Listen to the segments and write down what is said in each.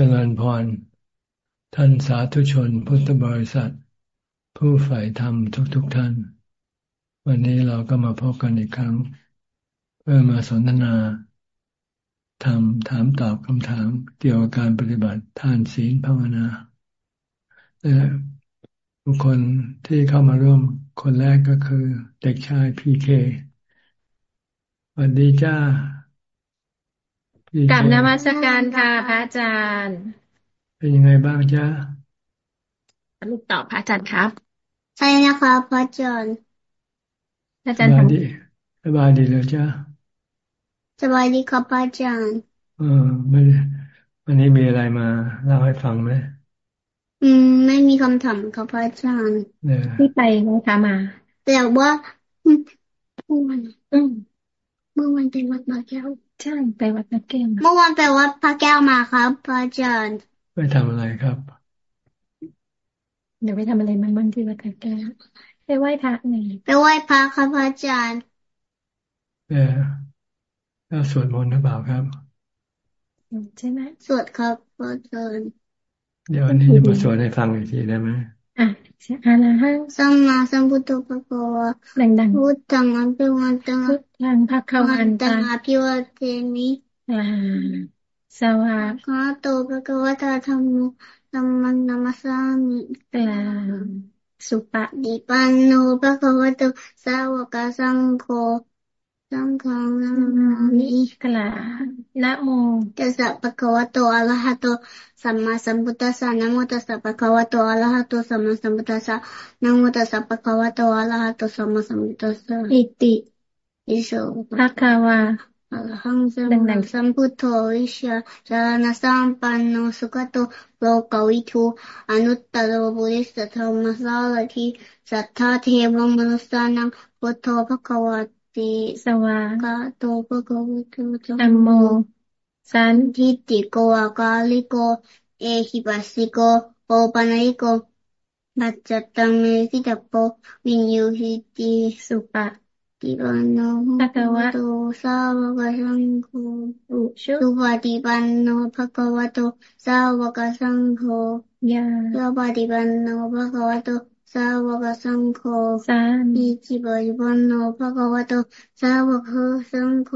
จริญพร ท่านสาธุชนพุทธบริษัท ผู้ใฝ่ธรรมทุกๆทท่าน วันนี้เราก็มาพบกันอีกครั้ง เพื่อมาสนทนาทำถามตอบคำถามเกี่ยวกับการปฏิบัติทานศีลภาวนาและบุคคลที่เข้ามาร่วมคนแรกก็คือ เด็กชายพีเคสวัสดีจ้า กับนมัสการค่ะพระอาจารย์ เป็นยังไงบ้างจ้าลูกตอบพระอาจารย์ครับใช่นะคะพระอาจารย์อาจารย์สบายดีสบายดีเลยจ้าสบายดีครับพระอาจารย์ เออไม่วันนี้มีอะไรมาเล่าให้ฟังไหมอืม ไม่มีคำถามครับพระอาจารย์ที่ไปนะคะมา แต่ว่าเมื่อวันเมื่อวันเป็นวัดมาแก้ว ใช่ไปวัดพระแก้วเมื่อวานไปวัดพระแก้วมาครับพระอาจารย์ไปทำอะไรครับ เดี๋ยวไปทำอะไรมันมันที่วัดพระแก้วไปไหว้พระไงไปไหว้พระครับพระอาจารย์เออแล้วสวดมนต์หรือเปล่าครับใช่ไหมสวดครับพระอาจารย์เดี๋ยววันนี้จะมาสวดให้ฟังอีกทีได้ไหม อะอาลาหังสัมมาสัมพุทโธภะคะวะดังๆพุทธังอภิวันตังพุทธังภะคะวันตังอภิวัตเตมิอ่าสวาคาโตภะคะวะตาธรรมธัมมังนัมสามิอ่าสุปฏิปันโนภะคะวะโตสาวกสังโฆ สังฆังนามิกลานะโมตัสสะปะคะวะโตอะระหะโตสัมมาสัมพุทธัสสะนะโมตัสสะปะคะวะโตอะระหะโตสัมมาสัมพุทธัสสะนะโมตัสสะปะคะวะโตอะระหะโตสัมมาสัมพุทธัสสะอิติอิโสภะคะวะอะระหังสัมมาสัมพุทโธวิชาจารณะสัมปันโนสุขโตโลกวิทูอนุตตโรบุริสธรรมสารทิสัทธาเทวมนุสสานังพุทโธภะคะวะติ สวากาโตภะคะวะโตธัมโม สันทิติโกอากาลิโก เอหิปัสสิโกโอปัญญิโกมัจจตังเมสิตโปวินยูหิติสุปะติปันโนภะคะวะโตสาวกสังโฆอุชุสุปฏิปันโนภะคะวะโตสาวกสังโฆยาสุปฏิปันโนภะคะวะโต สาวกสังโฆสามิจิปฏิปันโนภะคะวะโตสาวกสังโฆ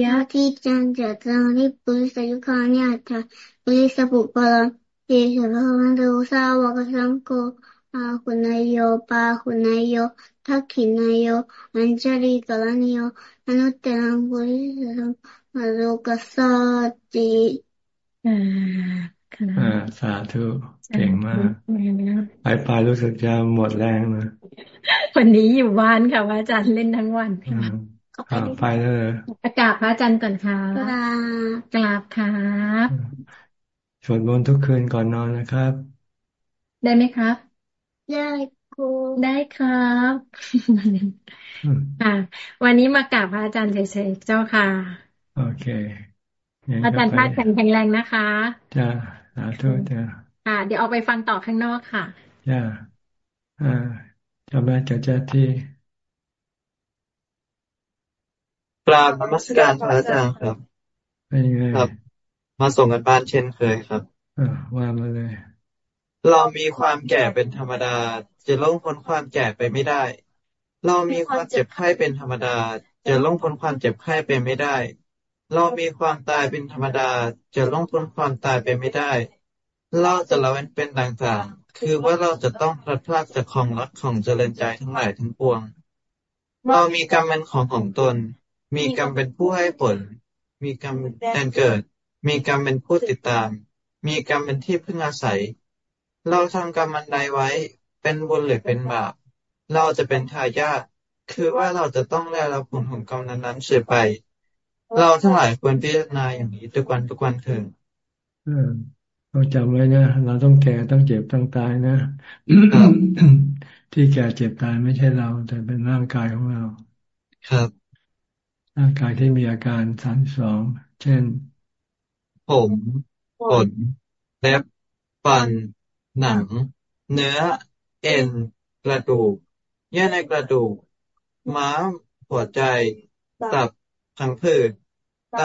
ยะที่จันจัตตังริปุริสยุคานิอัตถะปุริสปุปะลังเยสะภะวันโตสาวกสังโฆ อาหุนายโยปาหุนายโยทักขินายโยอัญจริกลานิโยอนุตตรังปุริสังมโลกัสสติอ่าอ่าสาธุเก่งมากไปไปรู้สึกจะหมดแรงนะวันนี้อยู่บ้านค่ะพระอาจารย์เล่นทั้งวันค่ะไปเลยอากาศพระอาจารย์ก่อนค่ะกราบครับสวดมนต์ทุกคืนก่อนนอนนะครับ ได้ไหมครับ ได้ครูได้ครับอ่าวันนี้มากราบพระอาจารย์เฉยๆเจ้าค่ะ โอเค อาจารย์พาดแข็งแรงนะคะจ้าสาธุจ้าค่ะเดี๋ยวเอาไปฟังต่อข้างนอกค่ะจ้าอ่าจะมาจะจะที่กราบนมัสการพระอาจารย์ครับเป็นยังไงครับ มาส่งกันบ้านเช่นเคยครับอ่าว่ามาเลย เรามีความแก่เป็นธรรมดา จะล่งพ้นความแก่ไปไม่ได้ เรามีความเจ็บไข้เป็นธรรมดา จะล่งพ้นความเจ็บไข้ไปไม่ได้ เรามีความตายเป็นธรรมดา จะล่องพ้นความตายไปไม่ได้ เราจะละเว้นเป็นต่างๆ คือว่าเราจะต้องพลัดพรากจากของรักของเจริญใจทั้งหลายทั้งปวง เรามีกรรมเป็นของของตน มีกรรมเป็นผู้ให้ผล มีกรรมเป็นเกิด มีกรรมเป็นผู้ติดตาม มีกรรมเป็นที่พึ่งอาศัย เราทำกรรมอันใดไว้ เป็นบุญหรือเป็นบาป เราจะเป็นทายาท คือว่าเราจะต้องได้รับผลของกรรมนั้นๆเสียไป เราทั้งหลายควรพิจารณาอย่างนี้ทุกวันทุกวันเถิดต้องจำไว้นะ เราต้องแก่ต้องเจ็บต้องตายนะ ที่แก่เจ็บตายไม่ใช่เรา แต่เป็นร่างกายของเรา ครับ ร่างกายที่มีอาการสามสอง เช่น ผมขนเล็บฟัน หนัง เนื้อ เอ็น กระดูก เยื่อในกระดูก ม้ามหัวใจ ตับ พังผืดไต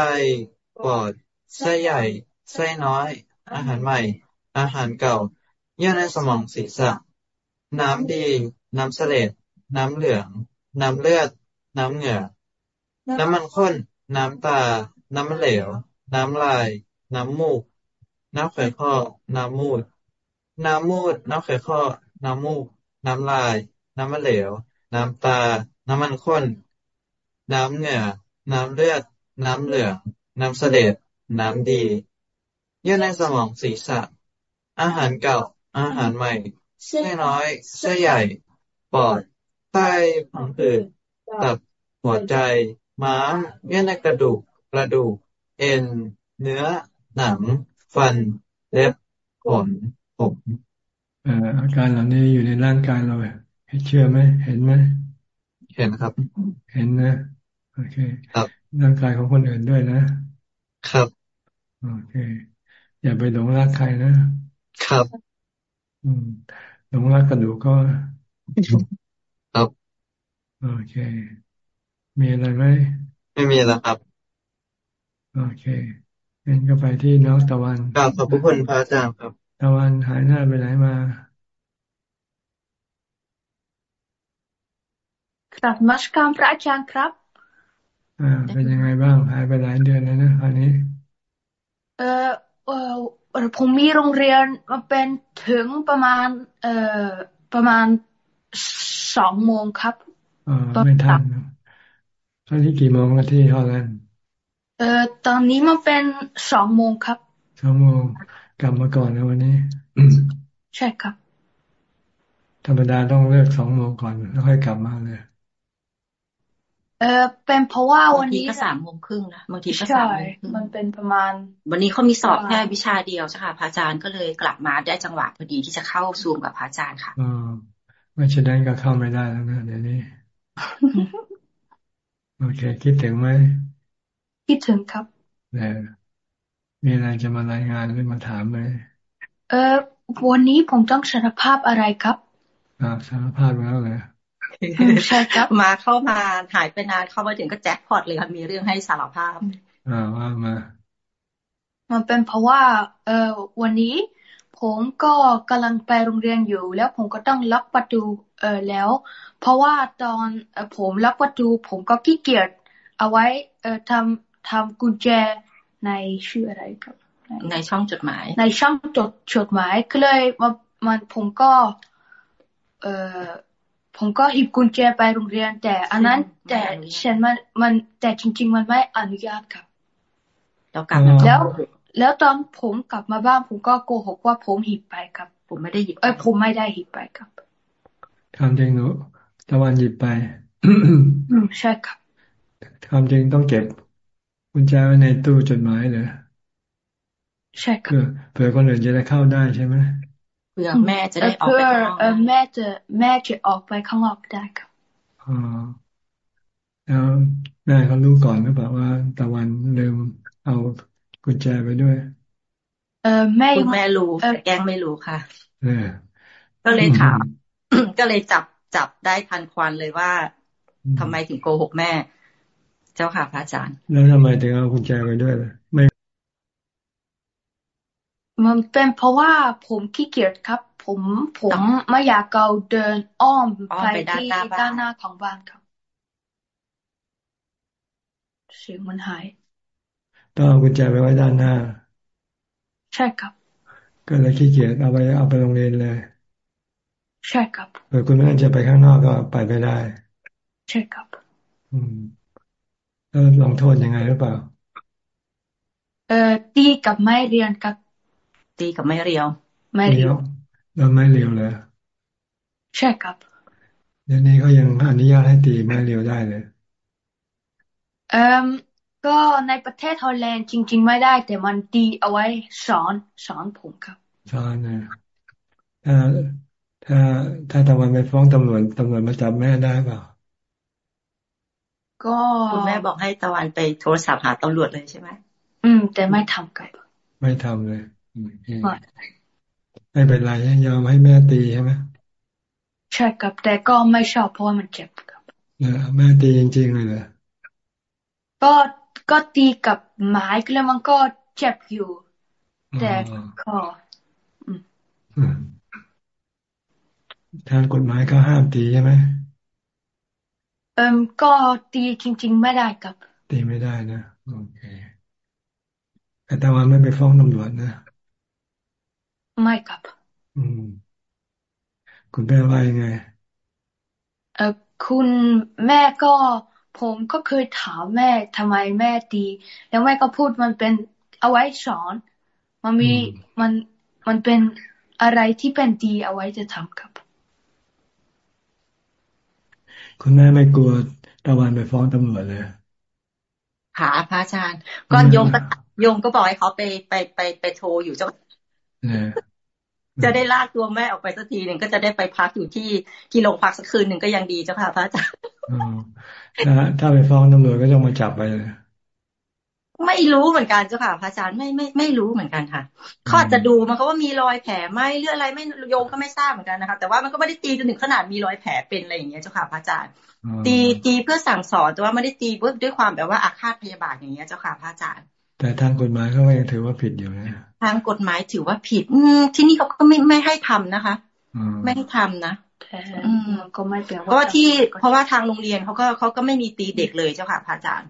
ปอดไส้ใหญ่ไส้น้อย อาหารใหม่ อาหารเก่า เยื่อในสมองศีรษะ น้ำดี น้ำเสลดน้ำเหลือง น้ำเลือด น้ำเหงื่อ น้ำมันข้น น้ำตา น้ำมันเหลว น้ำลาย น้ำมูก น้ำไขข้อ น้ำมูด น้ำมูด น้ำไขข้อ น้ำมูก น้ำลาย น้ำมันเหลว น้ำตา น้ำมันข้น น้ำเหงื่อ น้ำเลือด น้ำเหลือง น้ำเสลดน้ำดี เยื่อในสมองศีรษะ อาหารเก่า อาหารใหม่เส้น้อยเส้ใหญ่ ปอด ไตผังผืดตับ หัวใจ ม้าม เยื่อในกระดูก กระดูก เอ็น เนื้อ หนัง ฟัน เล็บ ขน ผมอาการเหล่านี้อยู่ในร่างกายเราเห็นเชื่อไหม เห็นไหม เห็นครับ เห็นนะ โอเค ครับร่างกายของคนอื่นด้วยนะ ครับ โอเค อย่าไปหลงรักใครนะ ครับ อืมหลงรักกระดูกก็ ครับ โอเค มีอะไรไหม ไม่มีแล้วครับ โอเคงั้นก็ไปที่น้องตะวันกราบขอบพระคุณพระอาจารย์ครับ ตะวันหายหน้าไปไหนมาครับมัสการพระอาจารย์ครับ อ่า เป็นยังไงบ้างหายไปหลายเดือนแล้วนะอันนี้ เออเออผมมีโรงเรียนมาเป็นถึงประมาณ เอ่อประมาณสองโมงครับอ่าไม่ทันตอนนี้กี่โมงแล้วที่ฮอลแลนด์เอ่อตอนนี้มาเป็นสองโมงครับสองโมงกลับมาก่อนนะวันนี้ใช่ครับ ธรรมดาต้องเลือกสองโมงก่อนแล้วค่อยกลับมาเลย เออเป็นเพราะว่าวันนี้ก็สามโมงครึ่งนะบางทีก็สามโมงครึ่งมันเป็นประมาณ วันนี้เขามีสอบแค่วิชาเดียวใช่ค่ะพระอาจารย์ก็เลยกลับมาได้จังหวะพอดีที่จะเข้าซูมกับพระอาจารย์ค่ะอ๋อไม่เช่นนั้นก็เข้าไม่ได้แล้วนะเดี๋ยวนี้โอเค คิดถึงไหมคิดถึงครับเนี่ยมีอะไรจะมารายงานหรือมาถามไหมเออวันนี้ผมต้องสารภาพอะไรครับอ่าสารภาพแล้วเลย ใช่ครับมาเข้ามาหายไปนานเข้ามาถึงก็แจ็คพอตเลยครับมีเรื่องให้สารภาพอ่าว่ามามันเป็นเพราะว่า เออวันนี้ ผมก็กำลังไปโรงเรียนอยู่ แล้วผมก็ต้องล็อกประตู เออแล้ว เพราะว่าตอนผมล็อกประตู ผมก็ขี้เกียจเอาไว้ เออทำทำกุญแจในชื่ออะไรครับ ในช่องจดหมาย ในช่องจดจดหมายก็เลยมันมันผมก็ เออ ผมก็หิบกุญแจไปโรงเรียน แต่อันนั้นแต่ฉันมันมันแต่จริง ๆ มันไม่อนุญาตครับแล้วกลับแล้ว แล้วตอนผมกลับมาบ้านผมก็โกหกว่าผมหิบไปครับ ผมไม่ได้หยิบเอ้ยผมไม่ได้หิบไปครับความจริงหนูตะวันหยิบไปอืมใช่ครับความจริงต้องเก็บกุญแจไว้ในตู้จดหมายเลยใช่ครับเผื่อคนอื่นจะได้เข้าได้ใช่ไหม เพื่อแม่จะได้ออกไปข้างนอกแม่จะแม่จะออกไปข้างนอกได้ครับอ๋อแล้วแม่เขารู้ก่อนหรือเปล่าว่าตะวันลืมเอากุญแจไปด้วย เออแม่คุณแม่รู้แต่แกงไม่รู้ค่ะ เออ ก็เลยถาม ก็เลยจับจับได้ทันควันเลยว่าทำไมถึงโกหกแม่ เจ้าค่ะพระอาจารย์ แล้วทำไมถึงเอากุญแจไปด้วยล่ะไม่ มันเป็นเพราะว่าผมขี้เกียจครับ ผมผมไม่อยากเอาเดินอ้อมไปที่ด้านหน้าของบ้านครับเสียงมันหายต้องเอากุญแจไปไว้ด้านหน้า ใช่ครับ ก็เลยขี้เกียจเอาไปเอาไปโรงเรียนเลย ใช่ครับเผื่อคุณแม่จะไปข้างนอกก็ไปไม่ได้ ใช่ครับ อืมแล้วลงโทษยังไงหรือเปล่า เอ่อตีกับไม่เรียนกับ ตีกับไม่เรียว ไม่เรียวแล้วไม่เรียวเลยใช่ครับเดี๋ยวนี้ก็ยังอนุญาตให้ตีไม่เรียวได้เลยเอ่อก็ในประเทศฮอลแลนด์จริง ๆ ไม่ได้ แต่มันตีเอาไว้สอนสอนผมครับสอนนะถ้าถ้าถ้าตะวันไปฟ้องตำรวจตำรวจมาจับแม่ได้เปล่าก็คุณแม่บอกให้ตะวันไปโทรศัพท์หาตำรวจเลยใช่ไหมอืม แต่ไม่ทำกับไม่ทำเลย ไม่เป็นไรยอมให้แม่ตีใช่ไหมใช่ครับแต่ก็ไม่ชอบเพราะว่ามันเจ็บครับเนอแม่ตีจริงๆเลยเหรอก็ก็ตีกับไม้แล้วมันก็เจ็บอยู่ แต่ก็ทางกฎหมายก็ห้ามตีใช่ไหมเอิมก็ตีจริง ๆ ไม่ได้ครับ ตีไม่ได้นะโอเคแต่วันไม่ไปฟ้องตำรวจนะ ไม่ครับ อืม คุณแม่ว่ายังไง เออคุณแม่ก็ผมก็เคยถามแม่ทำไมแม่ตี แล้วแม่ก็พูดมันเป็นเอาไว้สอน มันมีมันมันเป็นอะไรที่เป็นดีเอาไว้จะทำครับ คุณแม่ไม่กลัวตะวันไปฟ้องตำรวจเลยหาพระอาจารย์ก็โยมก็โยมก็บอกให้เขาไปไปไปไปโทรอยู่เจ้า จะได้ลากตัวแม่ออกไปสักทีหนึ่งก็จะได้ไปพักอยู่ที่ที่โรงพักสักคืนหนึ่งก็ยังดีเจ้าค่ะพระอาจารย์ถ้าถ้าไปฟ้องตำรวจก็ต้องมาจับไปเลยไม่รู้เหมือนกันเจ้าค่ะพระอาจารย์ไม่ไม่ไม่รู้เหมือนกันค่ะเขาอาจจะดูมันก็ว่ามีรอยแผลไหมเรื่องอะไรไม่โยงก็ไม่ทราบเหมือนกันนะคะ แต่ว่ามันก็ไม่ได้ตีจนถึงขนาดมีรอยแผลเป็นอะไรอย่างเงี้ยเจ้าค่ะพระอาจารย์ตีตีเพื่อสั่งสอนแต่ว่าไม่ได้ตีด้วยความแบบว่าอาฆาตพยาบาทอย่างเงี้ยเจ้าค่ะพระอาจารย์ แต่ทางกฎหมายเขายังถือว่าผิดอยู่นะทางกฎหมายถือว่าผิด อืที่นี่เขาก็ไม่ไม่ให้ทำนะคะไม่ให้ทำนะก็ไม่แปลว่าเพราะว่าที่ เพราะว่าทางโรงเรียนเขาก็เขาก็ไม่มีตีเด็กเลยเจ้าค่ะพระอาจารย์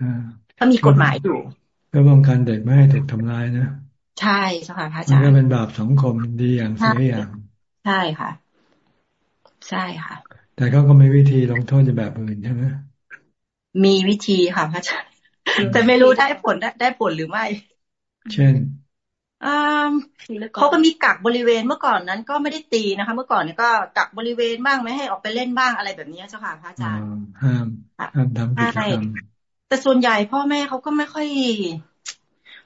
เขามีกฎหมายอยู่เพื่อป้องกันเด็กไม่ให้ถูกทำร้ายนะใช่เจ้าค่ะพระอาจารย์มันก็เป็นบาปสังคมดีอย่างเสียอย่าง ใช่ค่ะ ใช่ค่ะ แต่เขาก็มีวิธีลงโทษจะแบบอื่นใช่ไหมมีวิธีค่ะพระอาจารย์ แต่ไม่รู้ได้ผลได้ได้ผลหรือไม่ เช่นเขาก็มีกักบริเวณเมื่อก่อนนั้นก็ไม่ได้ตีนะคะ เมื่อก่อนเนี่ยก็กักบริเวณบ้างไม่ให้ออกไปเล่นบ้างอะไรแบบนี้เจ้าค่ะพระอาจารย์ห้ามห้ามทำกิจกรรมแต่ส่วนใหญ่พ่อแม่เขาก็ไม่ค่อย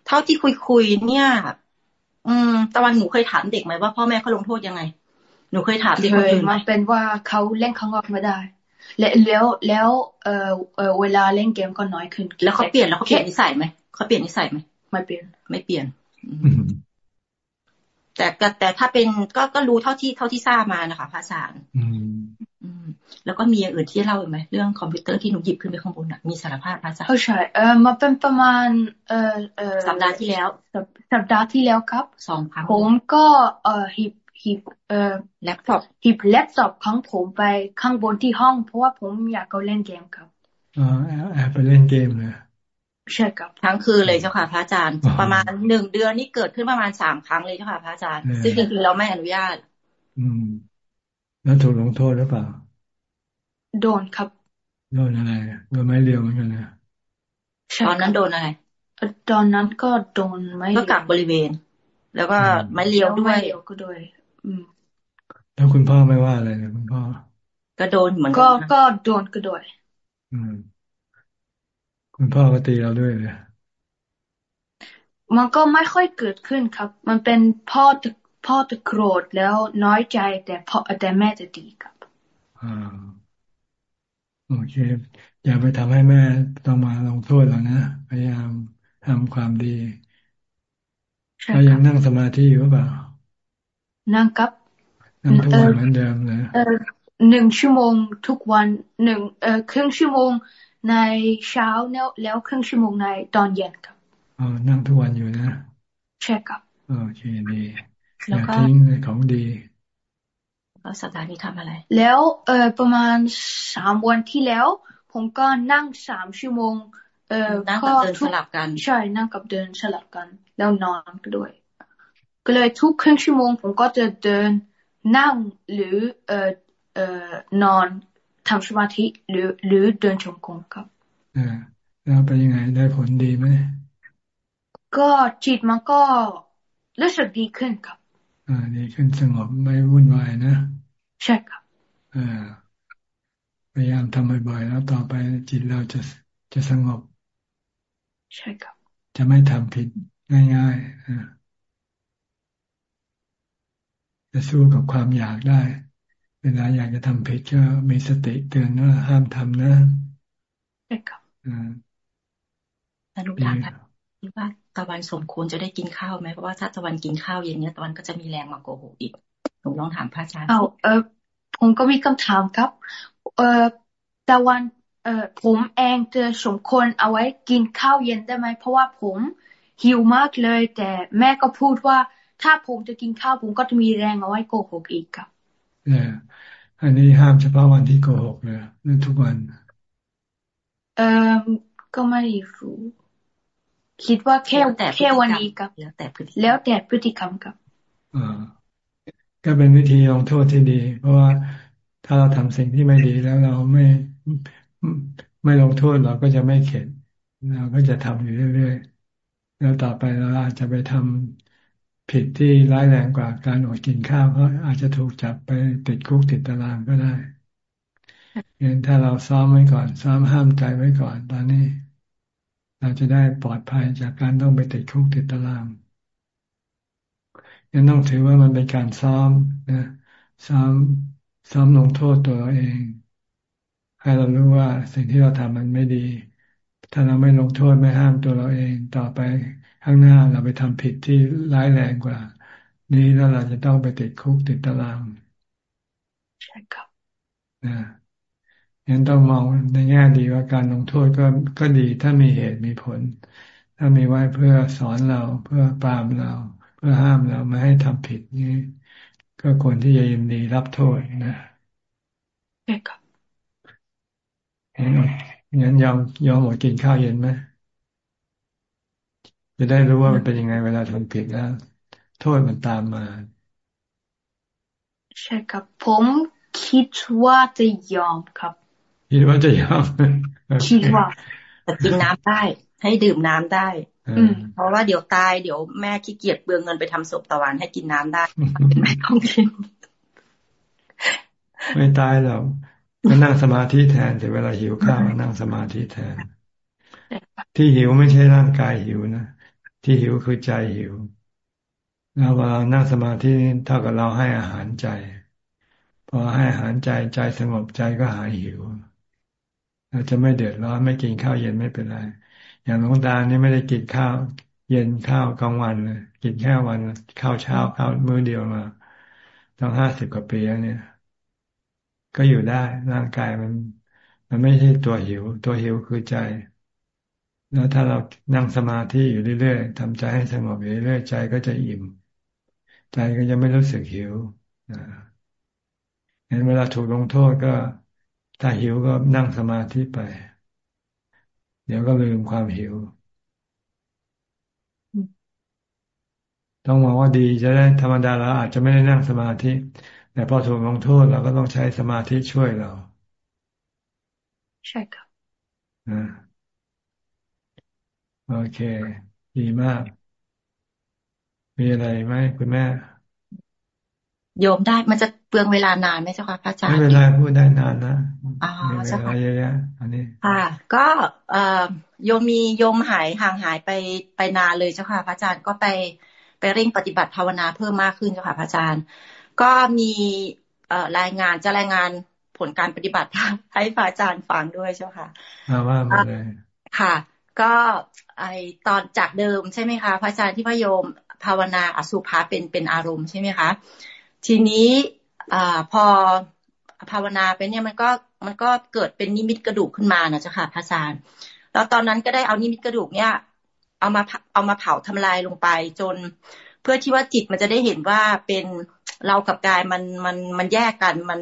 เท่าที่คุยคุยเนี่ย อืม ตะวันหนูเคยถามเด็กไหมว่าพ่อแม่เขาลงโทษยังไง หนูเคยถามเด็กคนอื่นมันเป็นว่าเขาเล่นข้างนอกไม่ได้ แล้วแล้วเออเออเวลาเล่นเกมก็น้อยขึ้น แล้วเขาเปลี่ยนแล้วเขาเปลี่ยนนิสัยไหมเขาเปลี่ยนนิสัยไหมไม่เปลี่ยนไม่เปลี่ยนแต่แต่ถ้าเป็นก็ก็รู้เท่าที่เท่าที่ทราบมานะคะภาษาแล้วก็มีอย่างอื่นที่เล่าอีกไหมเรื่องคอมพิวเตอร์ที่หนูหยิบขึ้นไปข้างบนมีสารภาพภาษาใช่เออมาเป็นประมาณ เออเออสัปดาห์ที่แล้ว สัปดาห์ที่แล้วครับสองครั้งผมก็เออหยิบ หยิบเอ่อแล็ปท็อปหยิบแล็ปท็อปของผมไปข้างบนที่ห้อง เพราะว่าผมอยากเอาเล่นเกมครับอ๋อแอบไปเล่นเกมเลยใช่ครับทั้งคืนเลยเจ้าค่ะพระอาจารย์ ประมาณหนึ่งเดือนนี่เกิดขึ้นประมาณสามครั้งเลยเจ้าค่ะพระอาจารย์ ซึ่งจริงๆเราไม่อนุญาต อืม แล้วถูกลงโทษหรือเปล่า โดนครับ โดนอะไรโดนไม้เรียวเหมือนกันนะตอนนั้นโดนอะไรตอนนั้นก็โดนไม้ก็กักบริเวณ แล้วก็ไม้เรียวด้วยก็ด้วยอืม แล้วคุณพ่อไม่ว่าอะไรเลยคุณพ่อ ก็โดนเหมือนก็ก็โดนก็ด้วยอืม คุณพ่อก็ตีเราด้วยเลยมันก็ไม่ค่อยเกิดขึ้นครับ มันเป็นพ่อจะพ่อจะโกรธแล้วน้อยใจแต่พ่อแต่แม่จะดีครับอ่าโอเค อย่าไปทำให้แม่ต้องมาลงโทษเรานะ พยายามทำความดีเรายังนั่งสมาธิอยู่หรือเปล่า นั่งครับนั่งทุกวันเหมือนเดิมเลยหนึ่งชั่วโมงทุกวันหนึ่งเอ่อครึ่งชั่วโมงในเช้าแล้วแล้วครึ่งชั่วโมงในตอนเย็นครับอ๋อนั่งทุกวันอยู่นะใช่ครับโอเคดีแล้วก็ทิ้งของดีแล้วสัปดาห์นี้ทำอะไร แล้วเออประมาณสามวันที่แล้ว ผมก็นั่งสามชั่วโมง เออนั่งกับเดินสลับกัน ใช่นั่งกับเดินสลับกัน แล้วนอนก็ด้วย ก็เลยทุกครึ่งชั่วโมงผมก็จะเดินนั่งหรือเออเออนอนทำสมาธิหรือ หรือเดินชมกงครับอ่าแล้วเป็นยังไงได้ผลดีไหมก็จิตมันก็รู้สึกดีขึ้นครับ อ่าดีขึ้นสงบไม่วุ่นวายนะใช่ครับอ่าพยายามทำบ่อยๆแล้วต่อไปจิตเราจะจะสงบ ใช่ครับ จะไม่ทำผิดง่ายๆอ่า จะสู้กับความอยากได้ เวลาอยากจะทำผิดก็มีสติเตือนว่าห้ามทำนะใช่ครับอ่าสนุกถามคิดว่าตะวันสมควรจะได้กินข้าวไหมเพราะว่าถ้าตะวันกินข้าวเย็นเนี้ยตะวันก็จะมีแรงมาโกหกอีกหนูลองถามพระอาจารย์เอาเออผมก็มีคำถามครับ เออตะวันเออผมเองจะสมควรเอาไว้กินข้าวเย็นได้ไหมเพราะว่าผมหิวมากเลย แต่แม่ก็พูดว่า ถ้าผมจะกินข้าวผมก็จะมีแรงเอาไว้โกหกอีกครับเนี่ยอันนี้ห้ามเฉพาะวันที่โกหกเลยหรือทุกวัน เออก็ไม่รู้คิดว่าแค่แค่วันนี้ครับ แล้วแต่พฤติแล้วแต่พฤติกรรมครับอ่าก็เป็นวิธีลงโทษที่ดี เพราะว่าถ้าเราทำสิ่งที่ไม่ดีแล้วเราไม่ไม่ลงโทษเราก็จะไม่เข็ดเราก็จะทำอยู่เรื่อยๆแล้วต่อไปเราอาจจะไปทำ ผิดที่ร้ายแรงกว่าการอดกินข้าวก็อาจจะถูกจับไปติดคุกติดตารางก็ได้งั้นถ้าเราซ้อมไว้ก่อน ซ้อมห้ามใจไว้ก่อน ตอนนี้ เราจะได้ปลอดภัยจากการต้องไปติดคุกติดตารางยังต้องถือว่ามันเป็นการซ้อมนะซ้อมซ้อมลงโทษตัวเราเอง ให้เรารู้ว่าสิ่งที่เราทำมันไม่ดี ถ้าเราไม่ลงโทษไม่ห้ามตัวเราเอง ต่อไป ข้างหน้าเราไปทำผิดที่ร้ายแรงกว่า นี้แล้วเราจะต้องไปติดคุกติดตารางใช่ครับนะงั้นต้องมองในแง่ดีว่าการลงโทษก็ก็ดีถ้ามีเหตุมีผล ถ้ามีไว้เพื่อสอนเราเพื่อปรามเรา เพื่อห้ามเราไม่ให้ทำผิดนี่ก็ควรที่จะยินดีรับโทษนะใช่ครับงั้นยอมยอมหมดกินข้าวเย็นไหม จะได้รู้ว่ามันเป็นยังไงเวลาทำผิดแล้ว โทษมันตามมา ใช่ครับ ผมคิดว่าจะยอมครับ คิดว่าจะยอมคิดว่าแต่กินน้ำได้ ให้ดื่มน้ำได้เพราะว่าเดี๋ยวตายเดี๋ยวแม่ขี้เกียจเบืองเงินไปทำศพตะวันให้กินน้ำได้เป็นไม่ต้องกินไม่ตายหรอกก็นั่งสมาธิแทนแต่เวลาหิวข้าวนั่งสมาธิแทน ที่หิวไม่ใช่ร่างกายหิวนะ ที่หิวคือใจหิวเราเวลานั่งสมาธิเท่ากับเราให้อาหารใจ พอให้อาหารใจใจสงบใจก็หายหิว เราจะไม่เดือดร้อนไม่กินข้าวเย็นไม่เป็นไร อย่างหลวงตานี่ไม่ได้กินข้าว เย็นข้าวกลางวันเลยกินแค่วันข้าวเช้าข้าวมื้อเดียวมาตั้งห้าสิบกว่าปีแล้วเนี่ย ก็อยู่ได้ร่างกายมัน มันไม่ใช่ตัวหิว ตัวหิวคือใจ แล้วถ้าเรานั่งสมาธิอยู่เรื่อยๆทำใจให้สงบอยู่เรื่อยๆใจก็จะอิ่ม ใจก็จะไม่รู้สึกหิวนะเห็นเวลาถูกลงโทษก็ ถ้าหิวก็นั่งสมาธิไป เดี๋ยวก็ลืมความหิว ต้องมองว่าดีจะได้ธรรมดาเราอาจจะไม่ได้นั่งสมาธิ แต่พอถูกลงโทษเราก็ต้องใช้สมาธิช่วยเรา ใช่ครับ โอเค ดีมาก มีอะไรไหมคุณแม่ โยมได้มันจะเปลืองเวลานานไหมเจ้าค่ะพระอาจารย์ไม่เป็นไรพูดได้นานนะอ๋อเวลาเยอะๆอันนี้ ค่ะ ก็เอ่อโยมมีโยมหายห่างหายไปไปนานเลยเจ้าค่ะ พระอาจารย์ก็ไปไปเร่งปฏิบัติภาวนาเพิ่มมากขึ้นเจ้าค่ะ พระอาจารย์ ก็มีรายงานจะรายงานผลการปฏิบัติให้พระอาจารย์ฟังด้วยใช่ไหมคะว่ามาเลย ค่ะ ก็ไอตอนจากเดิมใช่ไหมคะ พระอาจารย์ที่พระโยมภาวนาอสุภะเป็นเป็นอารมณ์ใช่ไหมคะ ทีนี้อพอภาวนาไปเนี่ยมันก็มันก็เกิดเป็นนิมิตกระดูกขึ้นมานะเจ้าค่ะพระอาจารย์ แล้วตอนนั้นก็ได้เอานิมิตกระดูกเนี่ย เอามาเอามาเผาทำลายลงไปจน เพื่อที่ว่าจิตมันจะได้เห็นว่าเป็นเรากับกายมันมันมันแยกกันมัน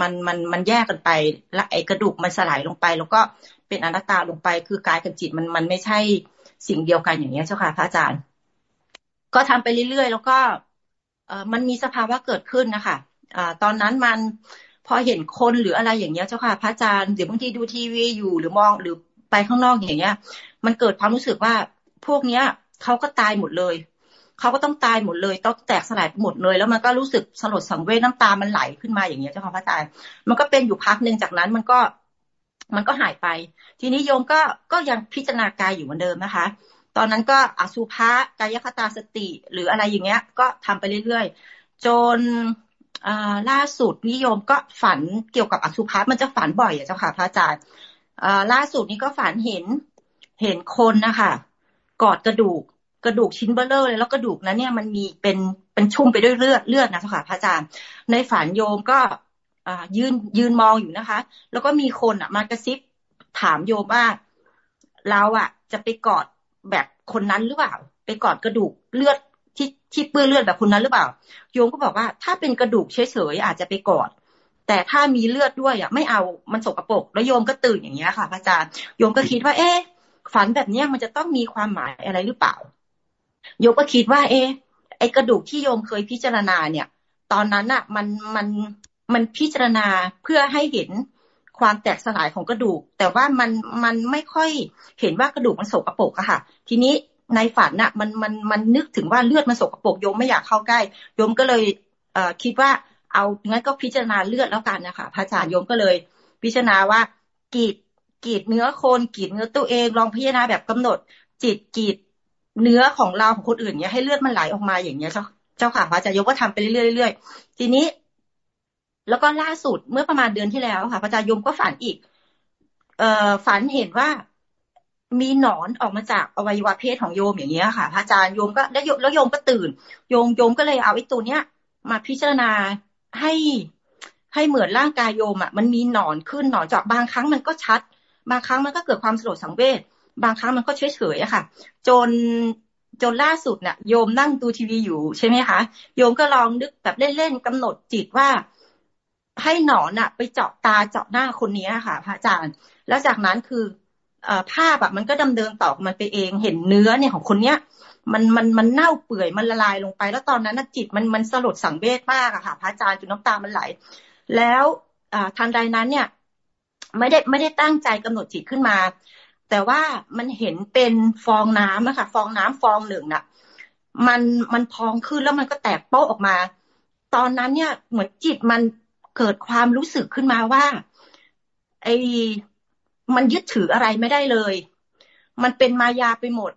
มันมันมันแยกกันไปและไอกระดูกมันสลายลงไป แล้วก็ เป็นอนัตตาลงไป คือกายกับจิตมันมันไม่ใช่สิ่งเดียวกันอย่างนี้เจ้าค่ะพระอาจารย์ ก็ทำไปเรื่อยๆ แล้วก็เออมันมีสภาวะเกิดขึ้นนะคะอ่าตอนนั้นมันพอเห็นคนหรืออะไรอย่างเงี้ยเจ้าค่ะพระอาจารย์เดี๋ยวบางทีดูทีวีอยู่หรือมองหรือไปข้างนอกอย่างเงี้ย มันเกิดความรู้สึกว่าพวกเนี้ยเขาก็ตายหมดเลยเขาก็ต้องตายหมดเลยต้องแตกสลายหมดเลย แล้วมันก็รู้สึกสลดสังเวชน้ำตามันไหลขึ้นมาอย่างเงี้ยเจ้าค่ะพระอาจารย์มันก็เป็นอยู่พักหนึ่งจากนั้นมันก็ มันก็หายไป ทีนี้โยมก็ก็ยังพิจารณากายอยู่เหมือนเดิมนะคะ ตอนนั้นก็อสุภะกายคตาสติ หรืออะไรอย่างเงี้ย ก็ทำไปเรื่อยๆ จนล่าสุดนิยมก็ฝันเกี่ยวกับอสุภะมันจะฝันบ่อยอะเจ้าค่ะพระอาจารย์ล่าสุดนี้ก็ฝันเห็นเห็นคนนะคะกอดกระดูกกระดูกชิ้นเบลเลอร์เลยแล้วกระดูกนั้นเนี่ยมันมีเป็นเป็นชุ่มไปด้วยเลือดเลือดนะเจ้าค่ะพระอาจารย์ ในฝันโยมก็ ยืนยืนมองอยู่นะคะ แล้วก็มีคนอะมากระซิบถามโยมว่าเราอะ จะไปกอดแบบคนนั้นหรือเปล่า ไปกอดกระดูกเลือดที่ที่เปื้อนเลือดแบบคนนั้นหรือเปล่า โยมก็บอกว่าถ้าเป็นกระดูกเฉยๆอาจจะไปกอด แต่ถ้ามีเลือดด้วยอะ ไม่เอามันสกปรกแล้วโยมก็ตื่นอย่างเงี้ยค่ะพระอาจารย์โยมก็คิดว่า เอ๊ะฝันแบบเนี้ยมันจะต้องมีความหมายอะไรหรือเปล่า โยมก็คิดว่า เอ๊ะไอกระดูกที่โยมเคยพิจารณาเนี่ย ตอนนั้นอะ มันมัน มันพิจารณาเพื่อให้เห็นความแตกสลายของกระดูก แต่ว่ามันมันไม่ค่อยเห็นว่ากระดูกมันสกปรกอะค่ะ ทีนี้ในฝันน่ะมันมันมันนึกถึงว่าเลือดมันสกปรกโยมไม่อยากเข้าใกล้โยมก็เลยเอ่อคิดว่าเอางั้นก็พิจารณาเลือดแล้วกันนะคะพระอาจารย์โยมก็เลย พิจารณาว่ากีดกีดเนื้อคนกีดเนื้อตัวเอง ลองพิจารณาแบบกำหนด จิตกีดเนื้อของเราของคนอื่นเนี้ยให้เลือดมันไหลออกมาอย่างเงี้ยเจ้าเจ้าค่ะพระอาจารย์โยมก็ทำไปเรื่อยๆทีนี้ แล้วก็ล่าสุดเมื่อประมาณเดือนที่แล้วค่ะพระอาจารย์ยมก็ฝันอีก เอ่อฝันเห็นว่ามีหนอนออกมาจากอวัยวะเพศของโยมอย่างเงี้ยค่ะพระอาจารย์โยมก็แล้วแล้วโยมก็ตื่น โยมโยมก็เลยเอาไอ้ตัวเนี้ย มาพิจารณาให้ให้เหมือนร่างกายโยมอะมันมีหนอนขึ้นหนอนเจาะบางครั้งมันก็ชัด บางครั้งมันก็เกิดความสลดสังเวชบางครั้งมันก็เฉยเฉยอะค่ะ จนจนล่าสุดเนี่ยโยมนั่งดูทีวีอยู่ใช่ไหมคะโยมก็ลองนึกแบบเล่นๆกำหนดจิตว่า ให้หนอนอะไปเจาะตาเจาะหน้าคนนี้ค่ะ พระอาจารย์ แล้วจากนั้นคืออภาพอะมันก็ดำเนินต่อมันไปเองเห็นเนื้อเนี่ยของคนเนี้ยมันมันมันเน่าเปื่อยมันละลายลงไป แล้วตอนนั้นจิตมันมันสลดสังเวชมากอะค่ะพระอาจารย์จนน้ำตามันไหล แล้วทันใดนั้นเนี่ย ไม่ได้ไม่ได้ตั้งใจกำหนดจิตขึ้นมา แต่ว่ามันเห็นเป็นฟองน้ำอะค่ะฟองน้ำฟองหนึ่งน่ะ มันมันพองขึ้นแล้วมันก็แตกโป๊ะออกมา ตอนนั้นเนี่ยเหมือนจิตมัน เกิดความรู้สึกขึ้นมาว่า ไอ้มันยึดถืออะไรไม่ได้เลย มันเป็นมายาไปหมด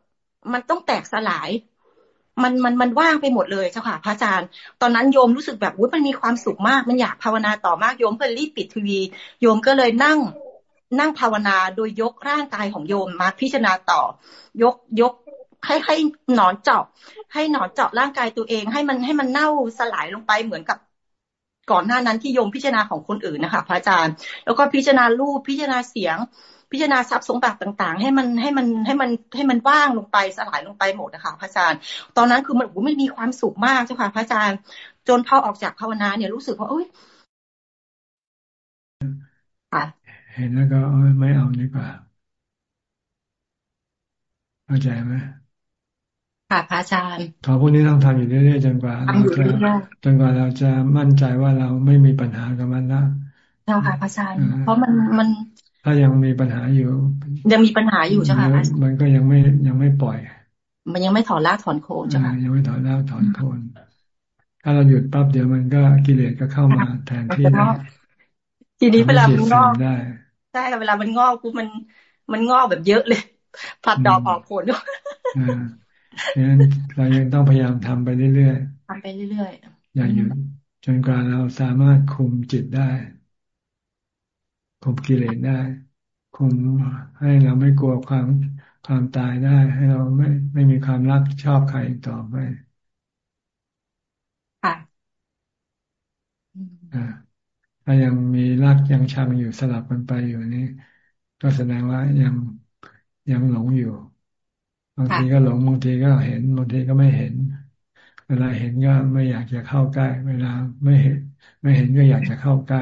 มันต้องแตกสลาย มันมันมันว่างไปหมดเลยเจ้าค่ะพระอาจารย์ ตอนนั้นโยมรู้สึกแบบวุ้ยมันมีความสุขมาก มันอยากภาวนาต่อมากโยมก็รีบปิดทีวี โยมก็เลยนั่งนั่งภาวนาโดยยกร่างกายของโยมมาพิจารณาต่อ ยกยกให้ให้หนอนเจาะ ให้หนอนเจาะร่างกายตัวเอง ให้มันให้มันเน่าสลายลงไปเหมือนกับ ก่อนหน้านั้นที่โยมพิจารณาของคนอื่นนะคะพระอาจารย์ แล้วก็พิจารณารูปพิจารณาเสียง พิจารณาทรัพย์สมบัติต่างๆ ให้มันให้มันให้มันให้มันว่างลงไปสลายลงไปหมดนะคะพระอาจารย์ ตอนนั้นคือมันมันมีความสุขมากเจ้าค่ะพระอาจารย์ จนพอออกจากภาวนาเนี่ยรู้สึกว่าเอ้ยค่ะเห็นแล้วก็ไม่เอาดีกว่าเข้าใจไหม ค่ะพระอาจารย์ขอพวกนี้ต้องทำอยู่เรื่อยๆจนกว่าเราจะจนกว่าเราจะมั่นใจว่าเราไม่มีปัญหากับมันแล้วเจ้าค่ะพระอาจารย์เพราะมันมัน ถ้ายังมีปัญหาอยู่ ยังมีปัญหาอยู่เจ้าค่ะมันก็ยังไม่ยังไม่ปล่อย มันยังไม่ถอนรากถอนโคนเจ้าค่ะยังไม่ถอนรากถอนโคนถ้าเราหยุดปั๊บเดี๋ยวมันก็กิเลสก็เข้ามาแทนที่ได้ทีนี้เวลามันงอกใช่เวลามันงอกปุ๊บมันมันงอกแบบเยอะเลยผัดดอกออกผลด้วยดังนั้น เรายังต้องพยายามทำไปเรื่อยๆทำไปเรื่อยๆอย่าหยุดจนกว่าเราสามารถคุมจิตได้คุมกิเลสได้คุมให้เราไม่กลัวความความตายได้ ให้เราไม่ไม่มีความรักชอบใครต่อไปค่ะถ้ายังมีรักยังชังอยู่สลับกันไปอยู่นี่ก็แสดงว่ายังยังหลงอยู่ บางทีก็หลงบางทีก็เห็นบางทีก็ไม่เห็น เวลาเห็นก็ไม่อยากจะเข้าใกล้ เวลาไม่เห็น ไม่เห็นก็อยากจะเข้าใกล้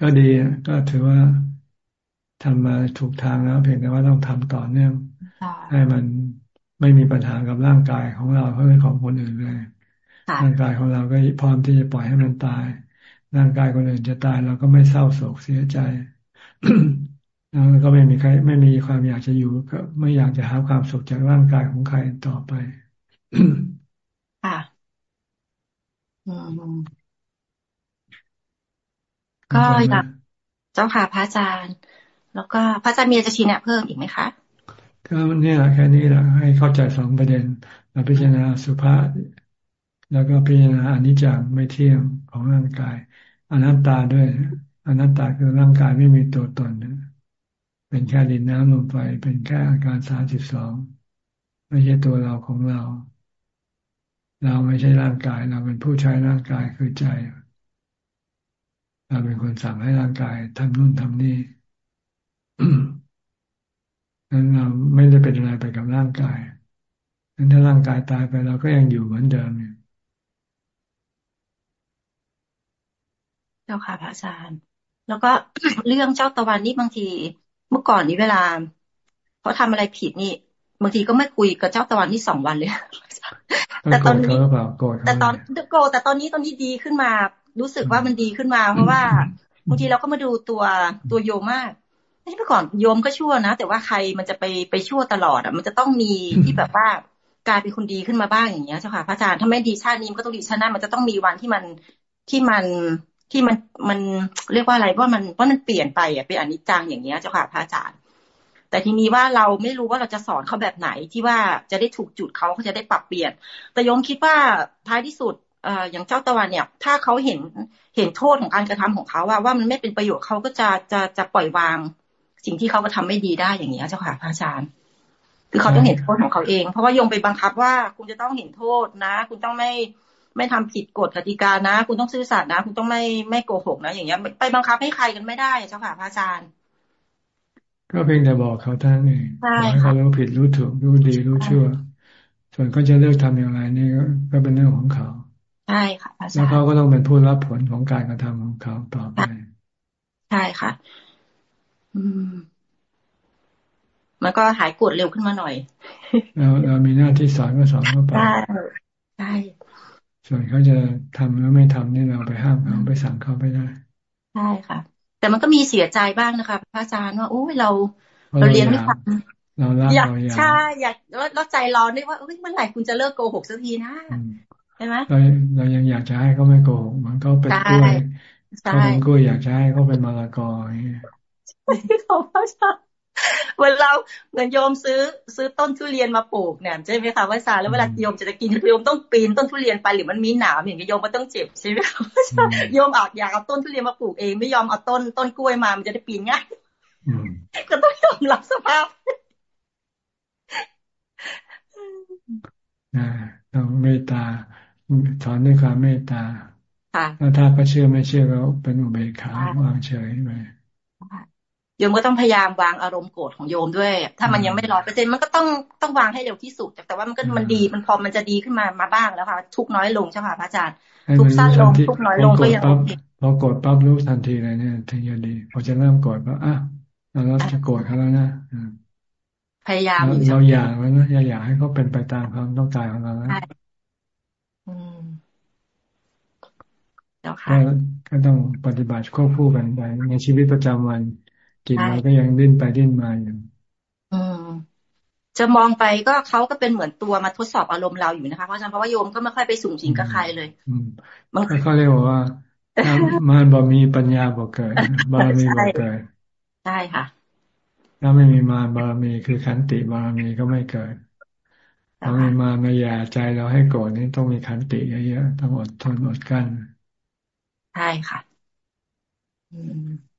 ก็ดีก็ถือว่าทำมาถูกทางแล้วเพียงแต่ว่าต้องทำต่อเนื่องให้มันไม่มีปัญหากับร่างกายของเราเพื่อของคนอื่นเลยร่างกายของเราก็พร้อมที่จะปล่อยให้มันตาย ร่างกายคนอื่นจะตายเราก็ไม่เศร้าโศกเสียใจ แล้วก็ไม่มีใคร ไม่มีความอยากจะอยู่ ก็ไม่อยากจะหาความสุขจากร่างกายของใครต่อไปค่ะก็อยากเจ้าค่ะพระอาจารย์ แล้วก็พระอาจารย์มีจะชี้แนะเพิ่มอีกไหมคะก็นี่แหละแค่นี้แหละให้เข้าใจสองประเด็นเราพิจารณาสุภาษแล้วก็พิจารณาอนิจจังไม่เที่ยงของร่างกายอนัตตาด้วย อนัตตาคือร่างกายไม่มีตัวตนเป็นแค่ดินน้ำลมไฟเป็นแค่อาการสามสิบสองไม่ใช่ตัวเราของเรา เราไม่ใช่ร่างกาย เราเป็นผู้ใช้ร่างกายคือใจเราเป็นคนสั่งให้ร่างกายทำนู่นทำนี่นั้นเราไม่ได้เป็นอะไรไปกับร่างกายนั้นถ้าร่างกายตายไปเราก็ยังอยู่เหมือนเดิมอยู่เจ้าค่ะพระอาจารย์ แล้วก็เรื่องเจ้าตะวันนี่บางที เมื่อก่อนนี้เวลาเขาทำอะไรผิดนี่ บางทีก็ไม่คุยกับเจ้าตะวันนี่สองวันเลย แต่ตอนนี้แต่ตอนโกรแต่ตอนนี้ตอนนี้ดีขึ้นมา รู้สึกว่ามันดีขึ้นมา เพราะว่าบางทีเราก็มาดูตัวตัวโยมมากเมื่อก่อนโยมก็ชั่วนะ แต่ว่าใครมันจะไปไปชั่วตลอดอะ มันจะต้องมีที่แบบว่ากลายเป็นคนดีขึ้นมาบ้างอย่างเงี้ยเจ้าค่ะพระอาจารย์ถ้าไม่ดีชาตินี้มันก็ต้องดีชาติหน้ามันจะต้องมีวันที่มันที่มัน ที่มันมันเรียกว่าอะไรว่ามันว่ามันเปลี่ยนไปอะเป็นอนิจจังอย่างเงี้ยเจ้าค่ะพระอาจารย์ แต่ทีนี้ว่าเราไม่รู้ว่าเราจะสอนเขาแบบไหนที่ว่าจะได้ถูกจุดเขาเขาจะได้ปรับเปลี่ยน แต่ยมคิดว่าท้ายที่สุดเอ่ออย่างเจ้าตะวันเนี่ย ถ้าเขาเห็นเห็นโทษของการกระทำของเขาว่าว่ามันไม่เป็นประโยชน์เขาก็จะจะจะปล่อยวาง สิ่งที่เขาก็ทำไม่ดีได้อย่างเงี้ยเจ้าค่ะพระอาจารย์คือเขาต้องเห็นโทษของเขาเอง เพราะว่ายมไปบังคับว่าคุณจะต้องเห็นโทษนะ คุณต้องไม่ ไม่ทำผิดกฎกติกานะ คุณต้องซื่อสัตย์นะ คุณต้องไม่ไม่โกหกนะ อย่างเงี้ยไปบังคับให้ใครกันไม่ได้เจ้าค่ะพระอาจารย์ ก็เพียงแต่บอกเขาท่านเองบอกให้เขารู้ผิดรู้ถูกรู้ดีรู้ชั่ว ส่วนเขาจะเลือกทำอย่างไรนี่ก็เป็นเรื่องของเขาใช่ค่ะพระอาจารย์แล้วเขาก็ต้องเป็นผู้รับผลของการกระทำของเขาต่อไปใช่ค่ะ อืมมันก็หายกดเร็วขึ้นมาหน่อย เราเรามีหน้าที่สอนก็สอนเข้าไปใช่ใช่ ส่วนเขาจะทำหรือไม่ทำนี่เราไปห้ามเขาไปสั่งเขาไม่ได้ใช่ค่ะ แต่มันก็มีเสียใจบ้างนะคะพระอาจารย์ว่าโอ้ยเรา เราเรียนไม่ทันเราลอยากใช่อยากแล้วใจร้อนด้วยว่าเอ้ยเมื่อไหร่คุณจะเลิกโกหกสักทีนะใช่ไหมเราเรายังอยากจะให้เขาไม่โกหกมันก็เป็นกล้วยเขาเป็นกล้วยอยากจะให้เขาเป็นมะละกออย่างเงี้ยเขาพ ระอาจารย์เวลาเงินโยมซื้อซื้อต้นทุเรียนมาปลูกเนี่ยใช่ไหมคะว่าซาแล้วเวลาโยมจะกินโยมต้องปีนต้นทุเรียนไปหรือมันมีหนามอย่างนี้โยมก็ต้องเจ็บใช่ไหมคะโยมอากอยากเอาต้นทุเรียนมาปลูกเองไม่ยอมเอาต้นต้นกล้วยมามันจะได้ปีนง่ายก็ต้องยอมรับสภาพต้องเมตตาสอนด้วยความเมตตาแล้วถ้าเขาเชื่อไม่เชื่อก็เป็นอุเบกขาวางเฉยไป โยมก็ต้องพยายามวางอารมณ์โกรธของโยมด้วย ถ้ามันยังไม่ร้อยเปอร์เซ็นมันก็ต้องต้องวางให้เร็วที่สุด แต่ว่ามันก็มันดีมันพอมันจะดีขึ้นมามาบ้างแล้วค่ะ ทุกน้อยลงใช่ไหมพระอาจารย์ทุกสั้นลงทุกน้อยลงก็ยังโอเคพอโกรธปั๊บรู้ทันทีเลยเนี่ยถึงจะดี พอจะเริ่มโกรธปั๊บอะเราจะโกรธเขาแล้วนะพยายามเราอยากแล้วนะอยากให้เขาเป็นไปตามความต้องการของเราแล้วก็ต้องปฏิบัติควบคู่กันไปในชีวิตประจำวัน จิตเราก็ยังดิ้นไปดิ้นมาอยู่อืมจะมองไปก็เขาก็เป็นเหมือนตัวมาทดสอบอารมณ์เราอยู่นะคะเพราะฉะนั้นเพราะว่าโยมก็ไม่ค่อยไปสุ่มสิงกับใครเลยบางเขาเรียกว่ามันบ่มีปัญญาบ่เกิดบารมีบ่เกิดใช่ค่ะ ถ้าไม่มีมาบารมีคือขันติบารมีก็ไม่เกิดถ้ามีมาไม่ยาใจเราให้โกรธนี่ต้องมีขันติเยอะๆต้องอดทนอดกั้นใช่ค่ะ อืม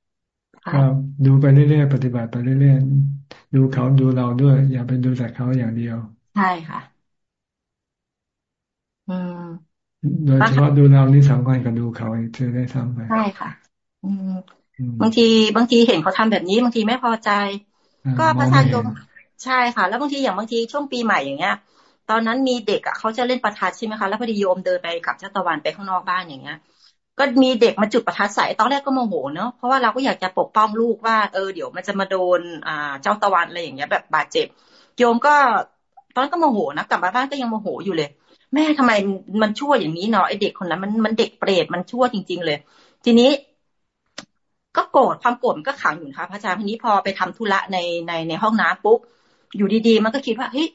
ก็ดูไปเรื่อยๆปฏิบัติไปเรื่อยๆดูเขาดูเราด้วย อย่าไปดูแต่เขาอย่างเดียว ใช่ค่ะ อืมโดยเฉพาะดูเรานี่สำคัญกับดูเขาอีกเธอได้ทำไปใช่ค่ะ อืมบางทีบางทีเห็นเขาทำแบบนี้บางทีไม่พอใจ ก็พระธาตุใช่ค่ะ แล้วบางทีอย่างบางทีช่วงปีใหม่อย่างเงี้ย ตอนนั้นมีเด็กอะเขาจะเล่นประทัดใช่ไหมคะแล้วพอดีโยมเดินไปกับเจ้าตะวันไปข้างนอกบ้านอย่างเงี้ย ก็มีเด็กมาจุดประทัดใส่ตอนแรกก็โมโหเนาะเพราะว่าเราก็อยากจะปกป้องลูกว่าเออเดี๋ยวมันจะมาโดนอ่าเจ้าตะวันอะไรอย่างเงี้ยแบบบาดเจ็บ โยมก็ตอนนั้นก็โมโหนะกลับมาบ้านก็ยังโมโหอยู่เลย แม่ทำไมมันชั่วอย่างนี้เนาะไอเด็กคนนั้นมันมันเด็กเปรตมันชั่วจริง ๆ เลย ทีนี้ ก็โกรธความโกรธมันก็ขังอยู่นะคะพระอาจารย์ทีนี้พอไปทำธุระในในในห้องน้ำปุ๊บอยู่ดีๆ มันก็คิดว่าเฮ้ย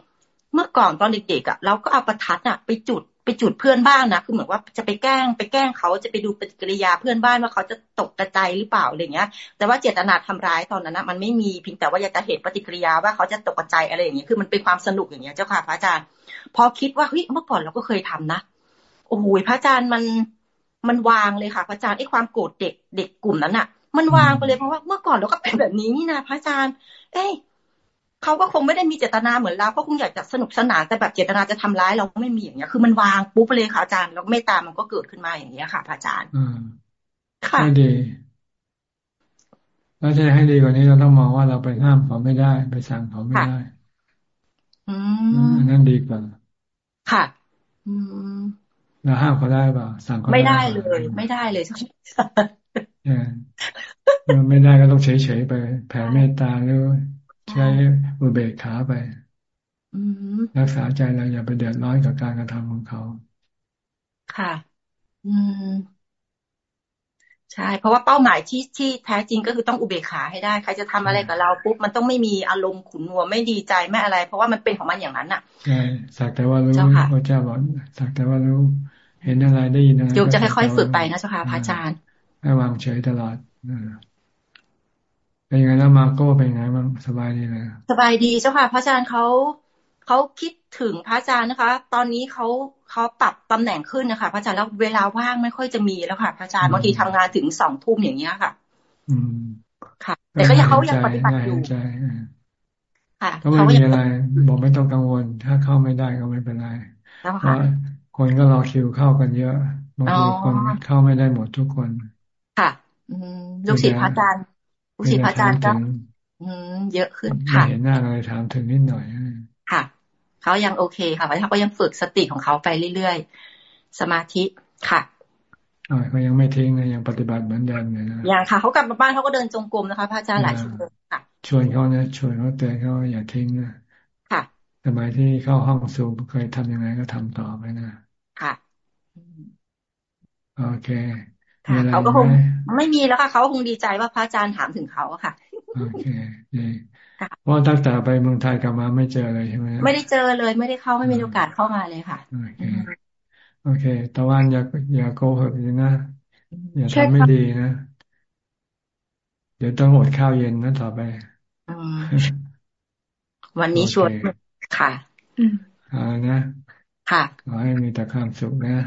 เมื่อก่อนตอนเด็กๆอะเราก็เอาประทัดอะ ไปจุด จุดเพื่อนบ้านนะคือเหมือนว่าจะไปแกล้งไปแกล้งเขาจะไปดูปฏิกิริยาเพื่อนบ้านว่าเขาจะตกกระจายหรือเปล่าอะไรเงี้ย แต่ว่าเจตนาทำร้ายตอนนั้นนะมันไม่มีเพียงแต่ว่าอยากจะเห็นปฏิกิริยาว่าเขาจะตกกระจายอะไรอย่างเงี้ยคือมันเป็นความสนุกอย่างเงี้ยเจ้าค่ะพระอาจารย์ พอคิดว่าเฮ้ยเมื่อก่อนเราก็เคยทำนะโอ้โหพระอาจารย์มันมันวางเลยค่ะพระอาจารย์ไอ้ความโกรธเด็กเด็กกลุ่มนั้นอะมันวางไปเลยเพราะว่าเมื่อก่อนเราก็เป็นแบบนี้นี่นะพระอาจารย์ เอ้ เขาก็คงไม่ได้มีเจตนาเหมือนเราเขาคงอยากจะสนุกสนานแต่แบบเจตนาจะทำร้ายเราไม่มีอย่างเงี้ย คือมันวางปุ๊บเลยค่ะอาจารย์แล้วเมตตามันก็เกิดขึ้นมาอย่างเงี้ยค่ะพระอาจารย์ไม่ดี แล้วจะให้ดีกว่านี้เราต้องมองว่าเราไปห้ามเขาไม่ได้ ไปสั่งเขาไม่ได้ อืมนั่นดีกว่าค่ะ อืมเราห้ามเขาได้เปล่าสั่งเขาไม่ได้เลย ไม่ได้เลยสักไม่ได้ก็ต้องเฉยๆไปแผ่เมตตาหรือ ใช้อุเบกขาไปรักษาใจเราอย่าไปเดือดร้อนกับการกระทำของเขา ค่ะ อืมใช่ เพราะว่าเป้าหมายที่ที่แท้จริงก็คือต้องอุเบกขาให้ได้ใครจะทำอะไรกับเราปุ๊บมันต้องไม่มีอารมณ์ขุนนัวไม่ดีใจไม่อะไร เพราะว่ามันเป็นของมันอย่างนั้นอะใช่สักแต่ว่ารู้พระเจ้าบอกสักแต่ว่ารู้ เห็นอะไรได้ยินอะไรโยมจะค่อยๆฝึกไปนะเจ้าค่ะพระอาจารย์ให้วางเฉยตลอด เป็นไงแล้วมาโก้เป็นไงบ้างสบายดีเลยสบายดีเจ้าค่ะ พระอาจารย์เขาเขาคิดถึงพระอาจารย์นะคะ ตอนนี้เขาเขาปรับตำแหน่งขึ้นนะคะ พระอาจารย์แล้วเวลาว่างไม่ค่อยจะมีแล้วค่ะพระอาจารย์บางทีทำงานถึงสองทุ่มอย่างเงี้ยค่ะ อืมค่ะ แต่ก็ยังเขายังปฏิบัติอยู่ค่ะก็ไม่มีอะไร บอกไม่ต้องกังวล ถ้าเข้าไม่ได้ก็ไม่เป็นไรเพราะคนก็รอคิวเข้ากันเยอะบางทีคนเข้าไม่ได้หมดทุกคน ค่ะอืมลูกศิษย์พระอาจารย์ ลูกศิษย์พระอาจารย์ก็เยอะขึ้นค่ะเห็นหน้าอะไรถามถึงนิดหน่อยค่ะเขายังโอเคค่ะเขาก็ยังฝึกสติของเขาไปเรื่อยๆ สมาธิค่ะเขายังไม่ทิ้งนะยังปฏิบัติเหมือนเดิมเลยนะยังค่ะเขากลับมาบ้านเขาก็เดินจงกรมนะคะพระอาจารย์หลายชั่วโมงค่ะ ชวนเขาเนี่ยชวนเขาเตือนเขาอย่าทิ้งนะค่ะสมัยที่เข้าห้องสูบเคยทำยังไงก็ทำต่อไปนะค่ะโอเค เขาก็คงไม่มีแล้วค่ะเขาคงดีใจว่าพระอาจารย์ถามถึงเขาค่ะโอเคดีเพราะตั้งแต่ไปเมืองไทยกลับมาไม่เจอเลยใช่ไหมไม่ได้เจอเลยไม่ได้เข้าไม่มีโอกาสเข้ามาเลยค่ะโอเคโอเคตะวันอย่าอย่าโกหกเลยนะ อย่าทำไม่ดีนะ เดี๋ยวต้องอดข้าวเย็นนะต่อไปวันนี้ชวนค่ะอ่านะ ค่ะขอให้มีแต่ความสุขนะ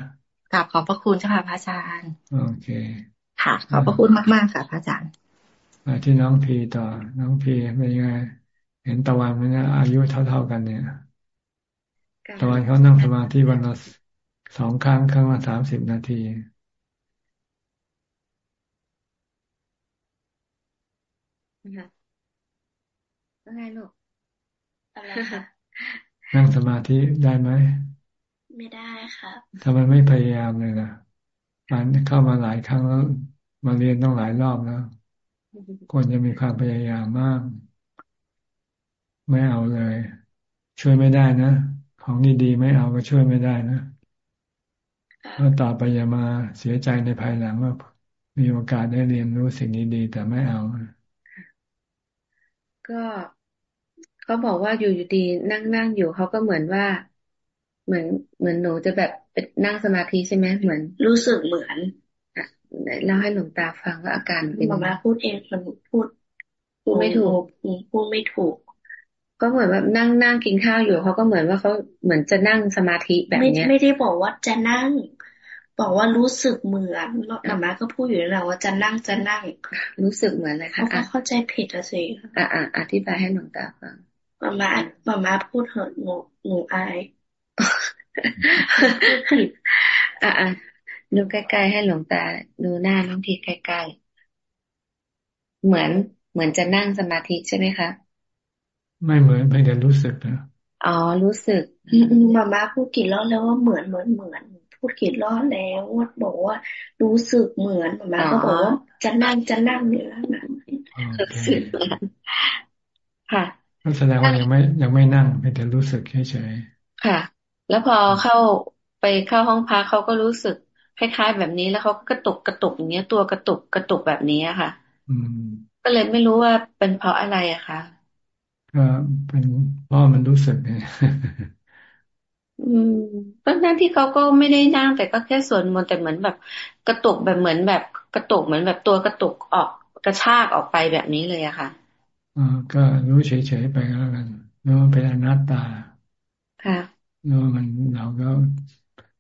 กลับขอบพระคุณเจ้าค่ะพระอาจารย์ โอเค ค่ะ ขอบพระคุณมากๆค่ะพระอาจารย์มาที่น้องพีต่อ น้องพีเป็นยังไง เห็นตะวันไหมนะอายุเท่าๆกันเนี่ย ตะวันเขานั่งสมาธิวันละสองครั้งครั้งละสามสิบนาทีอะไรลูกอะไรคะนั่งสมาธิได้ไหม ไม่ได้ค่ะทำไมไม่พยายามเลยนะมันเข้ามาหลายครั้งแล้วมาเรียนต้องหลายรอบแล้วควรจะมีความพยายามมาก ไม่เอาเลย ช่วยไม่ได้นะ ของดีๆไม่เอาก็ช่วยไม่ได้นะแล้วต่อไปอย่ามาเสียใจในภายหลังว่า มีโอกาสได้เรียนรู้สิ่งดีๆแต่ไม่เอา ก็เขาบอกว่าอยู่อยู่ดีนั่งนั่งอยู่เขาก็เหมือนว่า เหมือนเหมือนหนูจะแบบเป็นนั่งสมาธิใช่ไหมเหมือน รู้สึกเหมือนเล่าให้หลวงตาฟังว่าอาการเป็นมาพูดเองคนพูดพูดไม่ถูกพูดไม่ถูก ก็เหมือนแบบนั่งนั่งกินข้าวอยู่เขาก็เหมือนว่าเขาเหมือนจะนั่งสมาธิแบบนี้ไม่ได้บอกว่าจะนั่ง บอกว่ารู้สึกเหมือนนามาก็พูดอยู่แล้วว่าจะนั่งจะนั่ง รู้สึกเหมือนเลยค่ะเข้าใจผิดอะสิอ่าอธิบายให้หลวงตาฟังมามามามาพูดเหอะหนูหนูอาย ผิดอ่าดูใกล้ๆให้หลวงตา ดูหน้าน้องพีใกล้ๆ เหมือนเหมือนจะนั่งสมาธิใช่ไหมคะไม่เหมือนเพียงแต่รู้สึกนะอ๋อรู้สึกมาม่าพูดกี่รอบแล้วว่าเหมือนเหมือนเหมือนพูดกี่รอบแล้วว่าบอกว่า รู้สึกเหมือนมาม่าก็บอกว่าจะนั่งจะนั่งอยู่แล้วนะรู้สึกค่ะแสดงว่ายังไม่ยังไม่นั่งเพียงแต่รู้สึกเฉยๆค่ะ แล้วพอเข้าไปเข้าห้องพักเขาก็รู้สึกคล้ายๆแบบนี้แล้วเขาก็กระตุกกระตุกอย่างเงี้ย ตัวกระตุกกระตุกแบบนี้ค่ะ อืม ก็เลยไม่รู้ว่าเป็นเพราะอะไรอะคะก็เป็นเพราะมันรู้สึกเนี่ยอืมก็นั่นที่เขาก็ไม่ได้นั่งแต่ก็แค่ส่วนมนแต่เหมือนแบบกระตุกแบบเหมือนแบบกระตุกเหมือนแบบตัวกระตุกออกกระชากออกไปแบบนี้เลยอะค่ะอ่าก็รู้เฉยๆไปแล้วกันรู้ว่าเป็นอนัตตาค่ะ รู้ว่ามันเราก็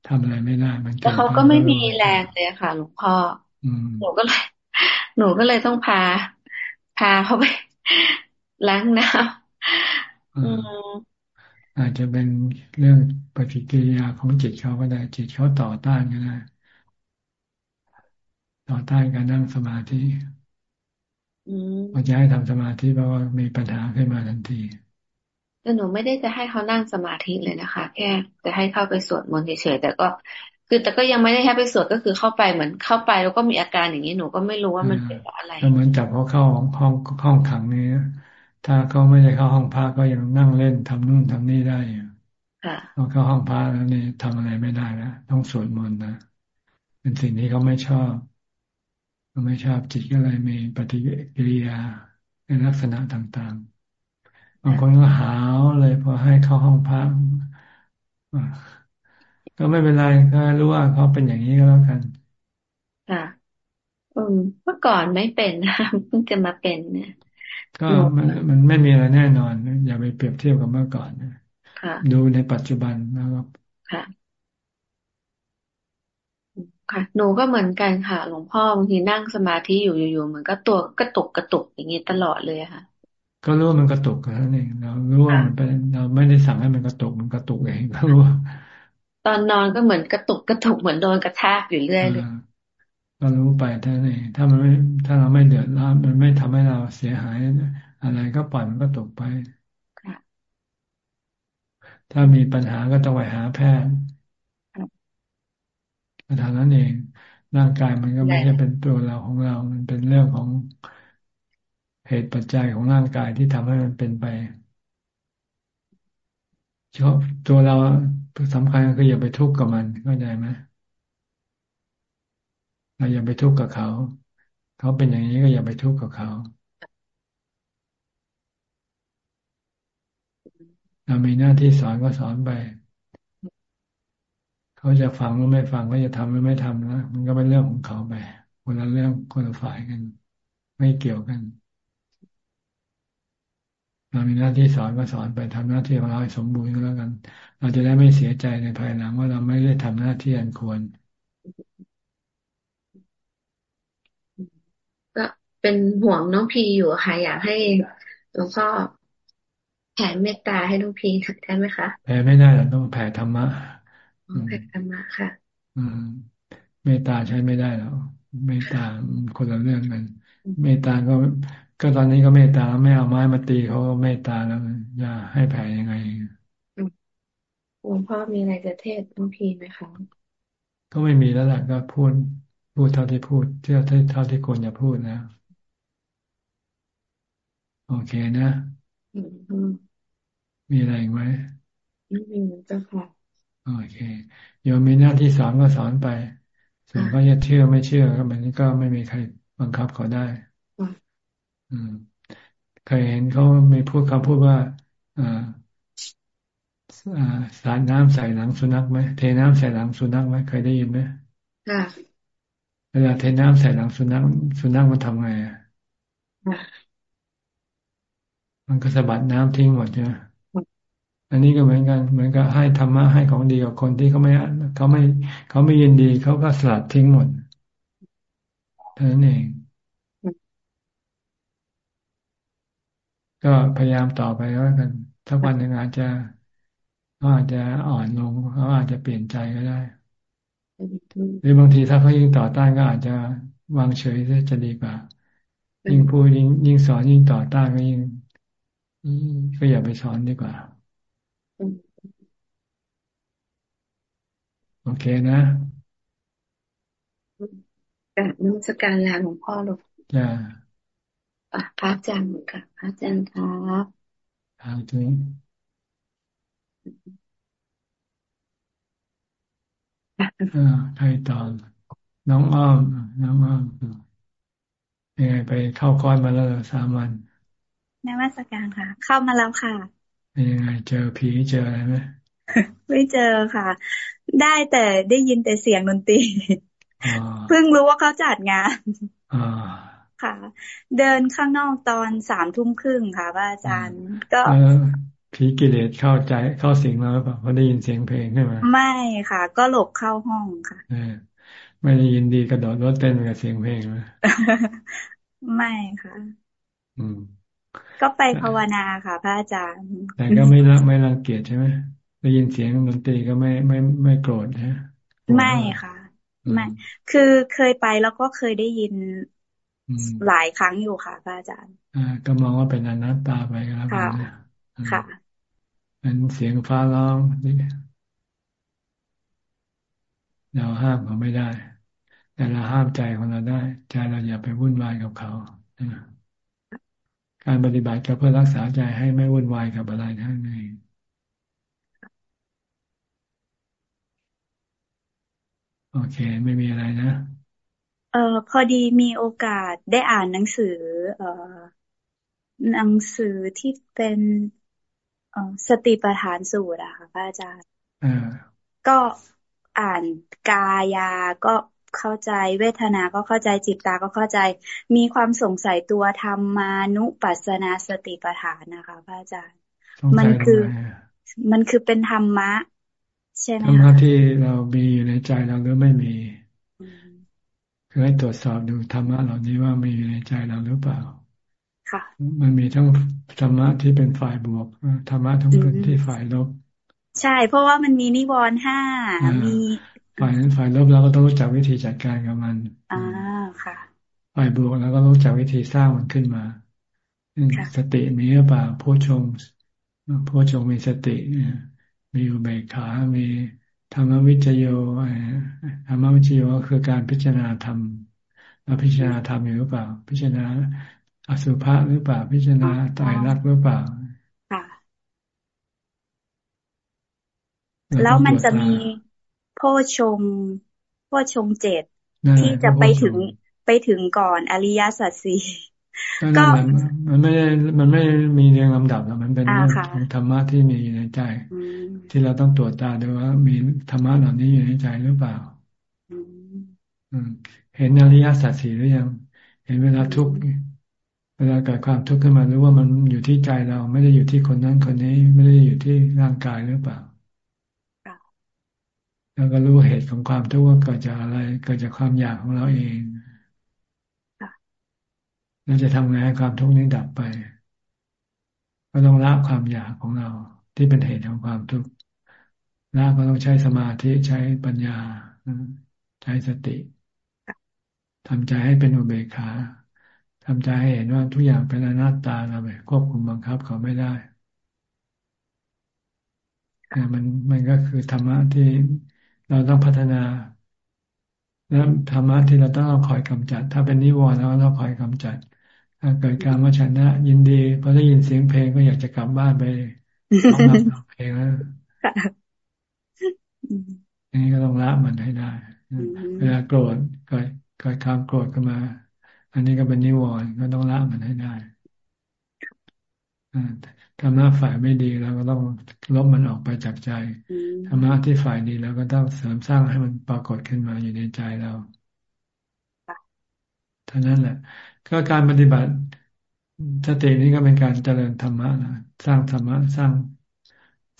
ทำอะไรไม่ได้ มันแต่เขาก็ไม่มีแรงเลยค่ะ หลวงพ่อหนูก็เลย หนูก็เลยต้องพา พาเขาไปล้างน้ำอาจจะเป็นเรื่องปฏิกิริยาของจิตเขาก็ได้ จิตเขาต่อต้านก็ได้ต่อต้านการนั่งสมาธิพอจะให้ทำสมาธิเพราะว่ามีปัญหาขึ้นมาทันที แต่หนูไม่ได้จะให้เขานั่งสมาธิเลยนะคะ แค่จะให้เข้าไปสวดมนต์เฉยๆแต่ก็ คือแต่ก็ยังไม่ได้ให้ไปสวดก็คือเข้าไปเหมือนเข้าไปแล้วก็มีอาการอย่างนี้หนูก็ไม่รู้ว่ามันเป็นอะไรก็เหมือนจับเขาเข้าห้องห้องขังนี้ถ้าเขาไม่ได้เข้าห้องพักก็ยังนั่งเล่นทำนู่นทำนี่ได้อยู่พอเข้าห้องพักแล้วนี่ทำอะไรไม่ได้แล้วต้องสวดมนต์นะเป็นสิ่งที่เขาไม่ชอบเขาไม่ชอบจิตก็เลยมีปฏิกิริยาในลักษณะต่างๆ บางคนก็หาวเลยพอให้เข้าห้องพักก็ไม่เป็นไรก็รู้ว่าเขาเป็นอย่างนี้ก็แล้วกัน ค่ะอืมเมื่อก่อนไม่เป็นนะเพิ่งจะมาเป็นเนี่ยก็มันมันไม่มีอะไรแน่นอน อย่าไปเปรียบเทียบกับเมื่อก่อนนะดูในปัจจุบันนะครับค่ะค่ะ หนูก็เหมือนกันค่ะ หลวงพ่อบางทีนั่งสมาธิอยู่อยู่ๆเหมือนก็ตัวกระตุกกระตุกอย่างนี้ตลอดเลยค่ะ ก็รู้ว่ามันกระตุกกันนั่นเองเรารู้ว่ามันเป็นเราไม่ได้สั่งให้มันกระตุกมันกระตุกเองก็รู้ตอนนอนก็เหมือนกระตุกกระตุกเหมือนโดนกระชากอยู่เรื่อยเลยก็รู้ไปท่านเองถ้ามันไม่ถ้าเราไม่เดือดร้อนมันไม่ทำให้เราเสียหาย อะไรก็ปล่อยมันก็ตกไปถ้ามีปัญหาก็ต้องไปหาแพทย์เท่านั้นเองร่างกายมันก็ไม่ใช่เป็นตัวเราของเรา มันเป็นเรื่องของ เหตุปัจจัยของร่างกายที่ทำให้มันเป็นไปชอบตัวเราสำคัญก็คืออย่าไปทุกข์กับมันเข้าใจไหมเราอย่าไปทุกข์กับเขา เขาเป็นอย่างนี้ก็อย่าไปทุกข์กับเขาเรามีหน้าที่สอนก็สอนไป เขาจะฟังหรือไม่ฟังเขาจะทำหรือไม่ทำนะมันก็เป็นเรื่องของเขาไปคนละเรื่องคนละฝ่ายกัน ไม่เกี่ยวกัน เรามีหน้าที่สอนก็สอนไปทำหน้าที่ของเราให้สมบูรณ์ก็แล้วกัน เราจะได้ไม่เสียใจในภายหลังว่าเราไม่ได้ทำหน้าที่อันควร ก็เป็นห่วงน้องพีอยู่ค่ะอยากให้หลวงพ่อแผ่เมตตาให้น้องพีได้ไหมคะแผ่ไม่ได้เราต้องแผ่ธรรมะแผ่ธรรมะค่ะ อืมเมตตาใช้ไม่ได้แล้วเมตตาคนละเรื่องกัน เมตตาก็ ก็ตอนนี้ก็เมตตาไม่เอาไม้มาตีเขาเมตตาแล้วจะให้แผ่ยังไงหลวงพ่อมีอะไรจะเทศน้องพีไหมคะก็ไม่มีแล้วแหละก็พูดพูดเท่าที่พูดเท่าที่เท่าที่ควรจะพูดนะโอเคนะมีอะไรอีกไหมไม่มีเจ้าค่ะโอเคโยมมีหน้าที่สอนก็สอนไปส่วนเขาจะเชื่อไม่เชื่อก็มันก็ไม่มีใครบังคับเขาได้อืม เคยเห็นเขาไม่พูดคำพูดว่าอ่าสาดน้ำใส่หลังสุนัขไหมเทน้ำใส่หลังสุนัขไหมเคยได้ยินไหมค่ะเวลาเทน้ำใส่หลังสุนัขสุนัขมันทำไงอะมันก็สะบัดน้ำทิ้งหมดใช่ไหมอันนี้ก็เหมือนกัน เหมือนกับให้ธรรมะให้ของดีกับคนที่เขาไม่เขาไม่เขาไม่ยินดีเขาก็สลัดทิ้งหมดเท่านั้นเอง ก็พยายามต่อไปแล้วกันถ้าวันหนึ่งอาจจะเขาอาจจะอ่อนลงเขาอาจจะเปลี่ยนใจก็ได้หรือบางทีถ้าเขายิ่งต่อต้านก็อาจจะวางเฉยจะดีกว่า ยิ่งพูดยิ่งยิ่งสอนยิ่งต่อต้านก็ยิ่งก็อย่าไปสอนดีกว่า โอเคนะกราบนมัสการลาหลวงพ่อหลวงจ้า พระอาจารย์ค่ะพระอาจารย์ครับทางถึงใครตอนน้องอ้อม น้องอ้อมยังไงไปเข้าคอนมาแล้วสามวันนมัสการค่ะ เข้ามาแล้วค่ะเป็นยังไงเจอผีเจออะไรไหมไม่เจอค่ะ ได้แต่ได้ยินแต่เสียงดนตรีเพิ่งรู้ว่าเขาจัดงาน ค่ะ เดินข้างนอกตอนสามทุ่มครึ่งค่ะพระอาจารย์ก็ผีกิเลสเข้าใจเข้าสิงเราหรือเปล่าเพราะได้ยินเสียงเพลงใช่ไหมไม่ค่ะ ก็หลบเข้าห้องค่ะไม่ได้ยินดีกระโดดรถเต้นกับเสียงเพลงไหมไม่ค่ะ อืม ก็ไปภาวนาค่ะ พระอาจารย์ แต่ก็ไม่ละไม่รังเกียจใช่ไหมได้ยินเสียงดนตรีก็ไม่ไม่ไม่โกรธนะไม่ค่ะไม่คือเคยไปแล้วก็เคยได้ยิน หลายครั้งอยู่ค่ะพระอาจารย์อ่าก็มองว่าเป็นอนัตตาไปแล้วกันค่ะเป็นเสียงฟ้าร้องนี่เราห้ามเขาไม่ได้ แต่เราห้ามใจของเราได้ ใจเราอย่าไปวุ่นวายกับเขาการปฏิบัติก็เพื่อรักษาใจให้ไม่วุ่นวายกับอะไรทั้งนั้นโอเค ไม่มีอะไรนะ เออพอดีมีโอกาสได้อ่านหนังสือ เออหนังสือที่เป็นเออสติปัฏฐานสูตรอะค่ะพระอาจารย์ก็อ่านกายาก็เข้าใจเวทนาก็เข้าใจจิตตาก็เข้าใจ มีความสงสัยตัวธรรมานุปัสสนาสติปัฏฐานนะคะพระอาจารย์ มันคือมันคือเป็นธรรมะ ใช่ไหมธรรมะที่เรามีอยู่ในใจเราหรือไม่มี คือให้ตรวจสอบดูธรรมะเหล่านี้ว่ามีอยู่ในใจเราหรือเปล่า ค่ะ มันมีทั้งธรรมะที่เป็นฝ่ายบวกธรรมะทั้งเป็นที่ฝ่ายลบ ใช่ เพราะว่ามันมีนิวรณ์ห้ามีฝ่ายนั้นฝ่ายลบเราก็ต้องรู้จักวิธีจัดการกับมันอ่าค่ะ ฝ่ายบวกเราก็รู้จักวิธีสร้างมันขึ้นมาสติมีหรือเปล่าผู้ชงผู้ชงมีสติมีอุเบกขา มี ธรรมวิจโยธรรมวิจโยก็คือการพิจารณาธรรมเราพิจารณาธรรมอยู่หรือเปล่า พิจารณาอสุภะหรือเปล่า พิจารณาตายรักหรือเปล่าแล้วมันจะมีโพชงโพชงเจ็ดที่จะไปถึงไปถึงก่อนอริยสัจสี่ ก็มันไม่ได้มันไม่มีเรียงลำดับแล้วมันเป็นเรื่องของธรรมะที่มีอยู่ในใจ ที่เราต้องตรวจตาดูว่ามีธรรมะเหล่านี้อยู่ในใจหรือเปล่าเห็นอริยสัจสี่หรือยัง เห็นเวลาทุกข์เวลาเกิดความทุกข์ขึ้นมารู้ว่ามันอยู่ที่ใจเราไม่ได้อยู่ที่คนนั้นคนนี้ ไม่ได้อยู่ที่ร่างกายหรือเปล่าแล้วก็รู้เหตุของความทุกข์ว่าเกิดจากอะไร เกิดจากความอยากของเราเอง เราจะทำไงให้ความทุกข์นี้ดับไป ก็ต้องละความอยากของเราที่เป็นเหตุของความทุกข์ละก็ต้องใช้สมาธิใช้ปัญญา ใช้สติทำใจให้เป็นอุเบกขาทำใจให้เห็นว่าทุกอย่างเป็นอนัตตาเราไปควบคุมบังคับเขาไม่ได้มันมันก็คือธรรมะที่เราต้องพัฒนา และธรรมะที่เราต้องคอยกำจัด ถ้าเป็นนิวรณ์เราต้องคอยกำจัด เกิดการว่าชนะ ยินดีพอได้ยินเสียงเพลงก็อยากจะกลับบ้านไปร้องรำเพลงแล้วนี่ก็ต้องละมันให้ได้เวลาโกรธเกิดเกิดความโกรธขึ้นมา อันนี้ก็เป็นนิวรณ์ก็ต้องละมันให้ได้ธรรมะฝ่ายไม่ดีเราก็ต้องลบมันออกไปจากใจธรรมะที่ฝ่ายดีเราก็ต้องเสริมสร้างให้มันปรากฏขึ้นมาอยู่ในใจเราเท่านั้นแหละ ก็การปฏิบัติสตินี้ก็เป็นการเจริญธรรมะนะสร้างธรรมะสร้าง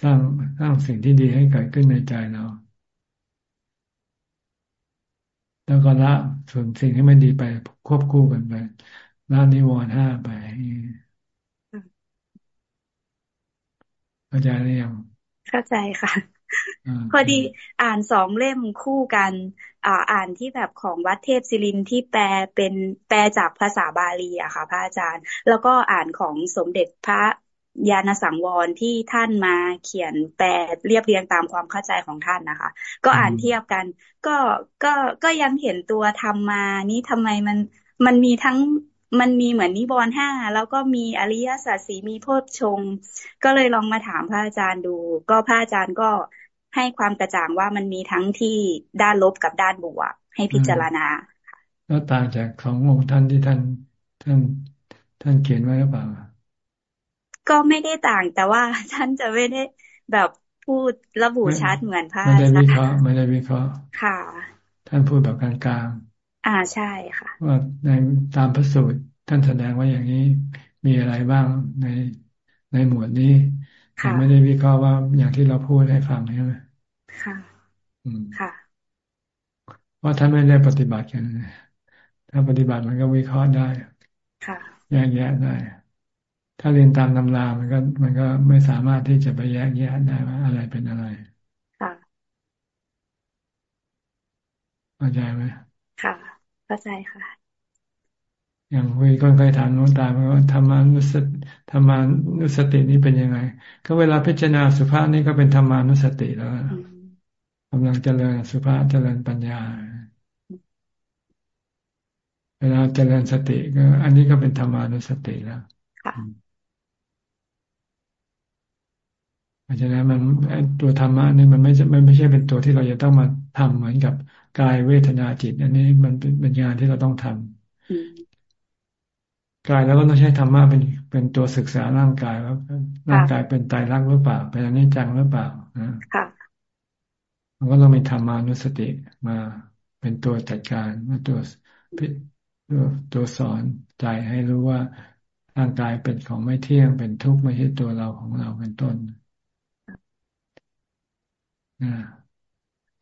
สร้างสร้างสิ่งที่ดีให้เกิดขึ้นในใจเรา แล้วก็ละส่วนสิ่งที่ไม่ดีไปควบคู่กันไปละนิวรณ์ห้าไปเข้าใจหรือยังเข้าใจค่ะ พอดีอ่านสองเล่มคู่กัน อ่านที่แบบของวัดเทพศิรินที่แปลเป็นแปลจากภาษาบาลีอะค่ะ พระอาจารย์ แล้วก็อ่านของสมเด็จพระยานสังวรที่ท่านมาเขียนแปลเรียบเรียงตามความเข้าใจของท่านนะคะ ก็อ่านเทียบกัน ก็ก็ก็ยังเห็นตัวธรรมมานี้ทำไมมันมันมีทั้งมันมีเหมือนนิบรณ์ห้าแล้วก็มีอริยสัจสีมีโพชฌงก็เลยลองมาถามพระอาจารย์ดู ก็พระอาจารย์ก็ ให้ความกระจ่างว่ามันมีทั้งที่ด้านลบกับด้านบวก ให้พิจารณาแล้วต่างจากขององค์ท่านที่ท่านท่านท่านเขียนไว้หรือเปล่า ก็ไม่ได้ต่างแต่ว่าท่านจะไม่ได้แบบพูดระบุชัดเหมือนพระอาจารย์ไม่ได้วิเคราะห์ไม่ได้วิเคราะห์ค่ะ ท่านพูดแบบกลางอ่าใช่ค่ะ ว่าในตามพระสูตรท่านแสดงว่าอย่างนี้มีอะไรบ้างในในหมวดนี้แต่ไม่ได้วิเคราะห์ว่าอย่างที่เราพูดให้ฟังใช่ไหม ค่ะอืมค่ะว่าท่านไม่ได้ปฏิบัติกันถ้าปฏิบัติมันก็วิเคราะห์ได้ค่ะแยกแยะได้ ถ้าเรียนตามตำรามันก็ มันก็ไม่สามารถที่จะไปแยกแยะได้ว่าอะไรเป็นอะไรค่ะอเข้าใจไหมค่ะเข้าใจค่ะอย่างคุยคนเคยถามน้องตาว่าธรรมานุสติธรรมานุสตินี่เป็นยังไง ก็เวลาพิจารณาสุภาษนี่ก็เป็นธรรมานุสติแล้ว กำลังเจริญสุภาษเจริญปัญญา เวลาเจริญสติก็ อันนี้ก็เป็นธรรมานุสติแล้วเพราะฉะนั้นมันตัวธรรมะนี่มันไม่ใช่ไม่ไม่ใช่เป็นตัวที่เราจะต้องมาทำเหมือนกับกายเวทนาจิต อันนี้มันเป็นงานที่เราต้องทำกายแล้วก็ต้องใช้ธรรมะเป็นเป็นตัวศึกษาร่างกายว่าร่างกายเป็นตายรักหรือเปล่าเป็นอนิจจังหรือเปล่านะ มันก็ต้องมีธรรมานุสติมาเป็นตัวจัดการตัวตัวตัวสอนใจให้รู้ว่าร่างกายเป็นของไม่เที่ยงเป็นทุกข์ไม่ใช่ตัวเราของเราเป็นต้นนะ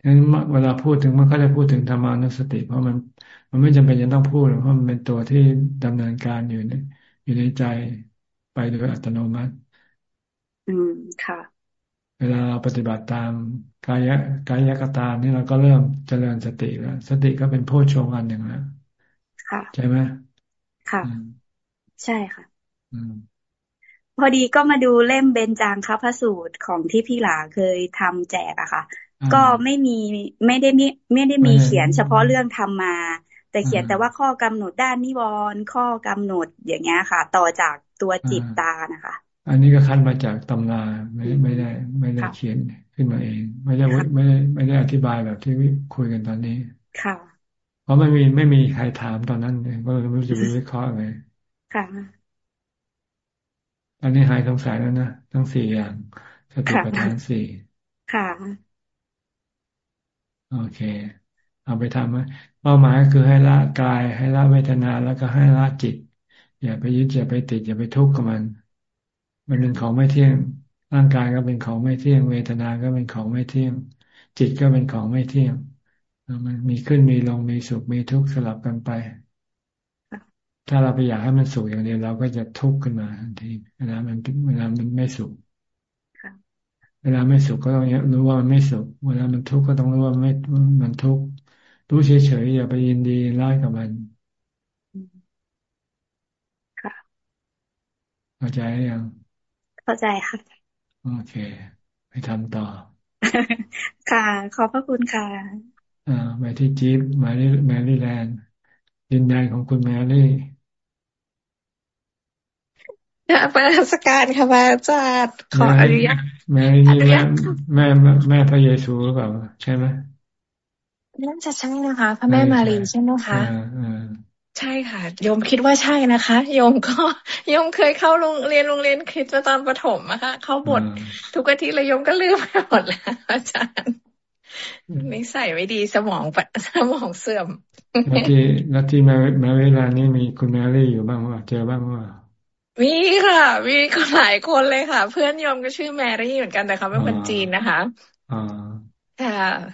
ฉะนั้นเวลาพูดถึงมันก็จะพูดถึงธรรมานุสติ เพราะมัน มันไม่จำเป็นจะต้องพูดเพราะมันเป็นตัวที่ดำเนินการอยู่ในอยู่ในใจไปโดยอัตโนมัติ อืมค่ะ เวลาเราปฏิบัติตามกายกายกตามนี่เราก็เริ่มเจริญสติแล้วสติก็เป็นโพชฌงอันหนึ่งแล้วค่ะ ใช่ไหมค่ะ ใช่ค่ะอืมพอดีก็มาดูเล่มเบญจางคพระสูตรของที่พี่หลาเคยทำแจกอะค่ะ ก็ไม่มีไม่ได้มีไม่ได้มีเขียนเฉพาะเรื่องทำมา แต่เขียนแต่ว่าข้อกำหนดด้านนิวรณ์ข้อกำหนดอย่างเงี้ยค่ะ ต่อจากตัวจิตตานะคะ อันนี้ก็คั้นมาจากตำราไม่ไม่ได้ ไม่ได้เขียนขึ้นมาเอง ไม่ได้ไม่ได้ไม่ได้อธิบายแบบที่คุยกันตอนนี้ ค่ะ เพราะไม่มีไม่มีใครถามตอนนั้นก็เลยไม่รู้จะวิเคราะห์อะไรค่ะอันนี้หายสงสัยแล้วนะทั้งสี่อย่างสติปัฏฐานสี่ค่ะ โอเค เอาไปทำไหมเป้าหมายคือให้ละกาย ให้ละเวทนาแล้วก็ให้ละจิต อย่าไปยึดอย่าไปติดอย่าไปทุกข์กับมัน มันเป็นของไม่เที่ยง ร่างกายก็เป็นของไม่เที่ยง เวทนาก็เป็นของไม่เที่ยง จิตก็เป็นของไม่เที่ยงมันมีขึ้นมีลงมีสุขมีทุกข์สลับกันไป ถ้าเราไปอยากให้มันสุขอย่างเดียวเราก็จะทุกข์ขึ้นมาทันทีเวลามันเวลามันไม่สุขเวลาไม่สุขก็ต้องรู้ว่ามันไม่สุข เวลามันทุกข์ก็ต้องรู้ว่าไม่มันทุกข์รู้เฉยๆอย่าไปยินดีร้ายกับมันค่ะเข้าใจยัง เข้าใจค่ะ โอเค ไปทำต่อ ค่ะ ขอบพระคุณค่ะอ่าไปที่จี๊ปมาที่แมรี่แลนด์ดินแดนของคุณแมรี่พระราชการค่ะพระอาจารย์ขออนุญาตแม่นี่แม่แม่แม่พระเยซูหรือเปล่าใช่ไหมน่าจะใช่นะคะ พระแม่มารีใช่ไหมคะ ใช่ค่ะโยมคิดว่าใช่นะคะโยมก็โยมเคยเข้าโรงเรียนโรงเรียนคริสต์ตอนประถมอะค่ะเข้าโบสถ์ทุกอาทิตย์เลยโยมก็ลืมไปหมดแล้วอาจารย์นิสัยไม่ดีสมองสมองเสื่อมแล้วที่แล้วที่มามาเวลานี้มีคุณแมรี่อยู่บ้างว่าเจอบ้างว่ามีค่ะ มีหลายคนเลยค่ะ เพื่อนโยมก็ชื่อแมรี่เหมือนกันแต่เขาเป็นคนจีนนะคะอ่าค่ะ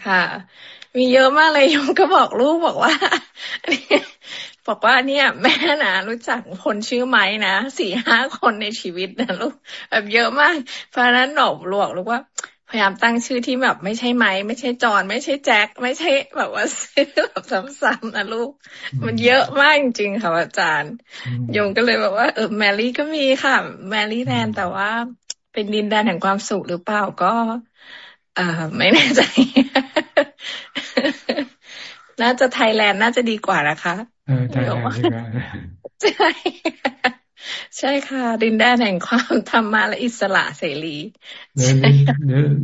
ค่ะ มีเยอะมากเลยโยมก็บอกลูกบอกว่า บอกว่าเนี่ย แม่นะรู้จักคนชื่อไม้นะสี่ห้าคนในชีวิตนะลูกแบบเยอะมาก เพราะนั้นหนอบลวกลูกว่าพยายามตั้งชื่อที่แบบไม่ใช่ไม้ไม่ใช่จอนไม่ใช่แจ็คไม่ใช่แบบว่าซื้อแบบซ้ำๆนะลูก มันเยอะมากจริงๆค่ะอาจารย์ยงก็เลยบอกว่าเออแมรี่ก็มีค่ะ แมรี่แลนด์แต่ว่าเป็นดินแดนแห่งความสุขหรือเปล่าก็ เออไม่แน่ใจ น่าจะไทยแลนด์น่าจะดีกว่านะคะเออไทยแลนด์ดีกว่าใช่ใช่ค่ะ ดินแดนแห่งความธรรมาและอิสระเสรีเดิน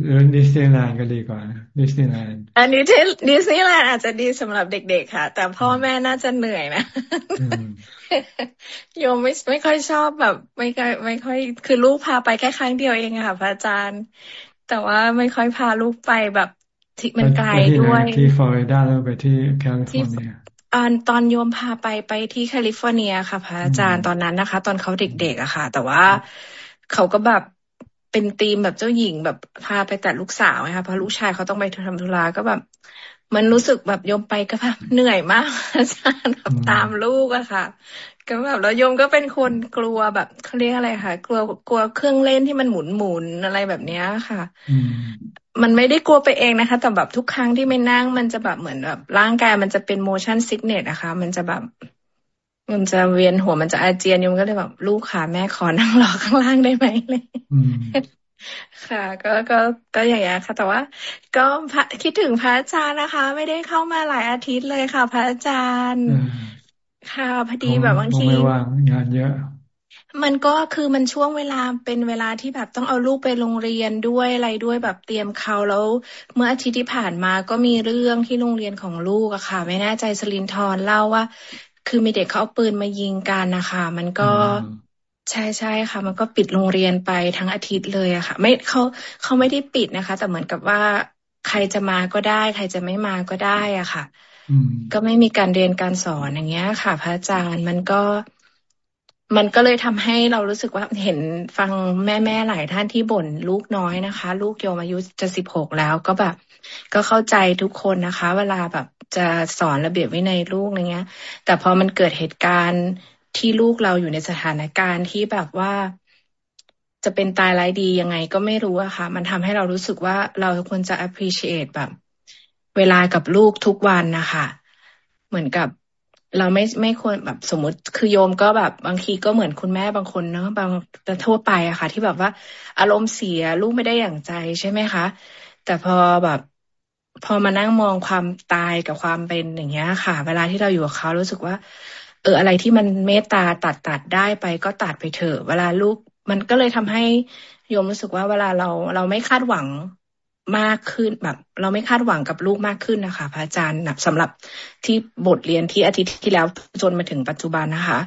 เดินดิสนีย์แลนด์ก็ดีกว่าดิสนีย์แลนด์อันนี้ที่ดิสนีย์แลนด์อาจจะดีสำหรับเด็กๆค่ะ แต่พ่อแม่น่าจะเหนื่อยนะโยมไม่ไม่ค่อยชอบแบบ ไม่ค่อยไม่ค่อย คือลูกพาไปแค่ครั้งเดียวเองค่ะพระอาจารย์ แต่ว่าไม่ค่อยพาลูกไปแบบที่ มันไกลด้วยที่ฟลอริดาแล้วไปที่แคลิฟอร์เนียตอนตอนโยมพาไปไปที่แคลิฟอร์เนียค่ะพระอาจารย์ตอนนั้นนะคะ ตอนเขาเด็กๆอะค่ะ แต่ว่าเขาก็แบบเป็นทีมแบบเจ้าหญิงแบบพาไปแต่ลูกสาวนะคะเพราะลูกชายเขาต้องไปทำธุระก็แบบ มันรู้สึกแบบโยมไปก็แบบเหนื่อยมากอาจารย์แบบตามลูกอะค่ะ ก็แบบแล้วโยมก็เป็นคนกลัวแบบเขาเรียกอะไรคะกลัวกลัวเครื่องเล่นที่มันหมุนหมุนอะไรแบบเนี้ยค่ะ มันไม่ได้กลัวไปเองนะคะ แต่แบบทุกครั้งที่ไม่นั่ง มันจะแบบเหมือนแบบร่างกายมันจะเป็น motion sickness นะคะ มันจะแบบ มันจะเวียนหัวมันจะอาเจียนยมก็เลยแบบลูกขาแม่ขอนั่งรอข้างล่างได้ไหมเลยค่ะ ก็ก็ก็อย่างเงี้ยค่ะ แต่ว่า ก็คิดถึงพระอาจารย์นะคะ ไม่ได้เข้ามาหลายอาทิตย์เลยค่ะ พระอาจารย์ ค่ะพอดีแบบบางทีไม่ว่างงานเยอะ มันก็คือมันช่วงเวลาเป็นเวลาที่แบบต้องเอาลูกไปโรงเรียนด้วยอะไรด้วยแบบเตรียมเขาแล้ว เมื่ออาทิตย์ที่ผ่านมาก็มีเรื่องที่โรงเรียนของลูกอะค่ะ ไม่แน่ใจสลินทรเล่าว่า คือมีเด็กเขาเอาปืนมายิงกันนะคะมันก็ใช่ใช่ค่ะ มันก็ปิดโรงเรียนไปทั้งอาทิตย์เลยอะค่ะ ไม่เขาเขาไม่ได้ปิดนะคะ แต่เหมือนกับว่าใครจะมาก็ได้ ใครจะไม่มาก็ได้อะค่ะก็ไม่มีการเรียนการสอนอย่างเงี้ยค่ะ พระอาจารย์มันก็ มันก็เลยทำให้เรารู้สึกว่าเห็นฟังแม่แม่หลายท่านที่บ่นลูกน้อยนะคะ ลูกโยมอายุจะสิบหกแล้วก็แบบ ก็เข้าใจทุกคนนะคะ เวลาแบบจะสอนระเบียบวินัยลูกอะไรเงี้ย แต่พอมันเกิดเหตุการณ์ที่ลูกเราอยู่ในสถานการณ์ที่แบบว่าจะเป็นตายร้ายดียังไงก็ไม่รู้อะค่ะ มันทำให้เรารู้สึกว่าเราควรจะ appreciate แบบ เวลากับลูกทุกวันนะคะ เหมือนกับ เราไม่ไม่ควรแบบสมมติคือโยมก็แบบบางทีก็เหมือนคุณแม่บางคนเนาะบางแต่ทั่วไปอะค่ะ ที่แบบว่า อารมณ์เสียลูกไม่ได้อย่างใจใช่ไหมคะ แต่พอแบบพอมานั่งมองความตายกับความเป็นอย่างเงี้ยค่ะ เวลาที่เราอยู่กับเขารู้สึกว่า เอออะไรที่มันเมตตาตัดตัดได้ไปก็ตัดไปเถอะ เวลาลูกมันก็เลยทำให้โยมรู้สึกว่าเวลาเราเราไม่คาดหวัง มากขึ้นแบบ เราไม่คาดหวังกับลูกมากขึ้นนะคะ พระอาจารย์สำหรับที่บทเรียนที่อาทิตย์ที่แล้วจนมาถึงปัจจุบันนะคะ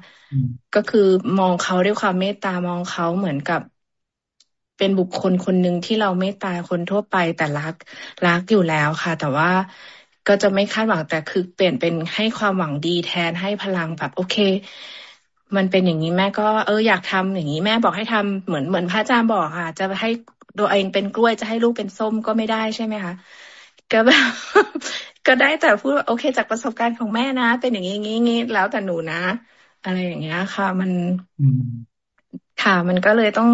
ก็คือมองเขาด้วยความเมตตามองเขาเหมือนกับ เป็นบุคคลคนหนึ่งที่เราเมตตาคนทั่วไปแต่รักรักอยู่แล้วค่ะ แต่ว่าก็จะไม่คาดหวังแต่คือเปลี่ยนเป็นให้ความหวังดีแทนให้พลังแบบโอเค มันเป็นอย่างนี้แม่ก็เอออยากทำอย่างนี้แม่บอกให้ทำเหมือนเหมือนพระอาจารย์บอกค่ะ จะให้ ตัวเองเป็นกล้วยจะให้ลูกเป็นส้มก็ไม่ได้ใช่ไหมคะก็แบบก็ได้แต่พูดโอเค จากประสบการณ์ของแม่นะ เป็นอย่างนี้งี้งี้แล้วแต่หนูนะ อะไรอย่างเงี้ยค่ะ มันค่ะ มันก็เลยต้อง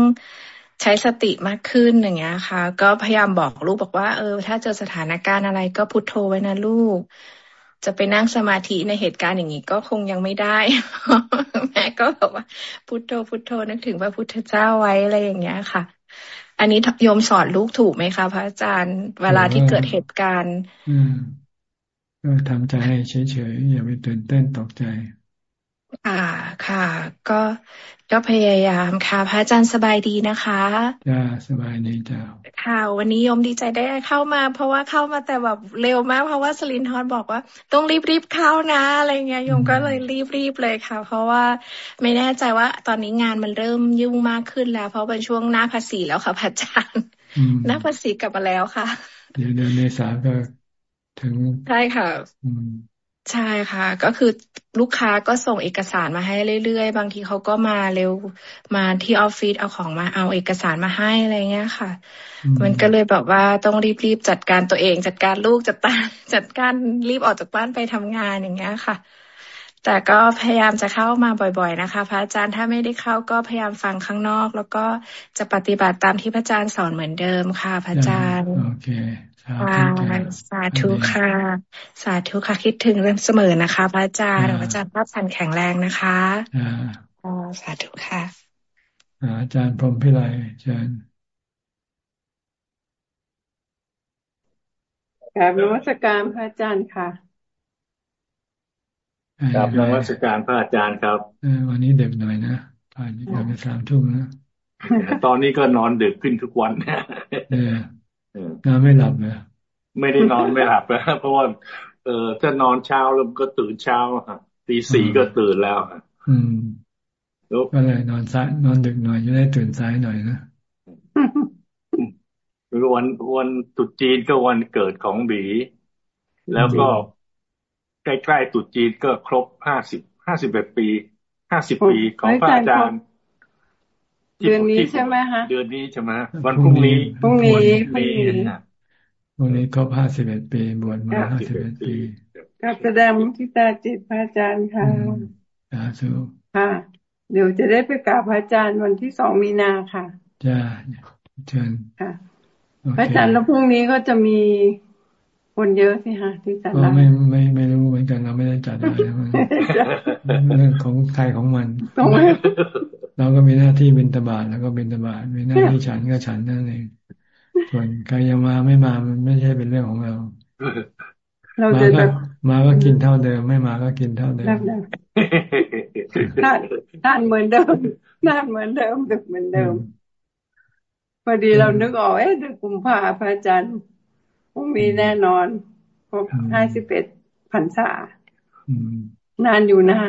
ใช้สติมากขึ้นอย่างเงี้ยค่ะ ก็พยายามบอกลูกบอกว่า เออ ถ้าเจอสถานการณ์อะไรก็พุทโธไว้นะลูก จะไปนั่งสมาธิในเหตุการณ์อย่างนี้ก็คงยังไม่ได้ แม่ก็บอกว่าพุทโธพุทโธนึกถึงพระพุทธเจ้าไว้อะไรอย่างเงี้ยค่ะ อันนี้โยมสอนลูกถูกไหมคะพระอาจารย์ เวลาที่เกิดเหตุการณ์ก็ทำใจให้เฉยๆอย่าไปตื่นเต้นตกใจ ค่ะค่ะ ก็ก็พยายามค่ะ พระอาจารย์สบายดีนะคะจ้าสบายดีจ้าค่ะ วันนี้โยมดีใจได้เข้ามา เพราะว่าเข้ามาแต่แบบเร็วมาก เพราะว่าสลินทอนบอกว่า ต้องรีบรีบเข้านะอะไรเงี้ยโยมก็เลยรีบรีบเลยค่ะ เพราะว่าไม่แน่ใจว่าตอนนี้งานมันเริ่มยุ่งมากขึ้นแล้ว เพราะเป็นช่วงหน้าภาษีแล้วค่ะพระอาจารย์หน้าภาษีกลับมาแล้วค่ะ เดี๋ยวเดือนเมษาก็ถึงใช่ค่ะใช่ค่ะ ก็คือ ลูกค้าก็ส่งเอกสารมาให้เรื่อยๆ บางทีเขาก็มาเร็วมาที่ออฟฟิศเอาของมาเอาเอกสารมาให้อะไรเงี้ยค่ะ มันก็เลยแบบว่าต้องรีบๆจัดการตัวเอง จัดการลูกจัดการจัดการรีบออกจากบ้านไปทำงานอย่างเงี้ยค่ะ แต่ก็พยายามจะเข้ามาบ่อย ๆนะคะ พระอาจารย์ถ้าไม่ได้เข้าก็พยายามฟังข้างนอก แล้วก็จะปฏิบัติตามที่พระอาจารย์สอนเหมือนเดิมค่ะ พระอาจารย์โอเค สาธุค่ะ สาธุค่ะคิดถึงเรื่องเสมอนะคะ พระอาจารย์พระอาจารย์ภาพสันแข็งแรงนะคะอ่าสาธุค่ะอาจารย์พรมพิไลอาจารย์กราบนวัตการพระอาจารย์ค่ะกราบนวัตการพระอาจารย์ครับวันนี้เด็กหน่อยนะผ่านไปสามทุ่มนะตอนนี้ก็นอนดึกขึ้นทุกวัน นอนไม่หลับเลยไม่ได้นอนไม่หลับนะเพราะว่าเออถ้านอนเช้าแล้วก็ตื่นเช้าตีสี่ก็ตื่นแล้วอืมก็เลยนอนสายนอนดึกหน่อยจะได้ตื่นสายหน่อยนะวันวันตุจีนก็วันเกิดของบี แล้วก็ใกล้ๆตุจีนก็ครบห้าสิบห้าสิบเอ็ดปีห้าสิบปีของพระอาจารย์ เดือนนี้ใช่ไหมฮะเดือนนี้ใช่ไหมวันพรุ่งนี้พรุ่งนี้พรุ่งนี้วันนี้ครบห้าสิบเอ็ดปีบวชมาห้าสิบเอ็ดปีก็แสดงมุทิตาจิตพระอาจารย์ค่ะสาธุค่ะ เดี๋ยวจะได้ไปกราบพระอาจารย์วันที่สองมีนาค่ะจ้าเชิญค่ะพระอาจารย์แล้วพรุ่งนี้ก็จะมี คนเยอะสิฮะที่จัดไม่ไม่ไม่รู้เหมือนกันเราไม่ได้จัดอะไรเรื่องของใครของมันเราก็มีหน้าที่บินตบาทแล้วก็บินตบาทมีหน้าที่ฉันก็ฉันนั่นเองส่วนใครยังมาไม่มามันไม่ใช่เป็นเรื่องของเราเราจะแบบมาก็กินเท่าเดิม ไม่มาก็กินเท่าเดิมทานทานเหมือนเดิมทานเหมือนเดิมดึกเหมือนเดิมพอดีเรานึกออกเอ๊ะเดือนกุมภาพระอาจารย์ คงมีแน่นอนครบห้าสิบเอ็ดพรรษานานอยู่นะ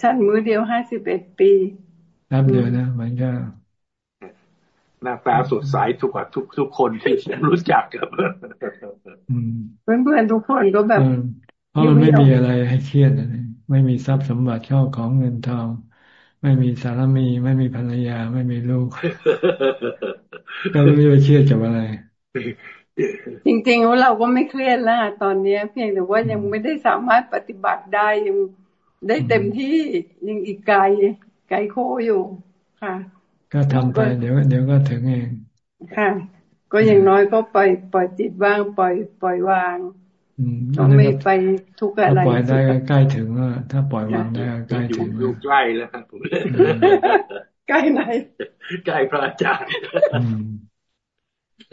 ฉันมือเดียวห้าสิบเอ็ดปีนับเดียวนะมันก็หน้าตาสดใสทุกทุกทุกคนที่รู้จักครับเพื่อนเพื่อนทุกคนก็แบบเพราะมันไม่มีอะไรให้เครียดเลยไม่มีทรัพย์สมบัติเข้าของเงินทอง ไม่มีสารมี ไม่มีภรรยา ไม่มีลูกก็ไม่รู้จะเครียดกับอะไร จริงๆว่าเราก็ไม่เครียดแล้วตอนนี้เพียงแต่ว่ายังไม่ได้สามารถปฏิบัติได้ยังได้เต็มที่ยังอีกไกลไกลโคอยู่ค่ะ ก็ทำไปเดี๋ยวเดี๋ยวก็ถึงเองค่ะ ก็อย่างน้อยก็ปล่อยปล่อยจิตว่างปล่อยปล่อยวางก็ไม่ไปทุกอะไรปล่อยได้ก็ใกล้ถึงว่าถ้าปล่อยวางได้ก็ใกล้ถึงอยู่ใกล้แล้วครับผมใกล้ไหนใกล้พระอาจารย์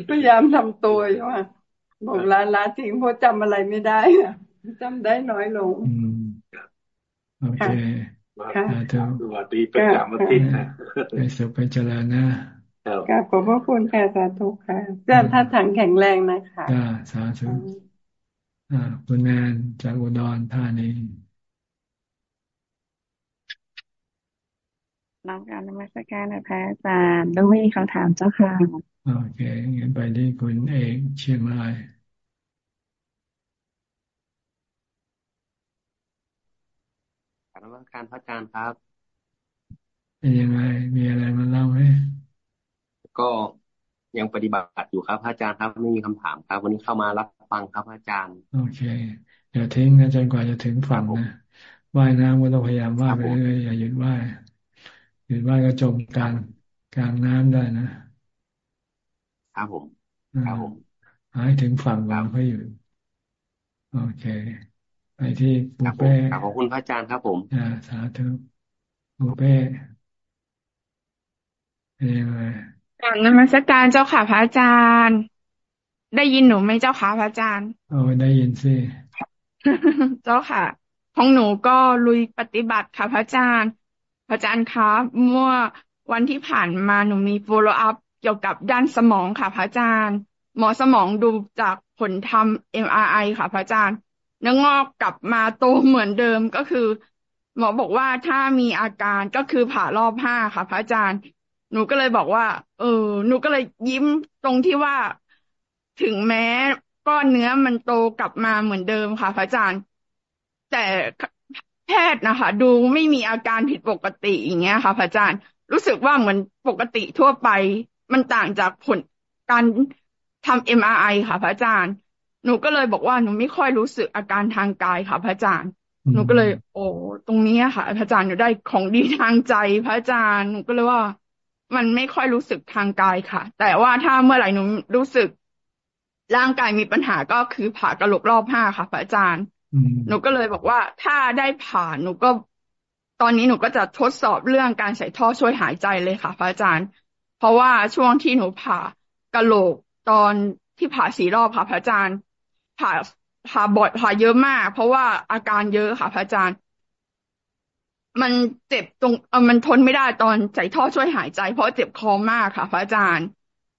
พยายามทำตัวอยู่ว่าบอกลาลาทิ้งเพราะจำอะไรไม่ได้อะจำได้น้อยลงโอเคค่ะสวัสดีเป็นกรรมตินะไปสุขไปเจริญนะกราบขอบพระคุณค่ะสาธุค่ะเจ้าท่าทางแข็งแรงนะคะจ้าสาธุอ่าคุณแมนจากอุดรธานีน้องการนมัสการนะพระอาจารย์แล้วมีคำถามเจ้าค่ะ โอเคงั้นไปที่คุณเอกเชียงรายนมัสการพระอาจารย์ครับ เป็นยังไง มีอะไรมาเล่าไหมก็ยังปฏิบัติอยู่ครับพระอาจารย์ครับไม่มีคำถามครับ วันนี้เข้ามารับฟังครับพระอาจารย์ โอเคอย่าทิ้งนะจนกว่าจะถึงฝั่งนะว่ายน้ำก็ต้องพยายามว่ายไปเรื่อยอย่าหยุดว่ายหยุดว่ายก็จมกลางกลางน้ำได้นะ ครับผมครับผมหายถึงฝั่งวางค่อยอยู่ โอเค ไปที่ปูเป้ขอบคุณพระอาจารย์ครับผมอ่าสาธุปูเป้เป็นยังไงกลับนมัสการเจ้าค่ะพระอาจารย์ ได้ยินหนูไหมเจ้าค่ะพระอาจารย์โอ้ได้ยินสิเจ้าค่ะของหนูก็ลุยปฏิบัติค่ะพระอาจารย์ พระอาจารย์ครับเมื่อวันที่ผ่านมาหนูมี follow up เกี่ยวกับด้านสมองค่ะพระอาจารย์ หมอสมองดูจากผลทำ MRI ค่ะพระอาจารย์เนื้องอกกลับมาโตเหมือนเดิมก็คือ หมอบอกว่าถ้ามีอาการก็คือผ่ารอบห้าค่ะ พระอาจารย์ หนูก็เลยบอกว่า เออ หนูก็เลยยิ้มตรงที่ว่าถึงแม้ก้อนเนื้อมันโตกลับมาเหมือนเดิมค่ะ พระอาจารย์ แต่แพทย์นะคะ ดูไม่มีอาการผิดปกติอย่างเงี้ยค่ะ พระอาจารย์ รู้สึกว่าเหมือนปกติทั่วไป มันต่างจากผลการทำเอ็มอาไอค่ะ พระอาจารย์ หนูก็เลยบอกว่าหนูไม่ค่อยรู้สึกอาการทางกายค่ะ พระอาจารย์ หนูก็เลย โอ้ตรงนี้ค่ะ พระอาจารย์หนูได้ของดีทางใจ พระอาจารย์หนูก็เลยว่า มันไม่ค่อยรู้สึกทางกายค่ะ แต่ว่าถ้าเมื่อไหร่หนูรู้สึก ร่างกายมีปัญหาก็คือผ่ากระโหลกรอบห้าค่ะ พระอาจารย์หนูก็เลยบอกว่าถ้าได้ผ่าหนูก็ ตอนนี้หนูก็จะทดสอบเรื่องการใส่ท่อช่วยหายใจเลยค่ะ พระอาจารย์ เพราะว่าช่วงที่หนูผ่ากระโหลกตอนที่ผ่าสีรอบค่ะพระอาจารย์ ผ่าผ่าบ่อยผ่าเยอะมาก เพราะว่าอาการเยอะค่ะพระอาจารย์ มันเจ็บตรงเออมันทนไม่ได้ตอนใส่ท่อช่วยหายใจ เพราะเจ็บคอมากค่ะ พระอาจารย์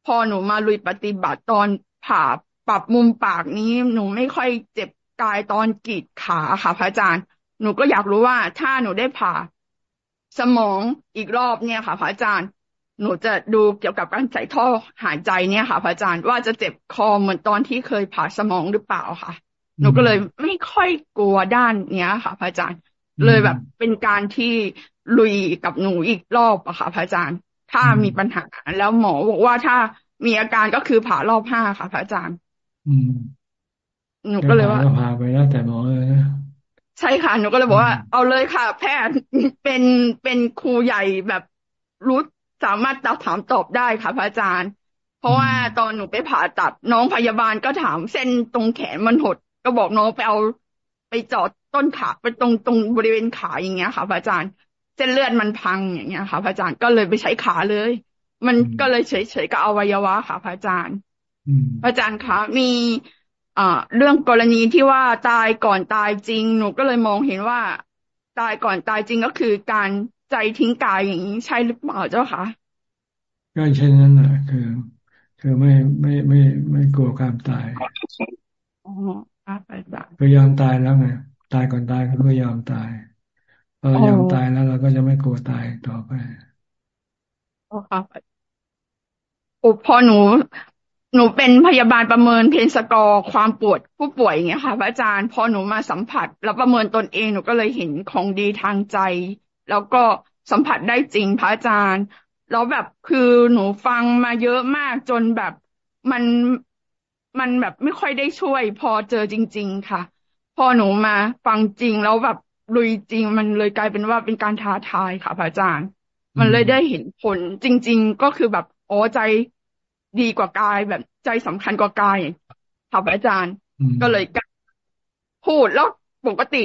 พอหนูมาลุยปฏิบัติตอนผ่าปรับมุมปากนี้หนูไม่ค่อยเจ็บกายตอนกรีดขาค่ะ พระอาจารย์ หนูก็อยากรู้ว่าถ้าหนูได้ผ่าสมองอีกรอบเนี่ยค่ะ พระอาจารย์ หนูจะดูเกี่ยวกับการใส่ท่อหายใจเนี่ยค่ะพระอาจารย์ว่าจะเจ็บคอเหมือนตอนที่เคยผ่าสมองหรือเปล่าค่ะ หนูก็เลยไม่ค่อยกลัวด้านเนี้ยค่ะพระอาจารย์ เลยแบบเป็นการที่ลุยกับหนูอีกรอบอะค่ะพระอาจารย์ ถ้ามีปัญหาแล้วหมอบอกว่าถ้ามีอาการก็คือผ่ารอบห้าค่ะพระอาจารย์ อืมหนูก็เลยว่าผ่าไปแล้วแต่หมอเลยนะใช่ค่ะหนูก็เลยบอกว่า เอาเลยค่ะ แพทย์เป็นเป็นครูใหญ่แบบรู้ สามารถตอบถามตอบได้ค่ะพระอาจารย์ เพราะว่าตอนหนูไปผ่าตัดน้องพยาบาลก็ถามเส้นตรงแขนมันหด ก็บอกน้องไปเอาไปจอดต้นขาไปตรงตรงบริเวณขาอย่างเงี้ยค่ะพระอาจารย์ เส้นเลือดมันพังอย่างเงี้ยค่ะพระอาจารย์ก็เลยไปใช้ขาเลย มันก็เลยเฉยๆกับอวัยวะค่ะพระอาจารย์พระอาจารย์คะมีอ่าเรื่องกรณีที่ว่าตายก่อนตายจริง หนูก็เลยมองเห็นว่า ตายก่อนตายจริงก็คือการ ใจทิ้งกายอย่างนี้ใช่หรือเปล่าเจ้าคะก็เช่นนั้นแหละคือคือไม่ไม่ไม่ไม่กลัวความตายอ๋อครับอาจารย์ก็ยอมตายแล้วไงตายก่อนตายก็ยอมตายพอเรายอมตายแล้วเราก็จะไม่กลัวตายต่อไปโอ้ครับอุพอหนู หนูเป็นพยาบาลประเมินเพนสกอร์ความปวดผู้ป่วยอย่างเงี้ยค่ะพระอาจารย์พอหนูมาสัมผัส แล้วประเมินตนเองหนูก็เลยเห็นของดีทางใจ แล้วก็สัมผัสได้จริงพระอาจารย์แล้วแบบคือหนูฟังมาเยอะมากจนแบบมันมันแบบไม่ค่อยได้ช่วย พอเจอจริง ๆ ค่ะ พอหนูมาฟังจริงแล้วแบบลุยจริง มันเลยกลายเป็นว่าเป็นการท้าทายค่ะพระอาจารย์ มันเลยได้เห็นผลจริง ๆ ก็คือแบบโอ้ใจดีกว่ากายแบบใจสำคัญกว่ากายค่ะพระอาจารย์ ก็เลยพูดแล้วปกติ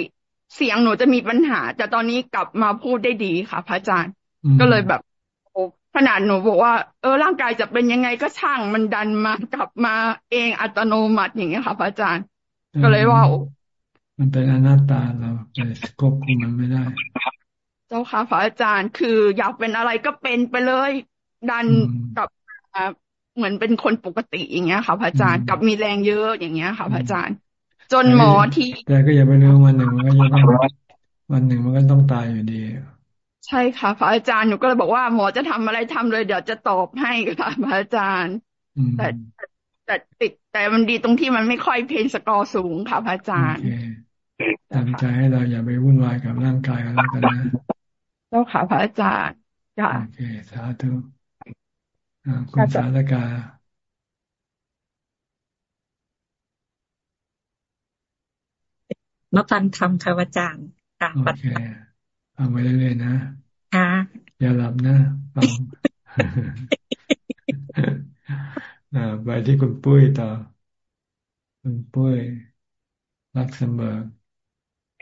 เสียงหนูจะมีปัญหา แต่ตอนนี้กลับมาพูดได้ดีค่ะ พระอาจารย์ ก็เลยแบบขนาดหนูบอกว่า เออร่างกายจะเป็นยังไงก็ช่างมันดันมากลับมาเองอัตโนมัติอย่างเงี้ยค่ะ พระอาจารย์ ก็เลยว่า มันเป็นอนัตตาเราไปควบคุมมันไม่ได้ เจ้าค่ะพระอาจารย์คืออยากเป็นอะไรก็เป็นไปเลย ดันกับเหมือนเป็นคนปกติอย่างเงี้ยค่ะพระอาจารย์กับมีแรงเยอะอย่างเงี้ยค่ะพระอาจารย์ จนหมอที่แต่ก็อย่าไปรู้วันหนึ่งมันก็ยังวันหนึ่งมันก็ต้องตายอยู่ดี ใช่ค่ะ พระอาจารย์หนูก็เลยบอกว่าหมอจะทำอะไรทำเลย เดี๋ยวจะตอบให้ค่ะพระอาจารย์แต่แต่ติดแต่มันดีตรงที่มันไม่ค่อยเพนสกอร์สูงค่ะพระอาจารย์ตั้งใจให้เราอย่าไปวุ่นวายกับร่างกายกันแล้วกันนะเจ้าค่ะพระอาจารย์จ้าโอเคสาธุคุณสารกา นพันคำค่ะอาจารย์ค่ะโอเคฟังไปเรื่อยๆนะค่ะอย่าหลับนะฟังไปที่คุณปุ้ยต่อ คุณปุ้ยลักเซมเบิร์ก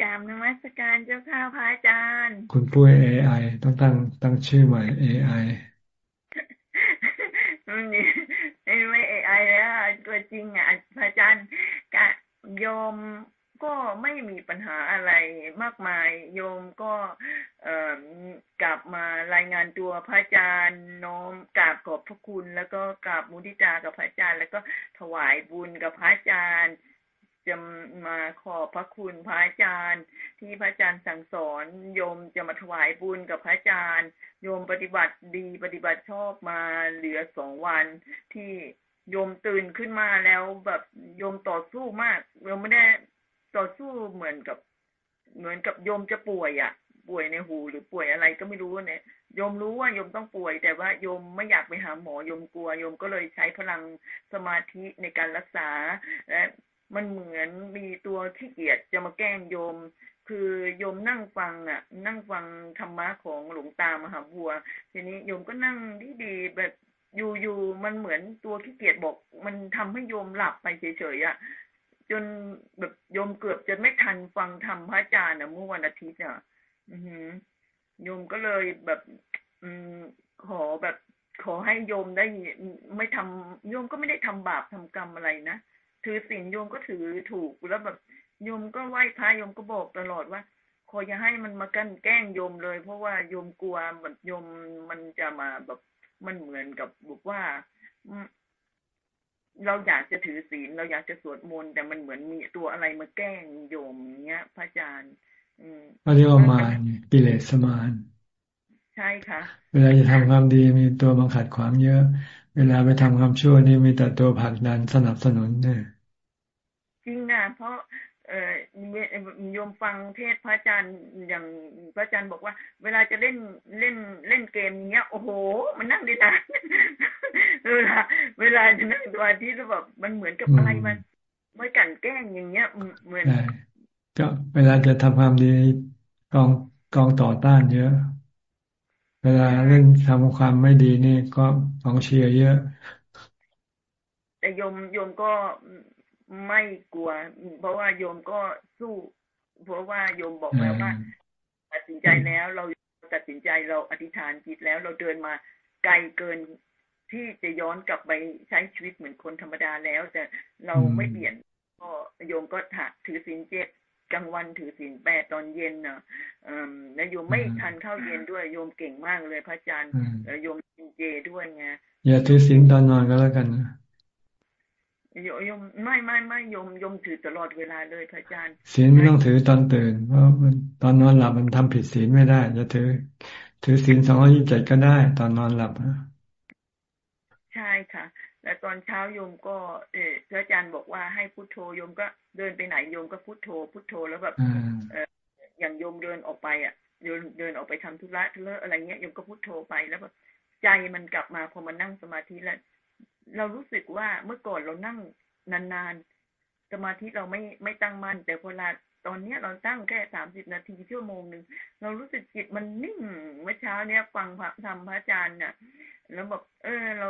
กราบนมัสการเจ้าค่ะพระอาจารย์ คุณปุ้ย AIต้องตั้งตั้งชื่อใหม่ AIไม่ไม่ AI แล้วตัวจริงอะพระอาจารย์กะโยม ก็ไม่มีปัญหาอะไรมากมาย โยมก็เอ่อกลับมารายงานตัวพระอาจารย์น้อมกราบขอบพระคุณ แล้วก็กราบมุทิตากับพระอาจารย์ แล้วก็ถวายบุญกับพระอาจารย์จะมาขอพระคุณพระอาจารย์ ที่พระอาจารย์สั่งสอนโยมจะมาถวายบุญกับพระอาจารย์ โยมปฏิบัติดีปฏิบัติชอบมาเหลือสองวันที่โยมตื่นขึ้นมาแล้วแบบโยมต่อสู้มากโยมไม่ได้ ต่อสู้เหมือนกับ เหมือนกับโยมจะป่วยอะ่ะ ป่วยในหูหรือป่วยอะไรก็ไม่รู้เนี่ยโยมรู้ว่าโยมต้องป่วย แต่ว่าโยมไม่อยากไปหาหมอโยมกลัวโยมก็เลยใช้พลังสมาธิในการรักษาและมันเหมือนมีตัวขี้เกียจจะมาแกล้งโยม คือโยมนั่งฟังอะ นั่งฟังธรรมะของหลวงตามหาบัว ทีนี้โยมก็นั่งดีๆแบบอยู่ๆมันเหมือนตัวขี้เกียจบอก มันทำให้โยมหลับไปเฉยๆอะ จนแบบโยมเกือบจะไม่ทันฟังธรรมพระอาจารย์นะเมื่อวันอาทิตย์อะโยมก็เลยแบบ อืมขอแบบ ขอให้โยมได้ไม่ทำโยมก็ไม่ได้ทำบาปทำกรรมอะไรนะถือศีลโยมก็ถือถูกแล้วแบบโยมก็ไหว้พระโยมก็บอกตลอดว่าขออย่าให้มันมากันแกล้งโยมเลย เพราะว่าโยมกลัวแบบโยมมันจะมาแบบมันเหมือนกับบอกว่า เราอยากจะถือศีลเราอยากจะสวดมนต์แต่มันเหมือนมีตัวอะไรมาแกล้งโยมเงี้ย พระอาจารย์ อืมเรียกว่ามารกิเลสมารใช่ค่ะ เวลาจะทำความดีมีตัวมาขัดขวางเยอะ เวลาไปทำความชั่วนี่มีแต่ตัวผลักดันสนับสนุนเนี่ยจริงนะเพราะ เอ่อโยมฟังเทศพระอาจารย์อย่างพระอาจารย์บอกว่า เวลาจะเล่นเล่นเล่นเกมอย่างเงี้ย โอ้โห มันนั่งดีนะเวลาเวลาจะนั่งตัวที่แบบมันเหมือนกับอะไรมันไม่กันแกล้งอย่างเงี้ยเหมือนก็เวลาจะทำความดีกองกองต่อต้านเยอะ เวลาเล่นทำความไม่ดีนี่ก็กองเชียร์เยอะ แต่โยมโยมก็ ไม่กลัว เพราะว่าโยมก็สู้ เพราะว่าโยมบอกแล้วว่าตัดสินใจแล้วเราตัดสินใจเราอธิษฐานจิตแล้ว เราเดินมาไกลเกินที่จะย้อนกลับไปใช้ชีวิตเหมือนคนธรรมดาแล้ว แต่เราไม่เปลี่ยน ก็โยมก็ถถือศีลเจ็ดกลางวันถือศีลแปดตอนเย็นเนาะแล้วโยมไม่ทันเข้าเย็นด้วยโยมเก่งมากเลยพระอาจารย์โยมกินเจด้วยไงอย่าถือศีลตอนนอนก็แล้วกันนะ โยมไม่ไม่ไม่โยมโยมถือตลอดเวลาเลยพระอาจารย์ศีลไม่ต้องถือตอนตื่นเพราะตอนนอนหลับมันทำผิดศีลไม่ได้ จะถือ ถือศีลสองร้อยี่สิบเจ็ดก็ได้ ตอนนอนหลับใช่ค่ะ แล้วตอนเช้าโยมก็เออพระอาจารย์บอกว่าให้พุทโธโยมก็เดินไปไหนโยมก็พุทโธพุทโธแล้วแบบเอออย่างโยมเดินออกไปอะโยมเดินออกไปทำธุระธุระอะไรเงี้ยโยมก็พุทโธไปแล้วแบบใจมันกลับมาพอมานั่งสมาธิแล้ว เรารู้สึกว่าเมื่อก่อนเรานั่งนานๆ สมาธิเราไม่ไม่ตั้งมั่นแต่เวลาตอนเนี้ยเราตั้งแค่สามสิบนาทีชั่วโมงหนึ่งเรารู้สึกจิตมันนิ่งเมื่อเช้าเนี้ยฟังพระธรรมพระอาจารย์น่ะ แล้วแบบเออเรา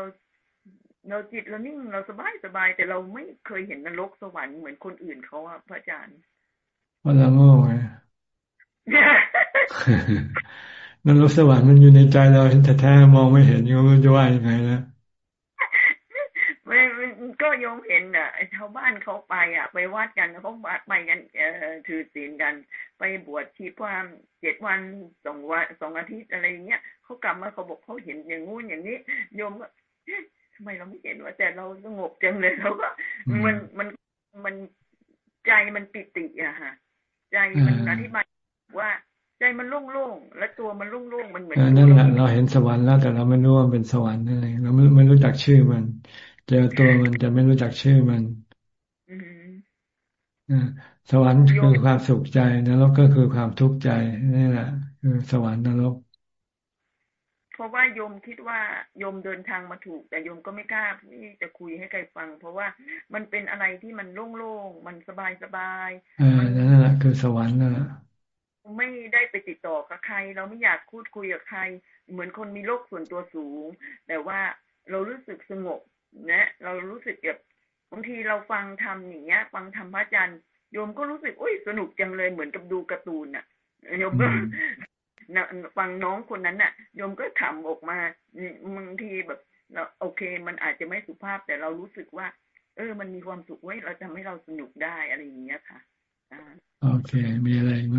เราจิตเรานิ่งเราสบายสบายแต่เราไม่เคยเห็นนรกสวรรค์เหมือนคนอื่นเขาอะพระอาจารย์ว่าเราโง่ไงนรกสวรรค์มันอยู่ในใจเราแต่แท้มองไม่เห็นก็ไม่จะว่ายังไงนะ ก็โยมเห็นอะชาวบ้านเขาไปอะ ไปวัดกันเขาไปกันเออถือศีลกัน ไปบวชชีพามเจ็ดวันสองวันสองอาทิตย์อะไรเงี้ยเขากลับมาเขาบอกเขาเห็นอย่างงู้นอย่างนี้โยมก็ทำไมเราไม่เห็นว่าแต่เราสงบจังเลยเขาก็มันมันมันใจมันปิติอะฮะใจมันอธิบายว่าใจมันโล่งๆ และตัวมันโล่งๆ มันเหมือนนั่นแหละเราเห็นสวรรค์แล้วแต่เราไม่รู้ว่าเป็นสวรรค์นั่นเองเราไม่ไม่รู้จักชื่อมัน เจอตัวมันจะไม่รู้จักชื่อมันสวรรค์คือความสุขใจนรกก็คือความทุกข์ใจนี่แหละคือสวรรค์นรก เพราะว่าโยมคิดว่าโยมเดินทางมาถูก แต่โยมก็ไม่กล้าที่จะคุยให้ใครฟัง เพราะว่ามันเป็นอะไรที่มันโล่งๆมันสบายๆอ่านั่นแหละคือสวรรค์นะไม่ได้ไปติดต่อกับใคร เราไม่อยากพูดคุยกับใคร เหมือนคนมีโลกส่วนตัวสูง แต่ว่าเรารู้สึกสงบ นะเรารู้สึกแบบบางทีเราฟังทำอย่างเงี้ย ฟังธรรมพระอาจารย์โยมก็รู้สึกอุ้ยสนุกจังเลยเหมือนกับดูการ์ตูนอะโยมก็ฟังน้องคนนั้นน่ะโยมก็ขำออกมาบางทีแบบเราโอเค มันอาจจะไม่สุภาพแต่เรารู้สึกว่า เออ มันมีความสุขไว้เราทำให้เราสนุกได้อะไรอย่างเงี้ยค่ะโอเค มีอะไรไหม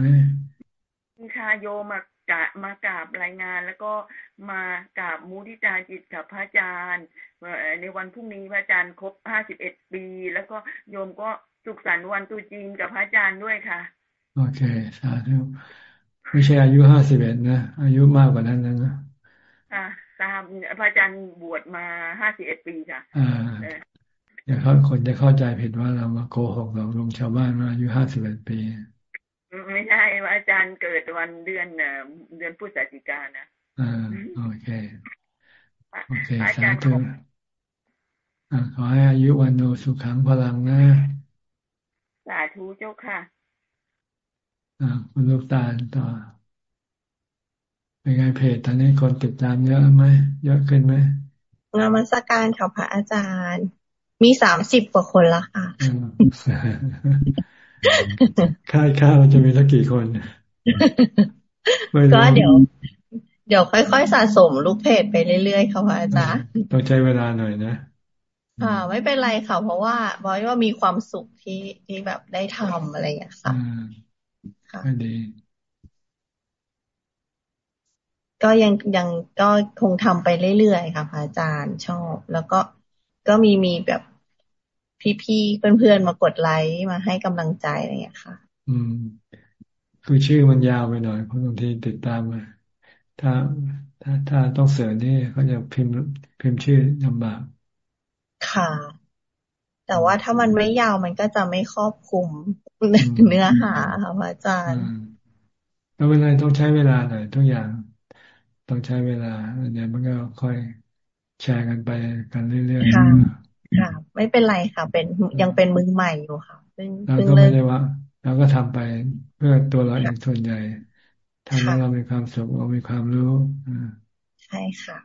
มีคาโยมา กะมากราบรายงาน แล้วก็มากราบมูทิตาจิตกับพระอาจารย์ ในวันพรุ่งนี้พระอาจารย์ครบห้าสิบเอ็ดปี แล้วก็โยมก็สุขสันต์วันตุจีนกับพระอาจารย์ด้วยค่ะ โอเค สาธุไม่ใช่อายุห้าสิบเอ็ดนะ อายุมากกว่านั้นนะค่ะทราบพระอาจารย์บวชมาห้าสิบเอ็ดปีค่ะอ่าเดี๋ยวเขาคนจะเข้าใจผิดว่าเรามาโกหกเราลงชาวบ้านมาอายุห้าสิบเอ็ดปี ไม่ใช่ว่าอาจารย์เกิดวันเดือนเดือนพฤศจิกานะอ่าโอเคโอเคสาธุขอให้อายุวันโนสุขังพลังนะสาธุเจ้าค่ะอ่าคุณลูกตาลต่อเป็นไงเพจตอนนี้คนติดตามเยอะไหมเยอะขึ้นไหมงามัสการค่ะพระอาจารย์ มีสามสิบกว่าคนละค่ะ ค่ายค่าเราจะมีสักกี่คนก็เดี๋ยว เดี๋ยวค่อยๆสะสมลูกเพจไปเรื่อยๆค่ะพระอาจารย์ต้องใช้เวลาหน่อยนะค่ะไม่เป็นไรค่ะ เพราะว่าบอยว่ามีความสุขที่ที่แบบได้ทำอะไรอย่างเงี้ยค่ะค่ะดีก็ยังยังก็คงทำไปเรื่อยๆค่ะพระอาจารย์ชอบ แล้วก็ก็มีมีแบบ พี่ๆเพื่อนๆมากดไลค์มาให้กำลังใจอะไรอย่างเงี้ยค่ะ อืม คือชื่อมันยาวไปหน่อยเพราะบางทีติดตามมาถ้าถ้าถ้าต้องเสิร์ชนี่เขาจะพิมพ์พิมพ์ชื่อลำบากค่ะ แต่ว่าถ้ามันไม่ยาวมันก็จะไม่ครอบคลุมเนื้อหาค่ะอาจารย์ไม่เป็นไรต้องใช้เวลาหน่อยทุกอย่างต้องใช้เวลาเดี๋ยวมันก็ค่อยแชร์กันไปกันเรื่อยๆ ค่ะค่ะ ไม่เป็นไรค่ะ เป็นยังเป็นมือใหม่อยู่ค่ะเพิ่งเพิ่งเลิกไม่ได้ว่าเราก็ทำไปเพื่อตัวเราเองส่วนใหญ่ทำให้เรามีความสุขเรามีความรู้ใช่ค่ะ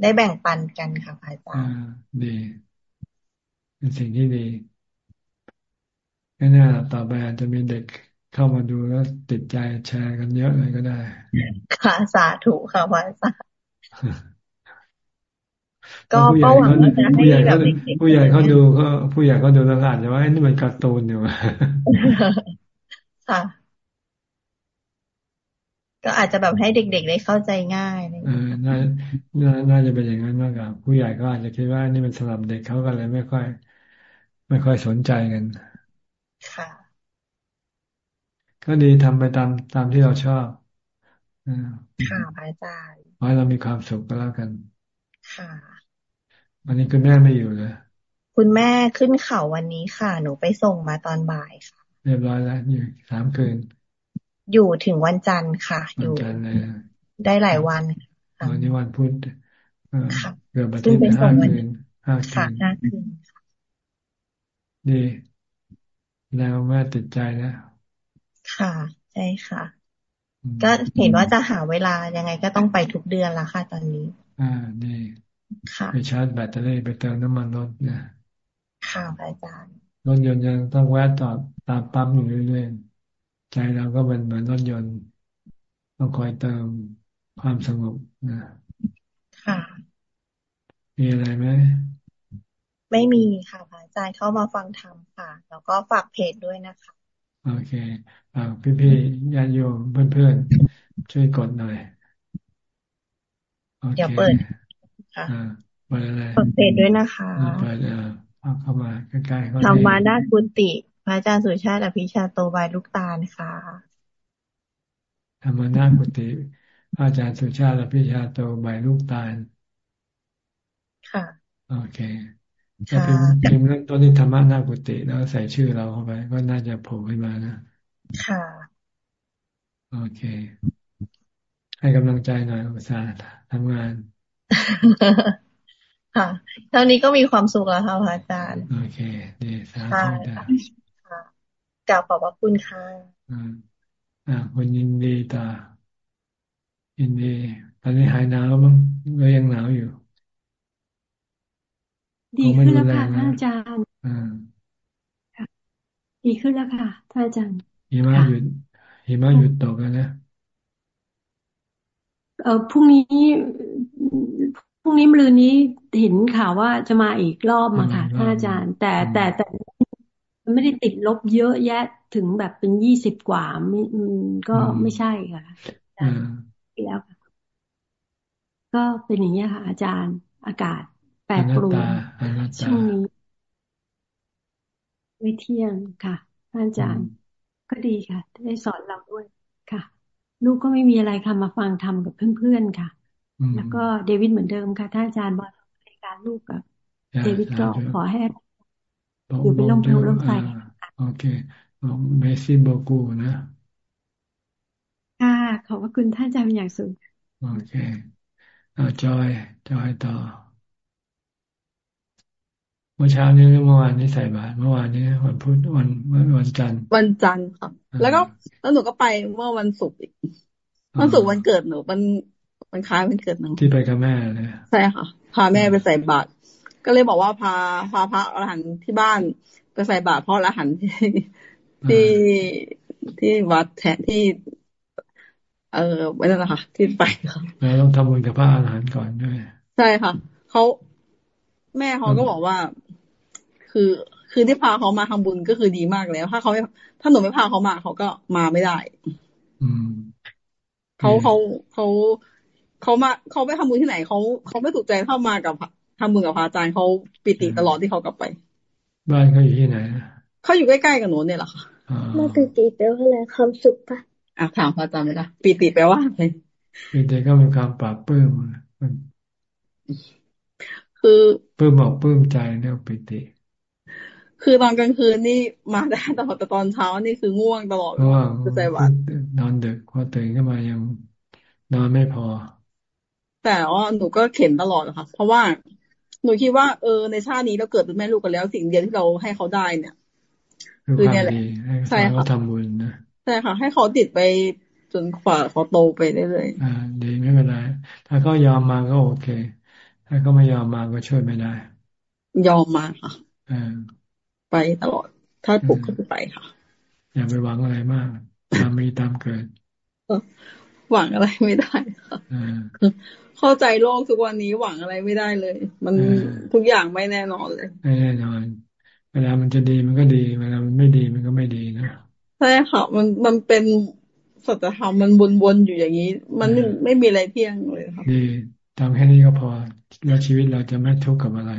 ได้แบ่งปันกันค่ะอาจารย์ดีเป็นสิ่งที่ดีแน่ๆต่อไปอาจจะมีเด็กเข้ามาดูแล้วติดใจแชร์กันเยอะเลยก็ได้ ค่ะสาธุค่ะพระอาจารย์ ก็ก็หวังว่าจะให้แบบผู้ใหญ่เขาดูก็ผู้ใหญ่เขาดูแล้วอาจจะว่านี่มันการ์ตูนอยู่ค่ะ ก็อาจจะแบบให้เด็กๆได้เข้าใจง่ายเออน่าน่าจะเป็นอย่างนั้นมากกว่าผู้ใหญ่ก็อาจจะคิดว่านี่มันสำหรับเด็กเขาก็เลยไม่ค่อย ไม่ค่อยสนใจกันค่ะ ก็ดีทำไปตามตามที่เราชอบค่ะพระอาจารย์ขอให้เรามีความสุขก็แล้วกัน ค่ะ วันนี้คุณแม่ไม่อยู่เลยคุณแม่ขึ้นเขาวันนี้ค่ะ หนูไปส่งมาตอนบ่ายค่ะ เรียบร้อยแล้วอยู่สามคืน อยู่ถึงวันจันทร์ค่ะ อยู่ได้หลายวันวันนี้วันพุธเกือบอาทิตย์ห้าคืนห้าคืนห้าคืนดีแล้วแม่ติดใจนะ ค่ะใช่ค่ะ ก็เห็นว่าจะหาเวลายังไงก็ต้องไปทุกเดือนละค่ะตอนนี้ อ่าดี ไปชาร์จแบตเตอรี่ไปเติมน้ำมันรถนะค่ะอาจารย์รถยนต์ยังต้องแวะจอดตามปั๊มอยู่เรื่อยๆใจเราก็เป็นเหมือนรถยนต์ต้องคอยเติมความสงบนะค่ะ มีอะไรไหมไม่มีค่ะพระอาจารย์เข้ามาฟังธรรมค่ะ แล้วก็ฝากเพจด้วยนะคะ โอเคฝากพี่ๆญาติโยมเพื่อนๆช่วยกดหน่อยเดี๋ยวเปิด ค่ะเปิดอะไรเปิดเพจด้วยนะคะเปิดเออเข้ามาใกล้ๆเขาทำมาด้กุติ พระอาจารย์สุชาติอภิชาโตบายลูกตาลค่ะธรรมนากุติพระอาจารย์สุชาติอภิชาโตบายลูกตาล ค่ะ โอเคก็พิมพ์พิมพ์ตัวนี้ธรรมนากุติแล้วใส่ชื่อเราเข้าไป ก็น่าจะโผล่ขึ้นมานะ ค่ะ โอเค ให้กำลังใจหน่อยอุตส่าห์ทำงาน ค่ะ เท่านี้ก็มีความสุขแล้วค่ะอาจารย์ โอเคดีสาธุจ้ะกล่าวขอบพระคุณค่ะอ่าคุณยินดีตา ยินดี ตอนนี้หายหนาวมั้งก็ยังหนาวอยู่ ดีขึ้นแล้วค่ะท่านอาจารย์ดีขึ้นแล้วค่ะท่านอาจารย์หิมะหยุดหิมะหยุดตกแล้วนะ เออพรุ่งนี้พรุ่งนี้มรืนนี้เห็นข่าวว่าจะมาอีกรอบมาค่ะท่านอาจารย์ แต่แต่แต่ไม่ได้ติดลบเยอะแยะถึงแบบเป็นยี่สิบกว่าไม่ก็ไม่ใช่ค่ะแล้วก็เป็นอย่างนี้ค่ะ อาจารย์อากาศแปรปรวนช่วงนี้ไม่เที่ยงค่ะท่านอาจารย์ ก็ดีค่ะ ได้สอนเราด้วยค่ะ ลูกก็ไม่มีอะไรค่ะมาฟังทำกับเพื่อนๆค่ะ แล้วก็เดวิดเหมือนเดิมค่ะท่านอาจารย์บอกในการลูกกับเดวิดก็ขอให้อยู่เป็นร่มโพล่มใสโอเคเมซี่โบกูนะค่ะขอบพระคุณท่านอาจารย์เป็นอย่างสูงโอเคอาจอยจอยต่อ เมื่อเช้านี้เมื่อวานนี้ใส่บาตรเมื่อวานนี้วันพุธวันวันจันทร์วันจันทร์ค่ะ แล้วก็แล้วหนูก็ไปเมื่อวันศุกร์อีกวันศุกร์วันเกิดหนูมันมันคล้ายมันเกิดหนูที่ไปกับแม่เลยใช่ค่ะ พาแม่ไปใส่บาตรก็เลยบอกว่าพาพาพระอรหันต์ที่บ้านไปใส่บาตรเพราะอรหันต์ที่ที่ที่วัดแทนที่ เออไม่นั่นแหละค่ะที่ไปค่ะแล้วต้องทำบุญกับพระอรหันต์ก่อนด้วยใช่ค่ะเขาแม่เขาก็บอกว่า คือ คือที่พาเขามาทำบุญก็คือดีมากแล้ว ถ้าเขาถ้าหนูไม่พาเขามาเขาก็มาไม่ได้ อืมเขาเขาเขาเขามาเขาไปทำบุญที่ไหนเขาเขาไม่ถูกใจเข้ามากับทำบุญกับพระอาจารย์เขาปิติตลอดที่เขากลับไป บ้านเขาอยู่ที่ไหนเขาอยู่ใกล้ๆกับหนูเนี่ยแหละค่ะมาปิติแปลว่าอะไรความสุขปะอะถามพระอาจารย์ไหมล่ะปิติแปลว่าอะไรปิติก็เป็นความปราบปลื้มคือปลื้มบอกปลื้มใจเนี่ยปิติ คือตอนกลางคืนนี่มาได้ตลอดแต่ตอนเช้านี่คือง่วงตลอดง่วงใจหวานนอนดึกพอตื่นขึ้นมายังนอนไม่พอ แต่ว่าหนูก็เข็นตลอดค่ะเพราะว่าหนูคิดว่าเออในชาตินี้เราเกิดเป็นแม่ลูกกันแล้ว สิ่งเดียวที่เราให้เขาได้เนี่ยคือเนี่ยแหละใช่ค่ะทำบุญนะใช่ค่ะ ให้เขาติดไปจนกว่าเขาโตไปเรื่อยๆอ่าดีไม่เป็นไรถ้าเขายอมมาก็โอเค ถ้าเขาไม่ยอมมาก็ช่วยไม่ได้ ยอมมาค่ะ ไปตลอด ถ้าปลุกก็จะไปค่ะ อย่าไปหวังอะไรมากตามมีตามเกิดหวังอะไรไม่ได้ค่ะเข้าใจโลกทุกวันนี้หวังอะไรไม่ได้เลย มันทุกอย่างไม่แน่นอนเลยไม่แน่นอน เวลามันจะดีมันก็ดีเวลามันไม่ดีมันก็ไม่ดีนะใช่ค่ะ มันมันเป็นสัจธรรมมันวนๆอยู่อย่างนี้ มันไม่มีอะไรเที่ยงเลยค่ะดีทำแค่นี้ก็พอแล้วชีวิตเราจะไม่ทุกข์กับอะไร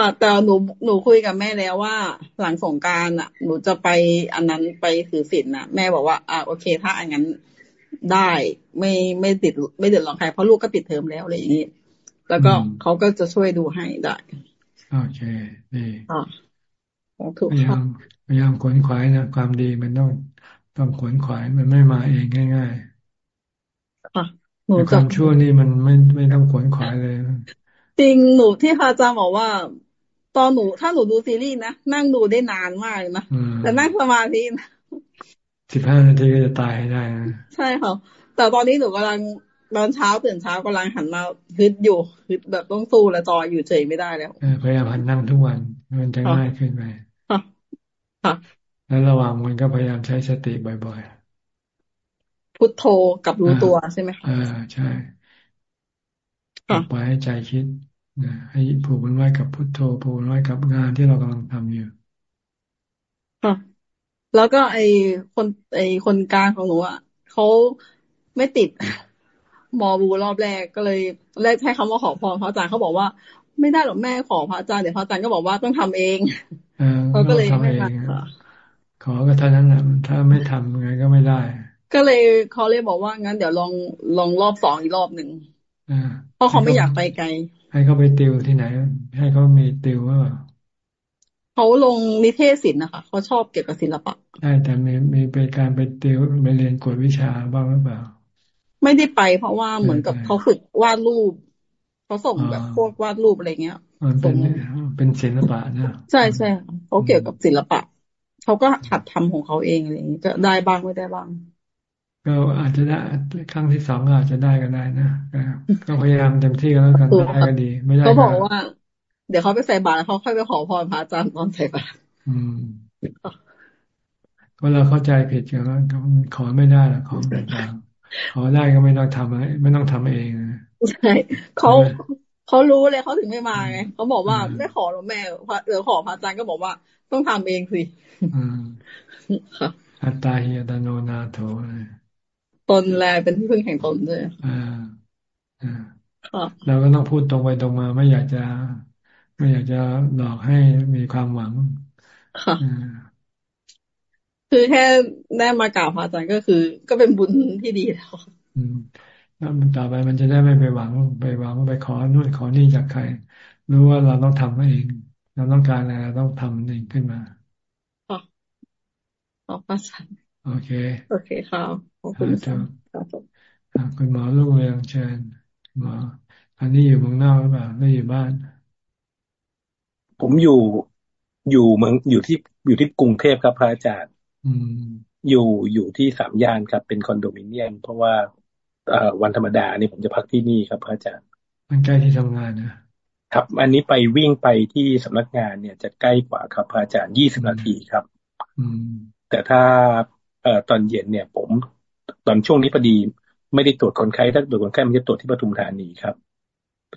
ค่ะแต่หนูหนูคุยกับแม่แล้วว่า หลังสงการอะ หนูจะไปอันนั้นไปถือศีลนะแม่บอกว่า อ่าโอเค ถ้าอันนั้นได้ไม่ไม่ติดไม่เดือดร้อนใครเพราะลูกก็ปิดเทอมแล้วอะไรอย่างนี้แล้วก็เขาก็จะช่วยดูให้ได้โอเคดีถูกพยายามพยายามขวนขวายนะความดีมันต้องต้องขวนขวายมันไม่มาเองง่ายๆค่ะหนูความชั่วนี่มันไม่ไม่ต้องขวนขวายเลยจริงหนูที่พระอาจารย์บอกว่า ตอนหนูถ้าหนูดูซีรีส์นะนั่งดูได้นานมากนะแต่นั่งสมาธินะสิบห้านาทีก็จะตายให้ได้นะใช่ค่ะแต่ตอนนี้หนูกำลังตอนเช้าตื่นเช้ากำลังหันมาฮึดอยู่ฮึดแบบต้องสู้และจออยู่เฉยไม่ได้แล้วพยายามหันนั่งทุกวันมันจะง่ายขึ้นไปค่ะแล้วระหว่างมันก็พยายามใช้สติบ่อยๆพุทโธกับรู้ตัวใช่ไหมคะอ่าใช่ปล่อยให้ใจคิดนะ ให้ผูกมันไว้กับพุทโธผูกมันไว้กับงานที่เรากำลังทำอยู่ค่ะแล้วก็ไอคนไอคนกลางของหนูอะเขาไม่ติดมอบูรอบแรกก็เลยแรกให้คำว่าขอพรพระอาจารย์เขาบอกว่า ไม่ได้หรอกแม่ขอพระอาจารย์เดี๋ยวพระอาจารย์ก็บอกว่าต้องทำเองเขาก็เลยไม่ทำขอก็เท่านั้นแหละถ้าไม่ทำไงก็ไม่ได้ ก็เลยเขาเลยบอกว่างั้นเดี๋ยวลองลองรอบสองอีกรอบหนึ่งเพราะเขาไม่อยากไปไกล ให้เขาไปติวที่ไหน ให้เขามีติวว่าเขาลงนิเทศศิลป์นะคะเขาชอบเกี่ยวกับศิลปะใช่แต่มีมีไปการไปติวไปเรียนกวดวิชาบ้างหรือเปล่า ไม่ได้ไปเพราะว่าเหมือนกับเขาฝึกวาดรูปเขาส่งแบบพวกวาดรูปอะไรเงี้ยเป็นเป็นศิลปะนะใช่ใช่เขาเกี่ยวกับศิลปะเขาก็หัดทำของเขาเองอะไรอย่างเงี้ยจะได้บ้างไม่ได้บ้าง ก็อาจจะได้ครั้งที่สองอาจจะได้ก็ได้นะก็พยายามเต็มที่แล้วกันได้ก็ดี ไม่ได้เขาบอกว่า เดี๋ยวเขาไปใส่บาตรเขาค่อยไปขอพรพระอาจารย์ตอนใส่บาตรอืมก็เราเข้าใจผิดกันแล้วขอไม่ได้ละของต่างๆขอได้ก็ไม่ต้องทำไม่ต้องทำเองใช่เขาเขารู้เลยเขาถึงไม่มาไงเขาบอกว่าไม่ขอหรอกแม่เดี๋ยวขอพระอาจารย์ก็บอกว่า ต้องทำเองสิอัตตาหิอัตโนนาโถ ตนแลเป็นที่พึ่งแห่งตนเลยอ่าอ่าเราก็ต้องพูดตรงไปตรงมา ไม่อยากจะ ไม่อยากจะหลอกให้มีความหวังค่ะคือแค่ได้มากล่าวพระอาจารย์ก็คือ ก็เป็นบุญที่ดีแล้วอืมแล้วต่อไปมันจะได้ไม่ไปหวังไปหวังไปขอนู่นขอนี่จากใคร รู้ว่าเราต้องทำเอง เราต้องการอะไรเราต้องทำเองขึ้นมาค่ะขอบพระอาจารย์โอเค โอเคค่ะ ขอบคุณครับคุณหมอลูกเรืองเชิญหมออันนี้อยู่เมืองนอกหรือเปล่าไม่อยู่บ้าน ผมอยู่อยู่เมืองอยู่ที่อยู่ที่กรุงเทพครับพระอาจารย์อยู่อยู่ที่สามย่านครับ เป็นคอนโดมิเนียม เพราะว่าวันธรรมดานี่ผมจะพักที่นี่ครับพระอาจารย์ มันใกล้ที่ทำงานนะครับ อันนี้ไปวิ่งไปที่สำนักงานเนี่ยจะใกล้กว่าครับพระอาจารย์ยี่สิบนาทีครับแต่ถ้าเอ่อตอนเย็นเนี่ย ผม ตอนช่วงนี้พอดีไม่ได้ตรวจคนไข้ถ้าตรวจคนไข้มันจะตรวจที่ปทุมธานีครับ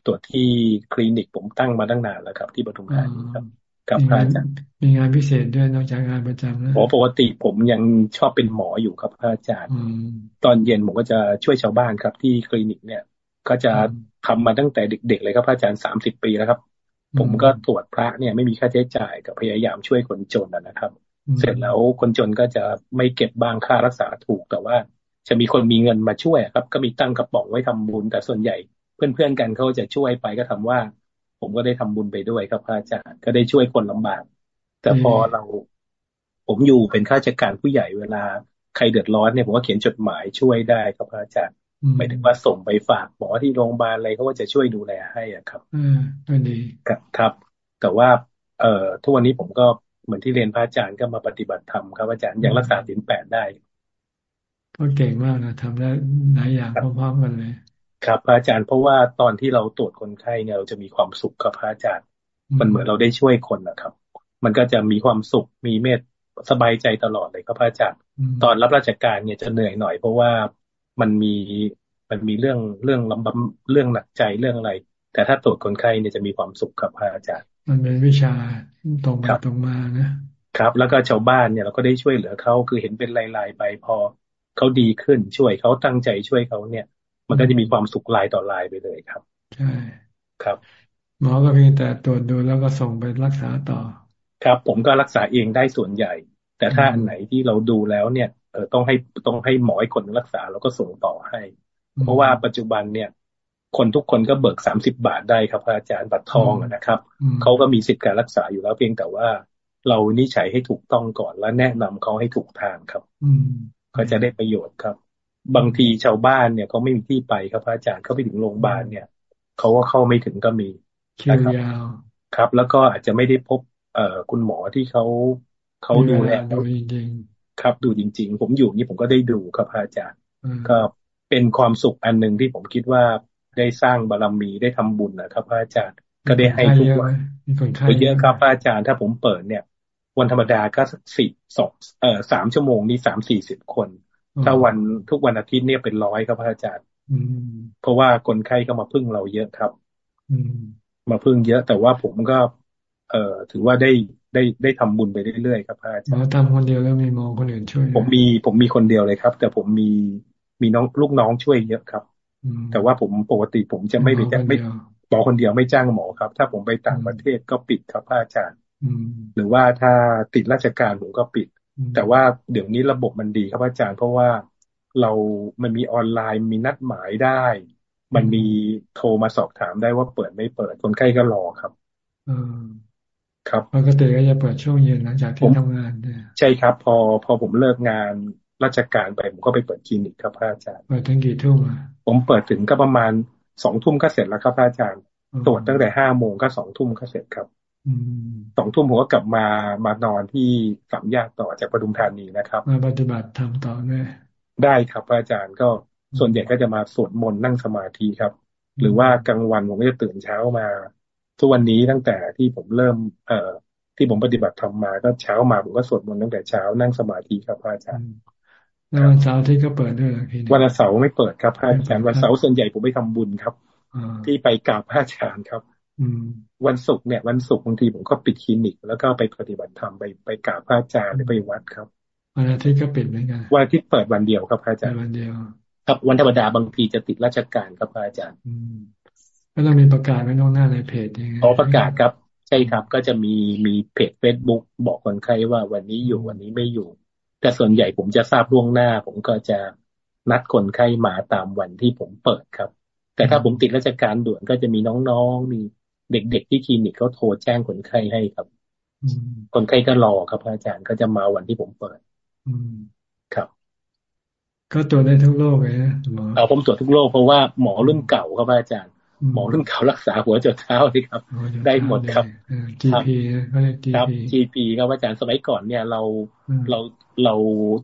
ตรวจที่คลินิกผมตั้งมาตั้งนานแล้วครับ ที่ปทุมธานีครับกับพระอาจารย์มีงานพิเศษด้วยนอกจากงานประจำนะปกติผมยังชอบเป็นหมออยู่ครับพระอาจารย์ตอนเย็นผมก็จะช่วยชาวบ้านครับ ที่คลินิกเนี่ย ก็จะทำมาตั้งแต่เด็ก ๆ เลยครับพระอาจารย์สามสิบปีแล้วครับ ผมก็ตรวจพระเนี่ยไม่มีค่าใช้จ่ายกับพยายามช่วยคนจนนะครับ เสร็จแล้วคนจนก็จะไม่เก็บบางค่ารักษาถูกแต่ว่า จะมีคนมีเงินมาช่วยครับ ก็มีตั้งกระป๋องไว้ทำบุญ แต่ส่วนใหญ่ เพื่อนๆกันเขาจะช่วยไปก็ทำว่า ผมก็ได้ทำบุญไปด้วยครับพระอาจารย์ก็ได้ช่วยคนลำบาก แต่พอเรา ผมอยู่เป็นข้าราชการผู้ใหญ่เวลาใครเดือดร้อนเนี่ยผมก็เขียนจดหมายช่วยได้ครับพระอาจารย์หมายถึงว่าส่งไปฝากหมอที่โรงพยาบาลอะไรเขาก็จะช่วยดูแลให้อะครับอืมก็ดีครับแต่ว่า เอ่อทุกวันนี้ผมก็เหมือนที่เรียนพระอาจารย์ก็มาปฏิบัติธรรมครับอาจารย์ยังรักษาศีลแปดได้ ก็เก่งมากนะทำได้หลายอย่างพร้อมๆกันเลย ครับพระอาจารย์เพราะว่าตอนที่เราตรวจคนไข้เนี่ยเราจะมีความสุขกับพระอาจารย์ มันเหมือนเราได้ช่วยคนนะครับ มันก็จะมีความสุขมีเมตสบายใจตลอดเลยครับพระอาจารย์ ตอนรับราชการเนี่ยจะเหนื่อยหน่อย เพราะว่ามันมีมันมีเรื่องเรื่องลำบากเรื่องหนักใจเรื่องอะไร แต่ถ้าตรวจคนไข้เนี่ยจะมีความสุขครับพระอาจารย์ มันเป็นวิชาตรงมาตรงมานะครับ แล้วก็ชาวบ้านเนี่ยเราก็ได้ช่วยเหลือเขาคือเห็นเป็นลายๆไปพอ เขาดีขึ้นช่วยเขาตั้งใจช่วยเขาเนี่ย มันก็จะมีความสุขลายต่อลายไปเลยครับใช่ครับ หมอก็เพียงแต่ตรวจดูแล้วก็ส่งไปรักษาต่อ ครับ ผมก็รักษาเองได้ส่วนใหญ่ แต่ถ้าอันไหนที่เราดูแล้วเนี่ยเออต้องให้ต้องให้หมอให้คนรักษาแล้วก็ส่งต่อให้ เพราะว่าปัจจุบันเนี่ย คนทุกคนก็เบิกสามสิบบาทได้ครับอาจารย์บัตรทองนะครับเขาก็มีสิทธิการรักษาอยู่แล้วเพียงแต่ว่าเรานิฉัยให้ถูกต้องก่อนและแนะนำเขาให้ถูกทางครับ ก็จะได้ประโยชน์ครับ บางทีชาวบ้านเนี่ยเขาไม่มีที่ไปครับอาจารย์เขาไปถึงโรงพยาบาลเนี่ยเขาก็เข้าไม่ถึงก็มีคิวยาวครับ แล้วก็อาจจะไม่ได้พบ เอ่อคุณหมอที่เขาเขาดูแลดูจริงครับ ดูจริง ๆ ผมอยู่นี่ผมก็ได้ดูครับอาจารย์ก็เป็นความสุขอันหนึ่งที่ผมคิดว่าได้สร้างบารรมีได้ทำบุญนะครับอาจารย์ก็ได้ให้ทุกวันเยอะครับอาจารย์ถ้าผมเปิดเนี่ย วันธรรมดาก็สี่สองเอ่อสามชั่วโมงนี่สามสี่สิบคน ถ้าวันทุกวันอาทิตย์เนี่ยเป็นร้อยครับอาจารย์เพราะว่าคนไข้ก็มาพึ่งเราเยอะครับมาพึ่งเยอะ แต่ว่าผมก็ เอ่อถือว่าได้ได้ได้ทำบุญไปเรื่อยๆครับอาจารย์หมอทำคนเดียวแล้วมีหมอคนอื่นช่วย ผมมีผมมีคนเดียวเลยครับ แต่ผมมีมีน้องลูกน้องช่วยเยอะครับแต่ว่าผมปกติผมจะไม่ไปจ้างไม่หมอคนเดียวไม่จ้างหมอครับ ถ้าผมไปต่างประเทศก็ปิดครับอาจารย์ หรือว่าถ้าติดราชการผมก็ปิด แต่ว่าเดี๋ยวนี้ระบบมันดีครับอาจารย์ เพราะว่าเรามันมีออนไลน์มีนัดหมายได้ มันมีโทรมาสอบถามได้ว่าเปิดไม่เปิด คนไข้ก็รอครับครับปกติก็จะเปิดช่วงเย็นหลังจากที่ทำงานใช่ครับ พอพอผมเลิกงานราชการไปผมก็ไปเปิดคลินิกครับอาจารย์เปิดถึงกี่ทุ่มผมเปิดถึงก็ประมาณสองทุ่มก็เสร็จแล้วครับอาจารย์ ตรวจตั้งแต่ห้าโมงก็สองทุ่มก็เสร็จครับ สองทุ่มผมก็กลับมามานอนที่สามย่านต่อจากปทุมธานีนะครับ มาปฏิบัติทำต่อได้ได้ครับอาจารย์ก็ส่วนใหญ่ก็จะมาสวดมนต์นั่งสมาธิครับ หรือว่ากลางวันผมก็จะตื่นเช้ามาทุกวันนี้ตั้งแต่ที่ผมเริ่ม เอ่อที่ผมปฏิบัติทำมาก็เช้ามาผมก็สวดมนต์ตั้งแต่เช้านั่งสมาธิครับอาจารย์วันเสาร์ที่ก็เปิดด้วยวันเสาร์ไม่เปิดครับอาจารย์วันเสาร์ส่วนใหญ่ผมไปทำบุญครับ ที่ไปกราบพระอาจารย์ครับ วันศุกร์เนี่ย วันศุกร์บางทีผมก็ปิดคลินิก แล้วก็ไปปฏิบัติธรรมไปไปกราบพระอาจารย์หรือไปวัดครับวันอาทิตย์ก็ปิดเหมือนกันวันอาทิตย์เปิดวันเดียวครับอาจารย์วันเดียวครับวันธรรมดาบางทีจะติดราชการครับอาจารย์ก็ต้องมีประกาศไว้น้องหน้าในเพจยังไงอ๋อประกาศครับ ใช่ครับก็จะมีมีเพจเฟซบุ๊กบอกคนไข้ว่าวันนี้อยู่วันนี้ไม่อยู่ แต่ส่วนใหญ่ผมจะทราบล่วงหน้า ผมก็จะนัดคนไข้มาตามวันที่ผมเปิดครับ แต่ถ้าผมติดราชการด่วนก็จะมีน้องๆมี เด็กๆที่คลินิกเขาโทรแจ้งคนไข้ให้ครับคนไข้ก็รอครับอาจารย์ก็จะมาวันที่ผมเปิดครับ ก็ตรวจได้ทุกโรคเลยนะหมอเอาผมตรวจทุกโรคเพราะว่าหมอรุ่นเก่าครับอาจารย์ หมอรุ่นเก่ารักษาหัวจดเท้าเลยครับ ได้หมดครับ GP ครับ GP ครับอาจารย์สมัยก่อนเนี่ย เราเราเรา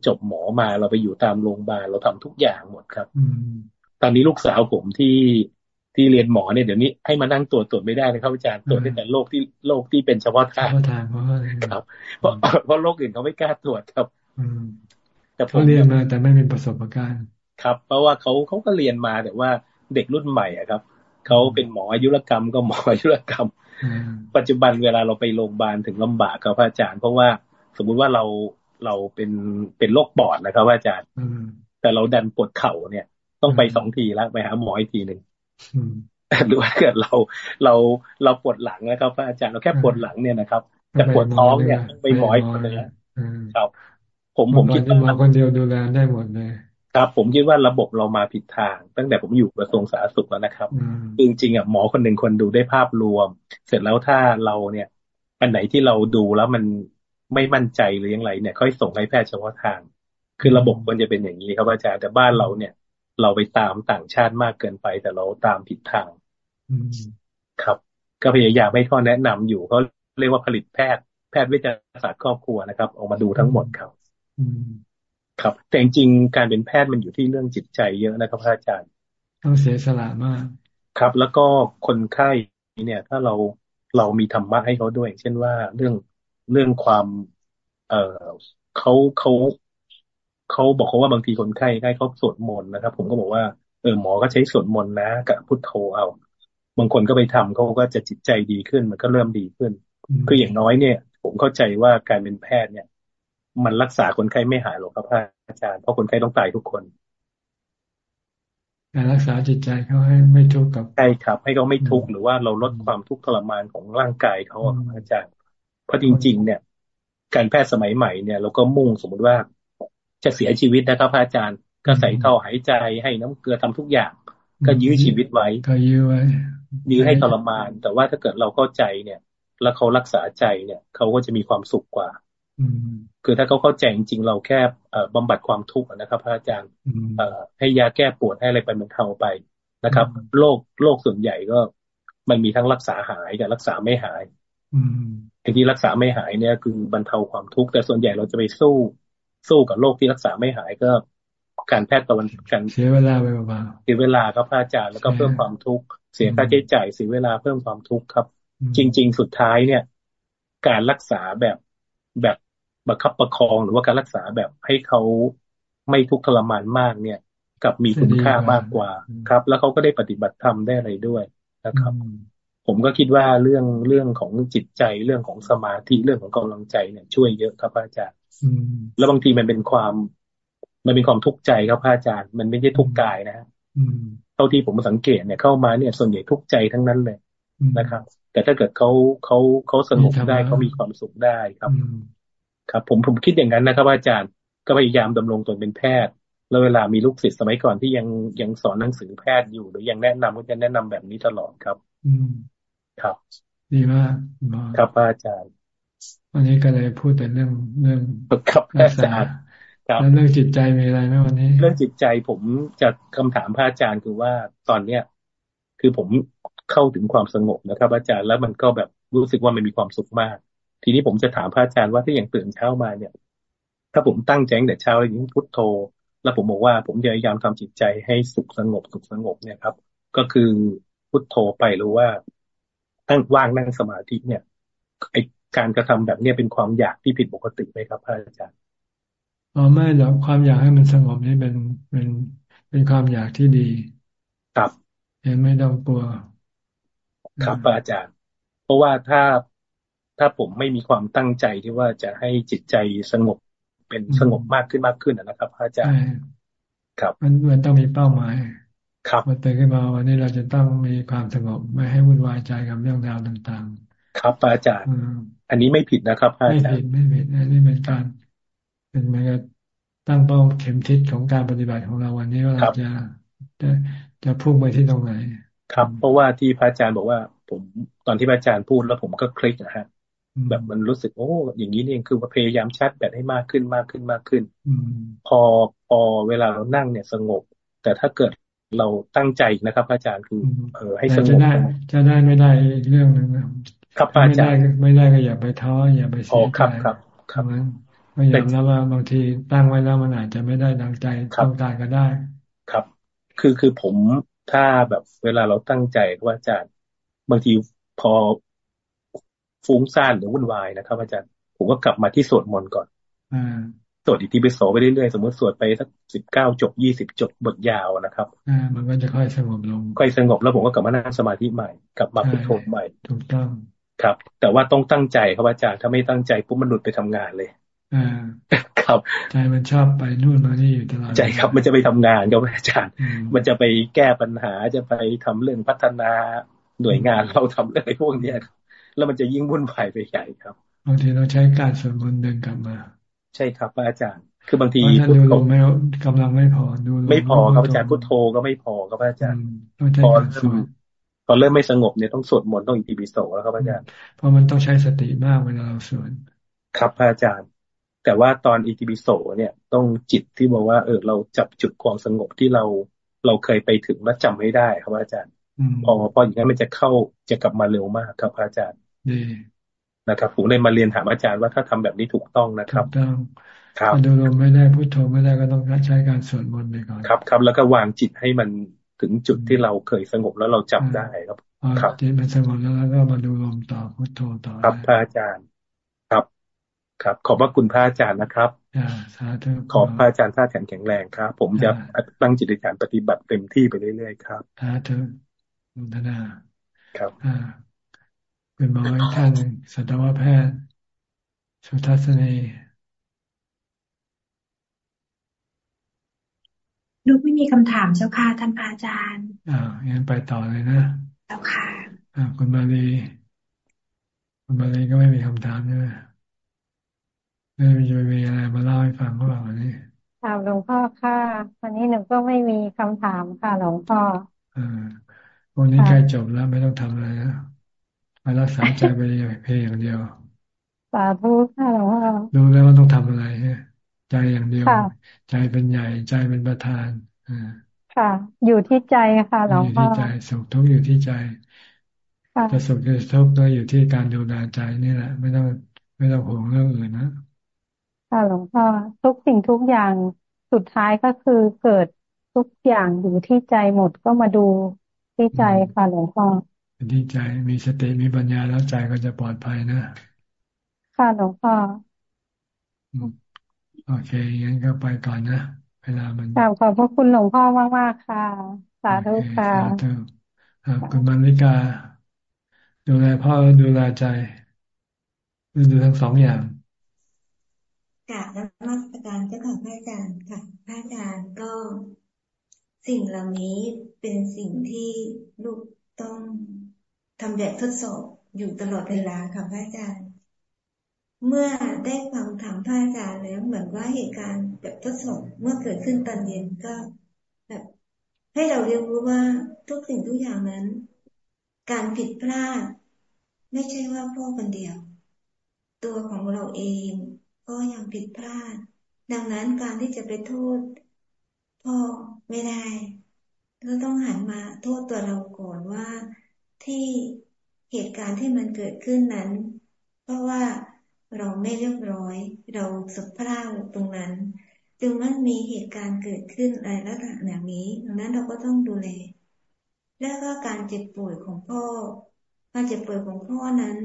จบหมอมาเราไปอยู่ตามโรงพยาบาลเราทำทุกอย่างหมดครับตอนนี้ลูกสาวผมที่ ที่เรียนหมอเนี่ยเดี๋ยวนี้ให้มานั่งตรวจตรวจไม่ได้นะครับอาจารย์ตรวจได้แต่โรคที่โรคที่เป็นเฉพาะทางครับเพราะเพราะโรคอื่นเขาไม่กล้าตรวจครับแต่เขาเรียนมาแต่ไม่มีประสบการณ์ ครับ เพราะว่าเขาเขาก็เรียนมาแต่ว่าเด็กรุ่นใหม่อะครับเขาเป็นหมออายุรกรรมก็หมออายุรกรรม ปัจจุบันเวลาเราไปโรงพยาบาลถึงลำบากครับอาจารย์ เพราะว่าสมมุติว่าเราเราเป็นเป็นโรคปอดนะครับอาจารย์แต่เราดันปวดเข่าเนี่ย ต้องไปสองทีแล้วไปหาหมออีกทีหนึ่ง หรือว่าเกิดเราเราเราปวดหลังนะครับอาจารย์เราแค่ปวดหลังเนี่ยนะครับแต่ปวดท้องเนี่ยไปหมออีกคนนึงครับ ผมผมคิดว่าหมอคนเดียวดูแลได้หมดเลยครับผมคิดว่าระบบเรามาผิดทาง ตั้งแต่ผมอยู่กระทรวงสาธารณสุขแล้วนะครับจริงๆอะหมอคนหนึ่งคนดูได้ภาพรวม เสร็จแล้วถ้าเราเนี่ยอันไหนที่เราดูแล้วมันไม่มั่นใจหรือยังไรเนี่ย ค่อยส่งให้แพทย์เฉพาะทาง คือระบบมันจะเป็นอย่างนี้ครับอาจารย์แต่บ้านเราเนี่ย เราไปตามต่างชาติมากเกินไป แต่เราตามผิดทางครับ ก็พยายามให้ข้อแนะนำอยู่เขาเรียกว่าผลิตแพทย์ แพทย์วิทยาศาสตร์ครอบครัวนะครับ ออกมาดูทั้งหมดครับครับ แต่จริงการเป็นแพทย์มันอยู่ที่เรื่องจิตใจเยอะนะครับอาจารย์ ต้องเสียสละมาก ครับ แล้วก็คนไข้เนี่ย ถ้าเราเรามีธรรมะให้เขาด้วย เช่นว่าเรื่องเรื่องความ เอ่อเขาเขา เขาบอกเขาว่าบางทีคนไข้ได้เขาสวดมนต์นะครับ ผมก็บอกว่าเออหมอก็ใช้สวดมนต์นะกับพุทโธเอา บางคนก็ไปทำเขาก็จะจิตใจดีขึ้น มันก็เริ่มดีขึ้น คืออย่างน้อยเนี่ย ผมเข้าใจว่าการเป็นแพทย์เนี่ย มันรักษาคนไข้ไม่หายหรอกครับอาจารย์เพราะคนไข้ต้องตายทุกคนการรักษาจิตใจเขาให้ไม่ทุกข์กับใช่ครับ ให้เขาไม่ทุกข์หรือว่าเราลดความทุกข์ทรมานของร่างกายเขาอาจารย์เพราะจริง ๆ เนี่ย การแพทย์สมัยใหม่เนี่ยเราก็มุ่งสมมติว่า จะเสียชีวิตนะครับอาจารย์ก็ใส่ท่อหายใจให้น้ำเกลือทำทุกอย่าง ก็ยื้อชีวิตไว้ ก็ยื้อไว้ยื้อให้ทรมาน แต่ว่าถ้าเกิดเราเข้าใจเนี่ย แล้วเขารักษาใจเนี่ยเขาก็จะมีความสุขกว่าคือถ้าเขาเข้าใจจริงๆเราแค่บำบัดความทุกข์นะครับพระอาจารย์ให้ยาแก้ปวดให้อะไรไปมันเทาไปนะครับโรคโรคส่วนใหญ่ก็ มันมีทั้งรักษาหายกับรักษาไม่หายไอ้ที่รักษาไม่หายเนี่ยคือบรรเทาความทุกข์แต่ส่วนใหญ่เราจะไปสู้ สู้กับโรคที่รักษาไม่หายก็การแพทย์ตะวันกันเสียเวลาไปเปล่าเสียเวลาครับพระอาจารย์แล้วก็เพิ่มความทุกข์เสียค่าใช้จ่ายเสียเวลาเพิ่มความทุกข์ครับ จริง ๆ สุดท้ายเนี่ย การรักษาแบบแบบบังคับประคอง หรือว่าการรักษาแบบให้เขาไม่ทุกข์ทรมานมากเนี่ย กับมีคุณค่ามากกว่าครับ แล้วเขาก็ได้ปฏิบัติธรรมได้อะไรด้วยนะครับ ผมก็คิดว่าเรื่องเรื่องของจิตใจเรื่องของสมาธิเรื่องของกำลังใจเนี่ย ช่วยเยอะครับอาจารย์แล้วบางทีมันเป็นความ มันเป็นความทุกข์ใจครับอาจารย์ มันไม่ใช่ทุกข์กายนะเท่าที่ผมสังเกตเนี่ยเข้ามาเนี่ย ส่วนใหญ่ทุกข์ใจทั้งนั้นเลยนะครับ แต่ถ้าเกิดเขาเขาเขาสงบได้เขามีความสุขได้ครับ ครับ ผมผมคิดอย่างนั้นนะครับอาจารย์ก็พยายามดำรงตนเป็นแพทย์ แล้วเวลามีลูกศิษย์สมัยก่อนที่ยังยังสอนหนังสือแพทย์อยู่ หรือยังแนะนำก็จะแนะนำแบบนี้ตลอดครับ อืม ครับ ดีมากครับอาจารย์ วันนี้ก็เลยพูดแต่เรื่องเรื่องครับอาจารย์แล้วเรื่องจิตใจมีอะไรไหมวันนี้ เรื่องจิตใจผมจะคำถามพระอาจารย์คือว่าตอนเนี้ยคือผมเข้าถึงความสงบนะครับ อาจารย์แล้วมันก็แบบรู้สึกว่ามันมีความสุขมาก ทีนี้ผมจะถามพระอาจารย์ว่าถ้าอย่างตื่นเช้ามาเนี่ย ถ้าผมตั้งใจแต่เช้าอย่างพุทโธ แล้วผมบอกว่าผมพยายามทำจิตใจให้สุขสงบสุขสงบเนี่ยครับ ก็คือพุทโธไปหรือว่า ตั้งว่างนั่งสมาธิเนี่ยไอการกระทำแบบเนี้ยเป็นความอยากที่ผิดปกติไหมครับพระอาจารย์อ๋อไม่หรอกความอยากให้มันสงบนี่เป็นเป็นเป็นความอยากที่ดี ครับยังไม่ต้องกลัวครับอาจารย์ เพราะว่าถ้าถ้าผมไม่มีความตั้งใจที่ว่าจะให้จิตใจสงบเป็นสงบมากขึ้นมากขึ้นนะครับอาจารย์ ครับ มันมันต้องมีเป้าหมาย ครับมันตื่นขึ้นมาวันนี้เราจะต้องมีความสงบไม่ให้วุ่นวายใจกับเรื่องราวต่างๆ ครับอาจารย์อันนี้ไม่ผิดนะครับอาจารย์ไม่ผิดไม่ผิดอันนี้เป็นการเป็นเหมือนกับตั้งเป้าเข็มทิศของการปฏิบัติของเราวันนี้ว่าเราจะจะจะพุ่งไปที่ตรงไหน ครับ เพราะว่าที่พระอาจารย์บอกว่า ผมตอนที่พระอาจารย์พูดแล้วผมก็คลิกนะฮะแบบมันรู้สึกโอ้อย่างนี้นี่เองคือว่าพยายามชาร์จแบตให้มากขึ้นมากขึ้นมากขึ้นพอพอเวลาเรานั่งเนี่ยสงบ แต่ถ้าเกิด เราตั้งใจนะครับ อาจารย์คือเออให้สงบจะได้จะได้ไม่ได้เรื่องหนึ่งนะครับอาจารย์ไม่ได้ก็อย่าไปท้ออย่าไปเสียใจครับครับครับไม่ยอมแล้วว่าบางทีตั้งไว้แล้วมันอาจจะไม่ได้ดังใจต้องการก็ได้ ครับ คือคือผมถ้าแบบเวลาเราตั้งใจว่าอาจารย์บางทีพอฟุ้งซ่านหรือวุ่นวายนะครับ อาจารย์ผมก็กลับมาที่สวดมนต์ก่อนอ สวดอิติปิโสไปเรื่อยๆ สมมติสวดไปสักสิบเก้าจบยี่สิบจบบทยาวนะครับอ่ามันก็จะค่อยสงบลง ค่อยสงบแล้วผมก็กลับมานั่งสมาธิใหม่ กลับมาพุทโธใหม่ ถูกต้อง ครับ แต่ว่าต้องตั้งใจครับอาจารย์ ถ้าไม่ตั้งใจปุ๊บมันหลุดไปทำงานเลยอ่าครับ ใจมันชอบไปนู่นมานี่อยู่ตลอด ใจครับ มันจะไปทำงานครับอาจารย์ มันจะไปแก้ปัญหา จะไปทำเรื่องพัฒนาหน่วยงานเราทำเรื่องพวกเนี้ยแล้วมันจะยิ่งวุ่นวายไปใหญ่ครับ บางทีเราใช้การสวดมนต์เดินกลับมา ใช่ครับอาจารย์ คือบางทีพุทโธไม่กำลังไม่พอดูไม่พอครับอาจารย์พุทโธก็ไม่พอครับอาจารย์พอเริ่มพอเริ่มไม่สงบเนี่ยต้องสวดมนต์ต้องอิติปิโสแล้วครับอาจารย์เพราะมันต้องใช้สติมากเวลาเราสวดครับอาจารย์ แต่ว่าตอนอิติปิโสเนี่ยต้องจิตที่บอกว่าเออเราจับจุดความสงบที่เราเราเคยไปถึงแล้วจำไม่ได้ครับอาจารย์พอพออย่างนั้นมันจะเข้าจะกลับมาเร็วมากครับอาจารย์ นะครับผมเลยมาเรียนถามอาจารย์ว่าถ้าทำแบบนี้ถูกต้องนะครับถูกต้องครับดูลมไม่ได้พุทโธไม่ได้ก็ต้องใช้การสวดมนต์ไปก่อนครับครับ แล้วก็วางจิตให้มันถึงจุดที่เราเคยสงบแล้วเราจำได้ครับ ครับจิตมันสงบแล้วแล้วก็มาดูลมต่อพุทโธต่อครับพระอาจารย์ครับ ครับ ขอบพระคุณพระอาจารย์นะครับสาธุขอพระอาจารย์ท่าแข็งแข็งแรงครับ ผมจะตั้งจิตการปฏิบัติเต็มที่ไปเรื่อยๆครับสาธุมุทนาครับอ่า เป็นหมออีกท่านหนึ่งสัตวแพทย์ สุทัศนีลูกไม่มีคำถามเจ้าค่ะท่านอาจารย์อ่างั้นไปต่อเลยนะเจ้าค่ะอ่าคุณมาลีคุณมาลีก็ไม่มีคำถามใช่ไหมไม่มีมีอะไรมาเล่าให้ฟังก็แบบวันนี้ถามหลวงพ่อค่ะ วันนี้หนูก็ไม่มีคำถามค่ะหลวงพ่ออ่าวันนี้ใกล้จบแล้วไม่ต้องทำอะไรนะ มารักษาใจไปเพียงอย่างเดียวสาธุค่ะหลวงพ่อรู้แล้วว่าต้องทำอะไรใจอย่างเดียว ใจเป็นใหญ่ใจเป็นประธานอ่าค่ะ อยู่ที่ใจค่ะหลวงพ่ออยู่ที่ใจสุขทุกข์อยู่ที่ใจจะสุขจะทุกข์ก็อยู่ที่การดูแลใจนี่แหละ ไม่ต้องไม่ต้องห่วงเรื่องอื่นนะค่ะหลวงพ่อทุกสิ่งทุกอย่างสุดท้ายก็คือเกิดทุกอย่างอยู่ที่ใจหมดก็มาดูที่ใจค่ะหลวงพ่อ ที่ใจมีสติมีปัญญาแล้วใจก็จะปลอดภัยนะ ค่ะหลวงพ่อโอเคงั้นก็ไปก่อนนะเวลามันกราบขอบพระคุณหลวงพ่อมากๆค่ะ สาธุค่ะสาธุคุณมาริกา ดูแลพ่อแล้วดูแลใจดูทั้งสองอย่างกราบนักมัสการเจ้าของพระอาจารย์ค่ะพระอาจารย์ก็สิ่งเหล่านี้เป็นสิ่งที่ลูกต้อง ทำแบบทดสอบอยู่ตลอดเวลาค่ะพระอาจารย์ เมื่อได้ฟังถามพระอาจารย์แล้วเหมือนว่าเหตุการณ์แบบทดสอบเมื่อเกิดขึ้นตอนเย็นก็ แบบ ให้เราเรียนรู้ว่าทุกสิ่งทุกอย่างนั้น การผิดพลาด ไม่ใช่ว่าพ่อคนเดียว ตัวของเราเองก็ยังผิดพลาด ดังนั้นการที่จะไปโทษพ่อไม่ได้เราต้องหันมาโทษตัวเราก่อนว่า ที่เหตุการณ์ที่มันเกิดขึ้นนั้น เพราะว่าเราไม่เรียบร้อย เราสุพลาตรงนั้น จึงมันมีเหตุการณ์เกิดขึ้นอะไรลักษณะอย่างนี้ดังนั้นเราก็ต้องดูแล แล้วก็การเจ็บป่วยของพ่อ การเจ็บป่วยของพ่อนั้น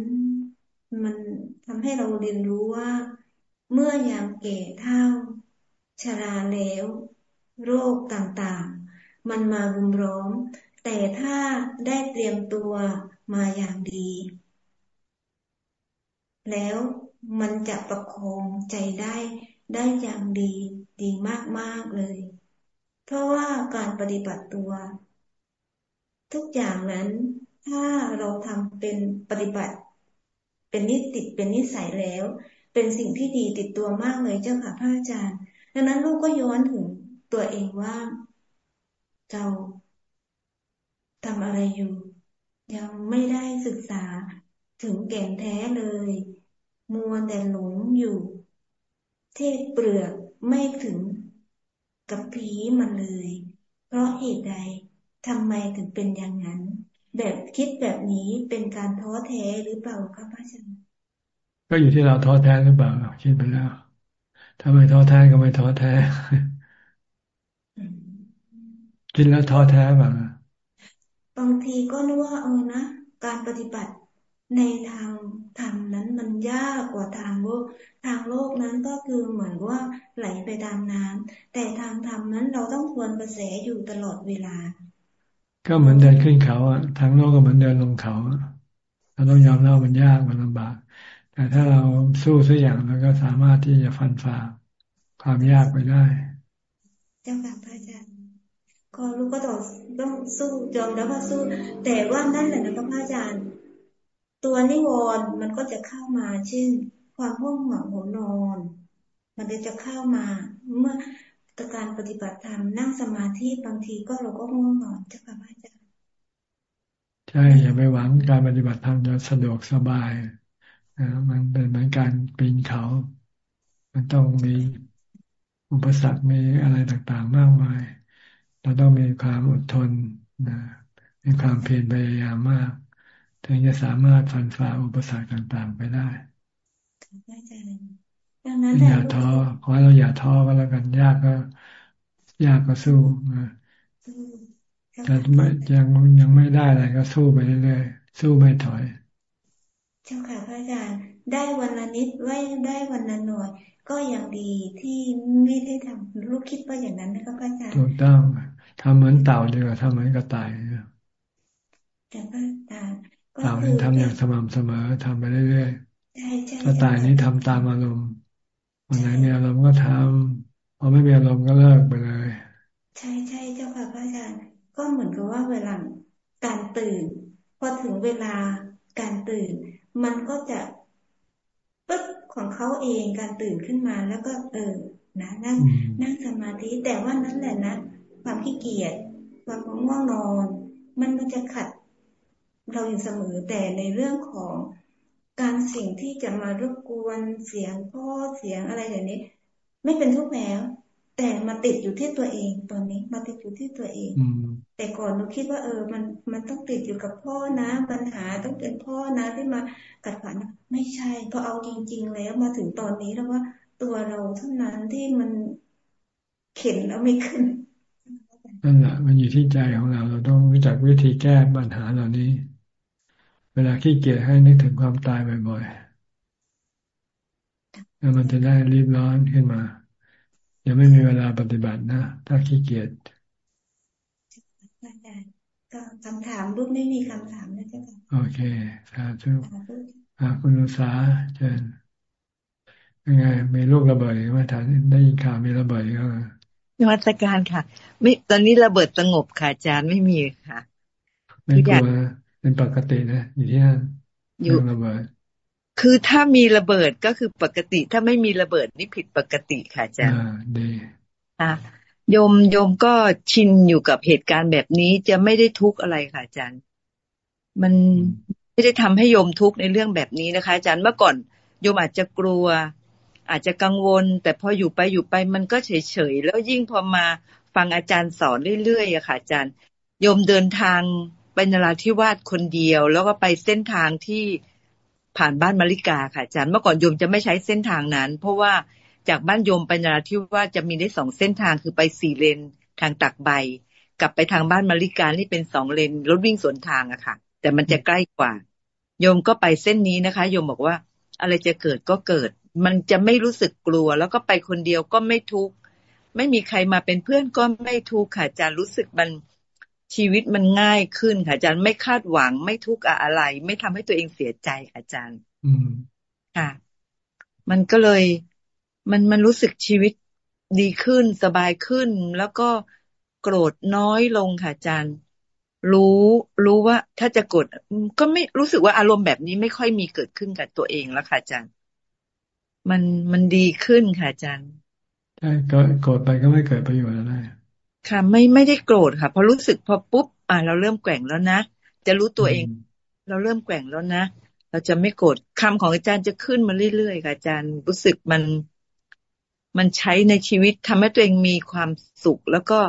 มันทำให้เราเรียนรู้ว่า เมื่อยามแก่เท่าชราแล้ว โรคต่างๆ มันมารุมร้อม แต่ถ้าได้เตรียมตัวมาอย่างดี แล้วมันจะประคองใจได้ได้อย่างดีดีมากๆเลย เพราะว่าการปฏิบัติตัว ทุกอย่างนั้นถ้าเราทำเป็นปฏิบัติ เป็นนิติเป็นนิสัยแล้ว เป็นสิ่งที่ดีติดตัวมากเลยเจ้าค่ะพระอาจารย์ ดังนั้นลูกก็ย้อนถึงตัวเองว่า เรา ทำอะไรอยู่ ยังไม่ได้ศึกษาถึงแก่นแท้เลย มัวแต่หลงอยู่ที่เปลือกไม่ถึงกับผีมันเลย เพราะเหตุใดทำไมถึงเป็นอย่างนั้น แบบคิดแบบนี้เป็นการท้อแท้หรือเปล่าครับพระอาจารย์ก็อยู่ที่เราท้อแท้หรือเปล่าคิดไปแล้วถ้าไม่ท้อแท้ก็ไม่ท้อแท้ คิดแล้วท้อแท้บ้าง บางทีก็นึกว่าเออนะ การปฏิบัติในทางธรรมนั้นมันยากกว่าทางโลก ทางโลกนั้นก็คือเหมือนว่าไหลไปตามน้ำแต่ทางธรรมนั้นเราต้องควรกระแสอยู่ตลอดเวลา ก็เหมือนเดินขึ้นเขาอะทางโลกก็เหมือนเดินลงเขา เราต้องยอมรับมันยากมันลำบาก แต่ถ้าเราสู้สักอย่างเราก็สามารถที่จะฟันฝ่าความยากไปได้ เจ้าค่ะพระอาจารย์ ก็ลูกก็ต้องต้องสู้ยอมแล้ว่าสู้ แต่ว่านั่นแหละนะพระอาจารย์ ตัวนิวรณ์มันก็จะเข้ามาเช่น ความห่วงเหงาหัวนอน มันจะเข้ามา เมื่อการปฏิบัติธรรมนั่งสมาธิบางทีก็เราก็ง่วงนอนเจ้าค่ะพระอาจารย์ใช่อย่าไปหวังการปฏิบัติธรรมจะสะดวกสบายนะมันเป็นเหมือนการปีนเขา มันต้องมีอุปสรรคมีอะไรต่างๆ มากมาย เราต้องมีความอดทนนะมีความเพียรพยายามมาก ถึงจะสามารถฟันฝ่าอุปสรรคต่างๆ ไปได้อย่าท้อขอให้เราอย่าท้อก็แล้วกันยากก็ ยากก็สู้นะจะไม่ยังยังไม่ได้อะไรก็สู้ไปเรื่อยๆสู้ไม่ถอย เจ้าค่ะพระอาจารย์ได้วันละนิดไว้ได้วันละหน่อยก็ยังดีที่ไม่ได้ทำลูกคิดว่าอย่างนั้นนะครับอาจารย์ถูกต้อง ทำเหมือนเต่าดีกว่าทำเหมือนกระต่ายแต่พระอาจารย์เต่านี่ทำอย่างสม่ำเสมอทำไปเรื่อยๆกระต่ายนี้ทำตามอารมณ์วันไหนมีอารมณ์ก็ทำพอไม่มีอารมณ์ก็เลิกไปเลย ใช่ใช่เจ้าค่ะพระอาจารย์ก็เหมือนกับว่าเวลาการตื่น พอถึงเวลาการตื่น มันก็จะปึ๊บของเขาเองการตื่นขึ้นมาแล้วก็เออนะนั่งนั่งสมาธิแต่ว่านั้นแหละนะ ความขี้เกียจความง่วงนอน มันมันจะขัด เราอยู่เสมอแต่ในเรื่องของการสิ่งที่จะมารบกวนเสียงพ่อเสียงอะไรอย่างนี้ ไม่เป็นทุกแล้วแต่มาติดอยู่ที่ตัวเองตอนนี้มาติดอยู่ที่ตัวเองแต่ก่อนเราคิดว่าเออ มันมันต้องติดอยู่กับพ่อนะ ปัญหาต้องเป็นพ่อนะที่มากัดฝันไม่ใช่พอเอาจริง ๆ แล้วมาถึงตอนนี้แล้วว่าตัวเราเท่านั้นที่มันเข็นแล้วไม่ขึ้น นั่นแหละมันอยู่ที่ใจของเรา เราต้องรู้จักวิธีแก้ปัญหาเหล่านี้ เวลาขี้เกียจให้นึกถึงความตายบ่อยๆแล้วมันจะได้รีบร้อนขึ้นมา ยังไม่มีเวลาปฏิบัตินะ ถ้าขี้เกียจก็คำถามรูปไม่มีคำถามนะเจ้าค่ะโอเคสาธุอ่าคุณอุษาเชิญยังไงมีลูกระเบิดไหมถามได้ยินข่าวมีระเบิดก็ นวัตการค่ะ ไม่ตอนนี้ระเบิดสงบค่ะอาจารย์ไม่มีค่ะไม่กลัวเป็นปกตินะอยู่ที่นั่นอยู่ระเบิดคือถ้ามีระเบิดก็คือปกติ ถ้าไม่มีระเบิดนี่ผิดปกติค่ะอาจารย์ดีค่ะโยมโยมก็ชินอยู่กับเหตุการณ์แบบนี้จะไม่ได้ทุกข์อะไรค่ะอาจารย์ มันไม่ได้ทำให้โยมทุกข์ในเรื่องแบบนี้นะคะ อาจารย์เมื่อก่อนโยมอาจจะกลัว อาจจะกังวล แต่พออยู่ไปอยู่ไปมันก็เฉยๆแล้วยิ่งพอมาฟังอาจารย์สอนเรื่อยๆอะค่ะอาจารย์ โยมเดินทางไปนราธิวาสคนเดียว แล้วก็ไปเส้นทางที่ผ่านบ้านมาริกาค่ะอาจารย์เมื่อก่อนโยมจะไม่ใช้เส้นทางนั้น เพราะว่าจากบ้านโยมไปนราธิวาสจะมีได้สองเส้นทางคือไปสี่เลนทางตักใบ กลับไปทางบ้านมาริกานี่เป็นสองเลนรถวิ่งสวนทางอะค่ะ แต่มันจะใกล้กว่า โยมก็ไปเส้นนี้นะคะ โยมบอกว่า อะไรจะเกิดก็เกิด มันจะไม่รู้สึกกลัว แล้วก็ไปคนเดียวก็ไม่ทุกข์ไม่มีใครมาเป็นเพื่อนก็ไม่ทุกข์ค่ะอาจารย์รู้สึกมันชีวิตมันง่ายขึ้นค่ะอาจารย์ไม่คาดหวังไม่ทุกข์อะไร ไม่ทำให้ตัวเองเสียใจค่ะอาจารย์ อืมค่ะ มันก็เลยมันมันรู้สึกชีวิตดีขึ้นสบายขึ้น แล้วก็โกรธน้อยลงค่ะอาจารย์ รู้รู้ว่าถ้าจะโกรธก็ไม่รู้สึกว่าอารมณ์แบบนี้ไม่ค่อยมีเกิดขึ้นกับตัวเองแล้วค่ะอาจารย์ มันมันดีขึ้นค่ะอาจารย์ใช่ก็โกรธไปก็ไม่เกิดประโยชน์อะไรค่ะ ไม่ไม่ได้โกรธค่ะพอรู้สึกพอปุ๊บ อ่า เราเริ่มแกว่งแล้วนะจะรู้ตัวเอง เราเริ่มแกว่งแล้วนะเราจะไม่โกรธคำของอาจารย์จะขึ้นมาเรื่อยๆค่ะอาจารย์รู้สึกมันมันใช้ในชีวิตทำให้ตัวเองมีความสุข แล้วก็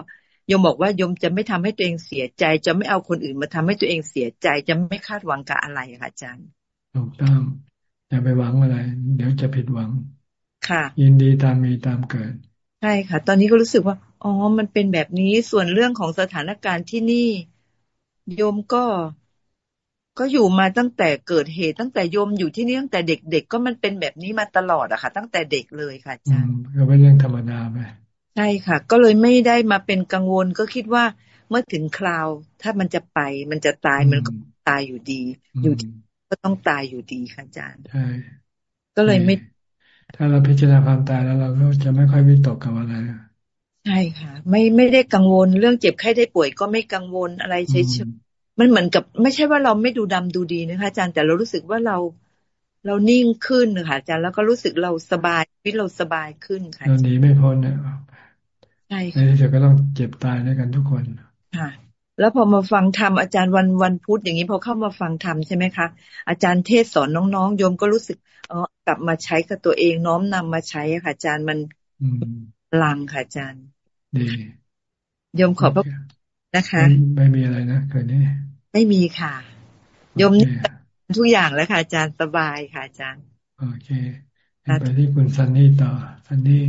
ยมบอกว่ายมจะไม่ทำให้ตัวเองเสียใจ จะไม่เอาคนอื่นมาทำให้ตัวเองเสียใจ จะไม่คาดหวังกับอะไรค่ะอาจารย์ถูกต้อง อย่าไปหวังอะไร เดี๋ยวจะผิดหวัง ค่ะ ยินดีตามมีตามเกิด ใช่ค่ะ ตอนนี้ก็รู้สึกว่า อ๋อ มันเป็นแบบนี้ ส่วนเรื่องของสถานการณ์ที่นี่ โยมก็ ก็อยู่มาตั้งแต่เกิดเหตุ ตั้งแต่โยมอยู่ที่นี่ตั้งแต่เด็กๆ ก็มันเป็นแบบนี้มาตลอดอะค่ะ ตั้งแต่เด็กเลยค่ะอาจารย์ก็เป็นเรื่องธรรมดาไปใช่ค่ะ ก็เลยไม่ได้มาเป็นกังวล ก็คิดว่าเมื่อถึงคราว ถ้ามันจะไป มันจะตาย มันก็ตายอยู่ดี อยู่ ก็ต้องตายอยู่ดีค่ะอาจารย์ ใช่ ก็เลยไม่ ถ้าเราพิจารณาความตายแล้วเราก็จะไม่ค่อยวิตกกับอะไร ใช่ค่ะ ไม่ไม่ได้กังวลเรื่องเจ็บไข้ได้ป่วยก็ไม่กังวลอะไรเฉยๆมันเหมือนกับ ไม่ใช่ว่าเราไม่ดูดำดูดีนะคะอาจารย์แต่เรารู้สึกว่าเราเรานิ่งขึ้นค่ะอาจารย์แล้วก็รู้สึกเราสบายชีวิตเราสบายขึ้นค่ะเราหนีไม่พ้นเนี่ยใช่ค่ะในที่สุดก็ต้องเจ็บตายด้วยกันทุกคนค่ะ แล้วพอมาฟังธรรมอาจารย์วันวันพุธอย่างนี้พอเข้ามาฟังธรรมใช่ไหมคะ อาจารย์เทศสอนน้องๆโยมก็รู้สึกเออกลับมาใช้กับตัวเองน้อมนำมาใช้ค่ะ อาจารย์มันลังค่ะอาจารย์ดียมขอบพระนะคะ ไม่มีอะไรนะเกิดนี้ไม่มีค่ะยมทุกอย่างแล้วค่ะอาจารย์สบายค่ะอาจารย์ โอเคไปที่คุณซันนี่ต่อซันนี่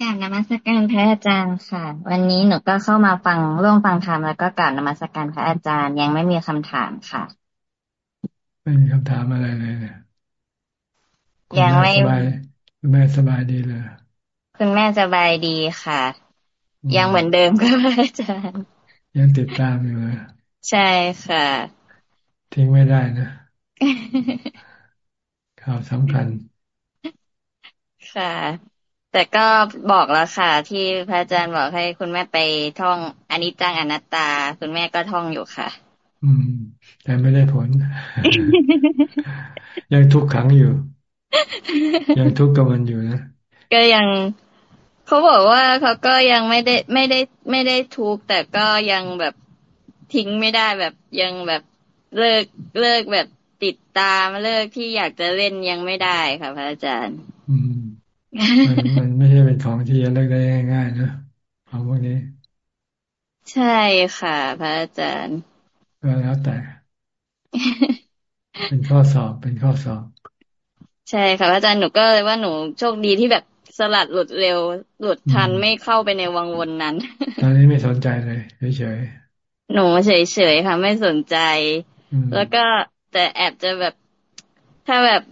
กราบนมัสการพระอาจารย์ค่ะ วันนี้หนูก็เข้ามาฟังร่วมฟังธรรมแล้วก็กราบนมัสการพระอาจารย์ยังไม่มีคำถามค่ะ ไม่มีคำถามอะไรเลยยังไม่สบายคุณแม่สบายดีเลยคุณแม่สบายดีค่ะ ยังเหมือนเดิมก็อาจารย์ ยังติดตามอยู่เลยใช่ค่ะ ทิ้งไม่ได้นะข่าวสำคัญค่ะ แต่ก็บอกแล้วค่ะ ที่พระอาจารย์บอกให้คุณแม่ไปท่องอนิจจังอนัตตา คุณแม่ก็ท่องอยู่ค่ะ อืม แต่ไม่ได้ผล ยังทุกขังอยู่ ยังทุกข์กับมันอยู่นะก็ยังเขาบอกว่าเขาก็ยังไม่ได้ไม่ได้ไม่ได้ทุกข์แต่ก็ยังแบบทิ้งไม่ได้แบบยังแบบเลิกเลิกแบบติดตามเลิกที่อยากจะเล่นยังไม่ได้ค่ะพระอาจารย์ อืม มันมันไม่ใช่เป็นของที่จะเลิกได้ง่ายๆนะของพวกนี้ ใช่ค่ะ พระอาจารย์ ก็แล้วแต่ เป็นข้อสอบเป็นข้อสอบ ใช่ค่ะพระอาจารย์หนูก็เลยว่าหนูโชคดีที่แบบสลัดหลุดเร็ว หลุดทันไม่เข้าไปในวังวนนั้น ตอนนี้ไม่สนใจเลยเฉยๆหนูเฉยๆค่ะ ไม่สนใจ แล้วก็แต่แอบจะแบบถ้าแบบ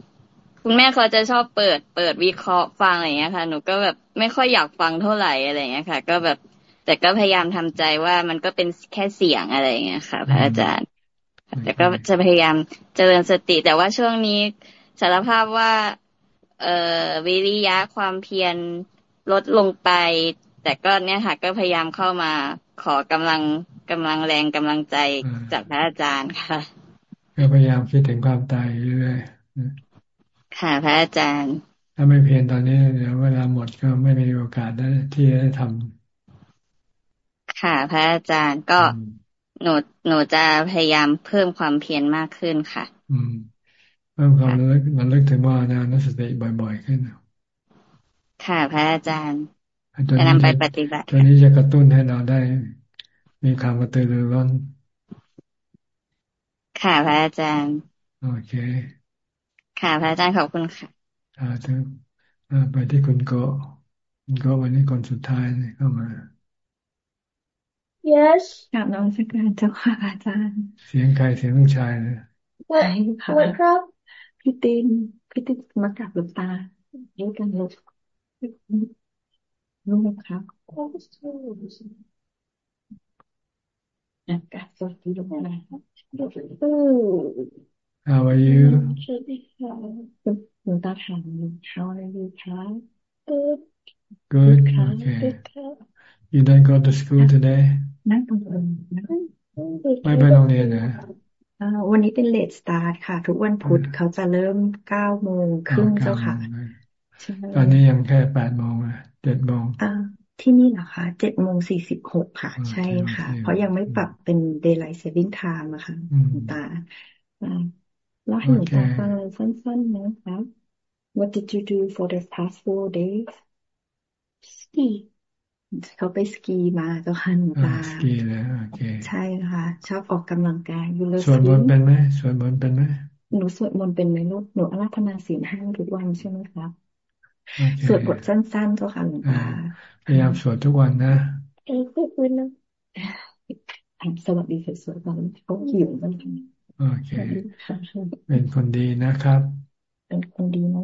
คุณแม่เขาจะชอบเปิดเปิดวิเคราะห์ฟังอะไรเงี้ยค่ะ หนูก็แบบไม่ค่อยอยากฟังเท่าไหร่อะไรเงี้ยค่ะ ก็แบบแต่ก็พยายามทำใจว่ามันก็เป็นแค่เสียงอะไรเงี้ยค่ะ พระอาจารย์ แต่ก็จะพยายามเจริญสติ แต่ว่าช่วงนี้สารภาพว่า เอ่อวิริยะความเพียรลดลงไป แต่ก็เนี่ยค่ะ ก็พยายามเข้ามาขอกำลังกำลังแรงกำลังใจจากพระอาจารย์ค่ะ ก็พยายามคิดถึงความตายเรื่อย ค่ะพระอาจารย์ ถ้าไม่เพียรตอนนี้เดี๋ยวเวลาหมดก็ไม่มีโอกาสได้ที่จะได้ทำค่ะพระอาจารย์ก็หนูหนูจะพยายามเพิ่มความเพียรมากขึ้นค่ะ อืมเพิ่มความระลึกระลึกถึงว่านานุสติบ่อย ๆ ขึ้นค่ะพระอาจารย์จะนำไปปฏิบัติตัวนี้จะกระตุ้นให้เราได้ มีความกระตือรือร้นค่ะพระอาจารย์ โอเค ค่ะพระอาจารย์ขอบคุณค่ะอ่าถึงไปที่คุณโกคุณโกวันนี้คนสุดท้ายเข้ามา yes กลับน้องสักการเจ้าค่ะอาจารย์ เสียงใครเสียงลูกชายเลยใช่ค่ะครับพี่ตินพี่ตินมากลับหลบตาด้วยกันลูกลูกครับอากาศสดที่ลงมา How are you? How are you, Kai? Good. Good. Okay. You don't go to school today? นั่งตรงไม่ไปโรงเรียนนะวันนี้เป็นเลดสตาร์ทค่ะ ทุกวันพุธเขาจะเริ่มเก้าโมงครึ่งเจ้าค่ะ ตอนนี้ยังแค่แปดโมงเจ็ดโมงที่นี่เหรอคะเจ็ดโมงสี่สิบหกค่ะ ใช่ค่ะ เพราะยังไม่ปรับเป็น daylight saving time อะค่ะตา เล่าให้หนูฟังเลยสั้นๆนะคะ What did you do for the past four days ski เขาไปสกีมาเจ้าค่ะหนูตาสกีเลยโอเคใช่ค่ะ ชอบออกกำลังกายอยู่เลยสวดมนต์เป็นไหมสวดมนต์เป็นไหมหนูสวดมนต์เป็นไหมลูกหนูอาราธนาศีลห้าทุกวันใช่ไหมครับสวดบทสั้นๆเจ้าค่ะหลวงตาพยายามสวดทุกวันนะเออคุยนะสวัสดีสวยๆตอนเขาหิวมัน โอเค เป็นคนดีนะครับ เป็นคนดีนะ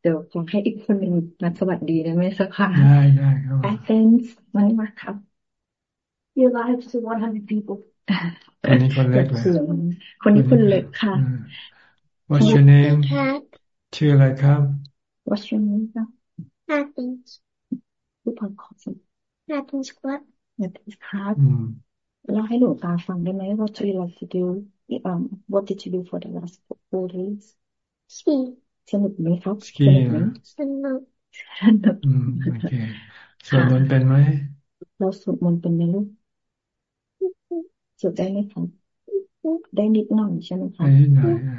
เดี๋ยวขอให้อีกคนหนึ่งมาสวัสดีได้ไหมสักค่ะได้ได้ครับ Athens มันมาครับ Your lives to 100 people คนนี้คนเล็กเลยคนนี้คนเล็กค่ะ What's your name ชื่ออะไรครับ What's your name ครับ Athens ผู้พันขอสิ Athens ครับ Athens ครับ เราให้หนูตาฟังได้ไหม What do you like to do um What did you do for the last four days ski สนุกไหมครับสกีสนุกสนุกอืมโอเคสวดมนต์เป็นไหมเราสวดมนต์เป็นไหมลูกสวดได้ไหมครับได้นิดหน่อยใช่ไหมคะได้นิดหน่อย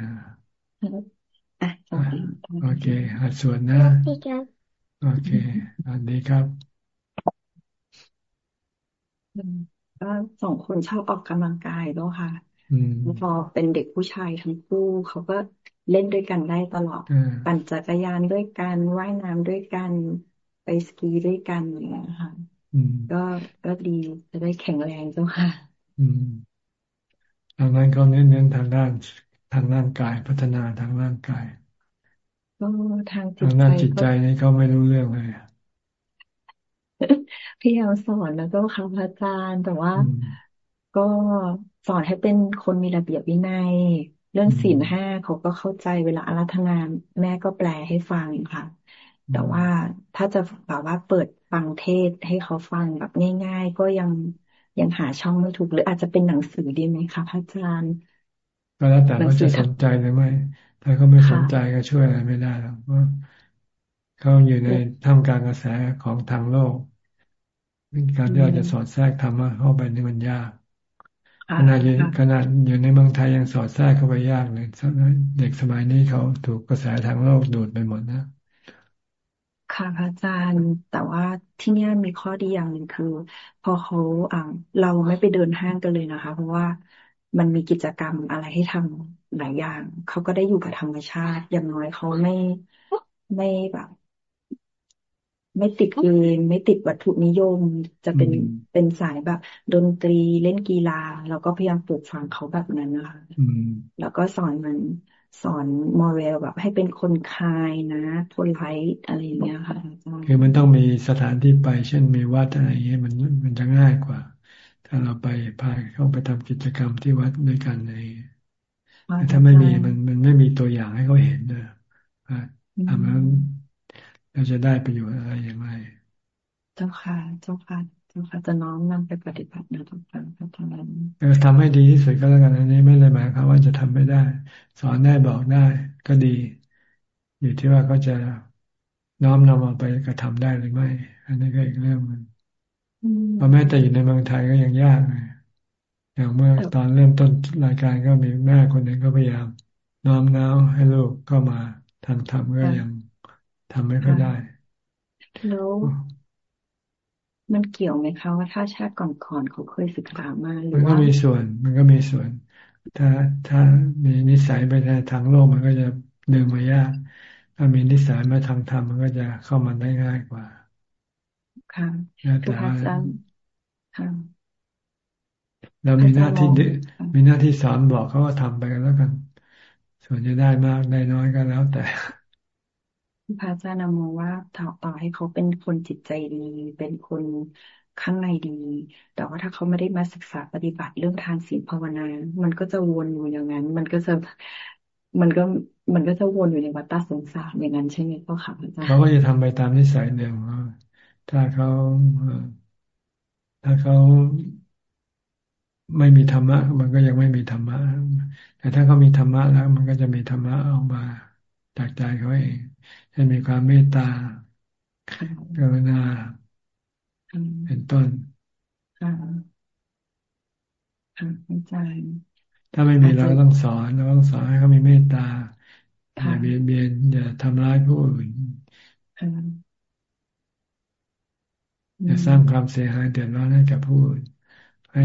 อะโอเคหัดสวดนะโอเคสวัสดีครับ ก็สองคนชอบออกกำลังกายด้วยค่ะพอเป็นเด็กผู้ชายทั้งคู่เขาก็เล่นด้วยกันได้ตลอดปั่นจักรยานด้วยกันว่ายน้ำด้วยกัน ไปสกีด้วยกันอย่างเงี้ยค่ะก็ก็ดีจะได้แข็งแรงเจ้าค่ะ อืมทางนั้นเขาเน้นเน้นทางด้านทางร่างกายพัฒนาทางร่างกาย ก็ทางจิตใจจิตใจนี่เขาไม่รู้เรื่องเลย พี่ยามสอนแล้วก็คำอาจารย์แต่ว่าก็สอนให้เป็นคนมีระเบียบวินัย เรื่องศีลห้าเขาก็เข้าใจเวลาอารัธนาแม่ก็แปลให้ฟังค่ะ แต่ว่าถ้าจะแบบว่าเปิดฟังเทศให้เขาฟังแบบง่าย ๆ ก็ยังยังหาช่องไม่ถูก หรืออาจจะเป็นหนังสือดีไหมคะพระอาจารย์ก็แล้วแต่ว่าจะสนใจหรือไม่ ถ้าเขาไม่สนใจก็ช่วยอะไรไม่ได้หรอกว่าเขาอยู่ในท่ามกลางกระแสของทางโลก การที่เราจะสอดแทรกธรรมะเข้าไปนี่มันยากขนาดขนาดอยู่ในเมืองไทยยังสอดแทรกเข้าไปยากเลยเด็กสมัยนี้เขาถูกกระแสทางโลกดูดไปหมดนะค่ะพระอาจารย์แต่ว่าที่นี่มีข้อดีอย่างหนึ่งคือ พอเขาอ่าเราไม่ไปเดินห้างกันเลยนะคะ เพราะว่ามันมีกิจกรรมอะไรให้ทำหลายอย่าง เขาก็ได้อยู่กับธรรมชาติ อย่างน้อยเขาไม่ไม่แบบ ไม่ติดเกมไม่ติดวัตถุนิยม จะเป็นเป็นสายแบบ ดนตรีเล่นกีฬาเราก็พยายามปลูกฝังเขาแบบนั้นนะคะแล้วก็สอนมันสอนมอเรลแบบให้เป็นคนคายนะทนไลท์อะไรอย่างเงี้ยค่ะคือมันต้องมีสถานที่ไป เช่นมีวัดอะไรอย่างเงี้ยมันมันจะง่ายกว่า ถ้าเราไปพาเข้าไปทำกิจกรรมที่วัดด้วยกันในถ้าไม่มีมันมันไม่มีตัวอย่างให้เขาเห็นเลยทำนั้น เราจะได้ประโยชน์อะไรอย่างไรเจ้าค่ะเจ้าค่ะเจ้าค่ะจะน้อมนำไปปฏิบัตินะทุกท่านก็ทำนั้นทำให้ดีที่สุดก็แล้วกันอันนี้ไม่เลยหมายความว่าจะทำไม่ได้ สอนได้บอกได้ก็ดี อยู่ที่ว่าเขาจะน้อมนำเอาไปกระทำได้หรือไม่ อันนี้ก็อีกเรื่องนึงเพราะแม้แต่อยู่ในเมืองไทยก็ยังยากเลยอย่างเมื่อตอนเริ่มต้นรายการก็มีแม่คนหนึ่งก็พยายามน้อมน้าวให้ลูกก็มาทางธรรมก็ยัง ทำไม่ค่อยได้แล้วมันเกี่ยวไหมคะว่าถ้าชาติก่อนๆเขาเคยศึกษามาหรือมันก็มีส่วน มันก็มีส่วน ถ้าถ้ามีนิสัยไปทางโลกมันก็จะดึงมายาก ถ้ามีนิสัยมาทางธรรมมันก็จะเข้ามันได้ง่ายกว่า ค่ะแต่ว่าค่ะเรามีหน้าที่มีหน้าที่สอนบอกเขาว่าทำไปกันแล้วกัน ส่วนจะได้มากได้น้อยก็แล้วแต่ พระอาจารย์มองว่าต่อต่อให้เขาเป็นคนจิตใจดี เป็นคนข้างในดี แต่ว่าถ้าเขาไม่ได้มาศึกษาปฏิบัติเรื่องทานศีลภาวนา มันก็จะวนอยู่อย่างนั้น มันก็จะมันก็มันก็จะวนอยู่ในวัฏสงสารอย่างนั้นใช่ไหมก็ค่ะอาจารย์เขาก็จะทำไปตามนิสัยเดิมถ้าเขาถ้าเขาไม่มีธรรมะ มันก็ยังไม่มีธรรมะ แต่ถ้าเขามีธรรมะแล้ว มันก็จะมีธรรมะออกมา จากใจเขาเองจะมีความเมตตากรุณาเป็นต้นถ้าไม่มีเราก็ต้องสอนเราต้องสอนให้เขามีเมตตาอย่าเบียดเบียนอย่าทำร้ายผู้อื่นอย่าสร้างความเสียหายเดือดร้อนให้กับผู้อื่นให้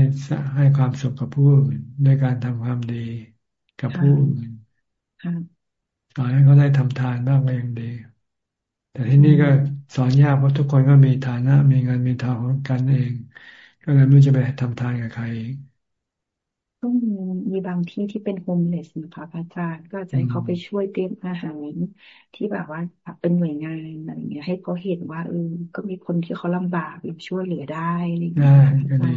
ให้ความสุขกับผู้อื่นด้วยการทำความดีกับผู้อื่น สอนให้เขาได้ทำทานบ้างก็ยังดี แต่ที่นี่ก็สอนยากเพราะทุกคนก็มีฐานะ มีเงินมีทองกันเอง ก็เลยไม่รู้จะไปทำทานกับใครก็มีมีบางที่ที่เป็นโฮมเลสนะคะพระอาจารย์ก็จะให้เขาไปช่วยเตรียมอาหารที่แบบว่าเป็นหน่วยงานอะไรเงี้ย ให้เขาเห็นว่าเออก็มีคนที่เขาลำบากอยู่ช่วยเหลือได้ได้ก็ดี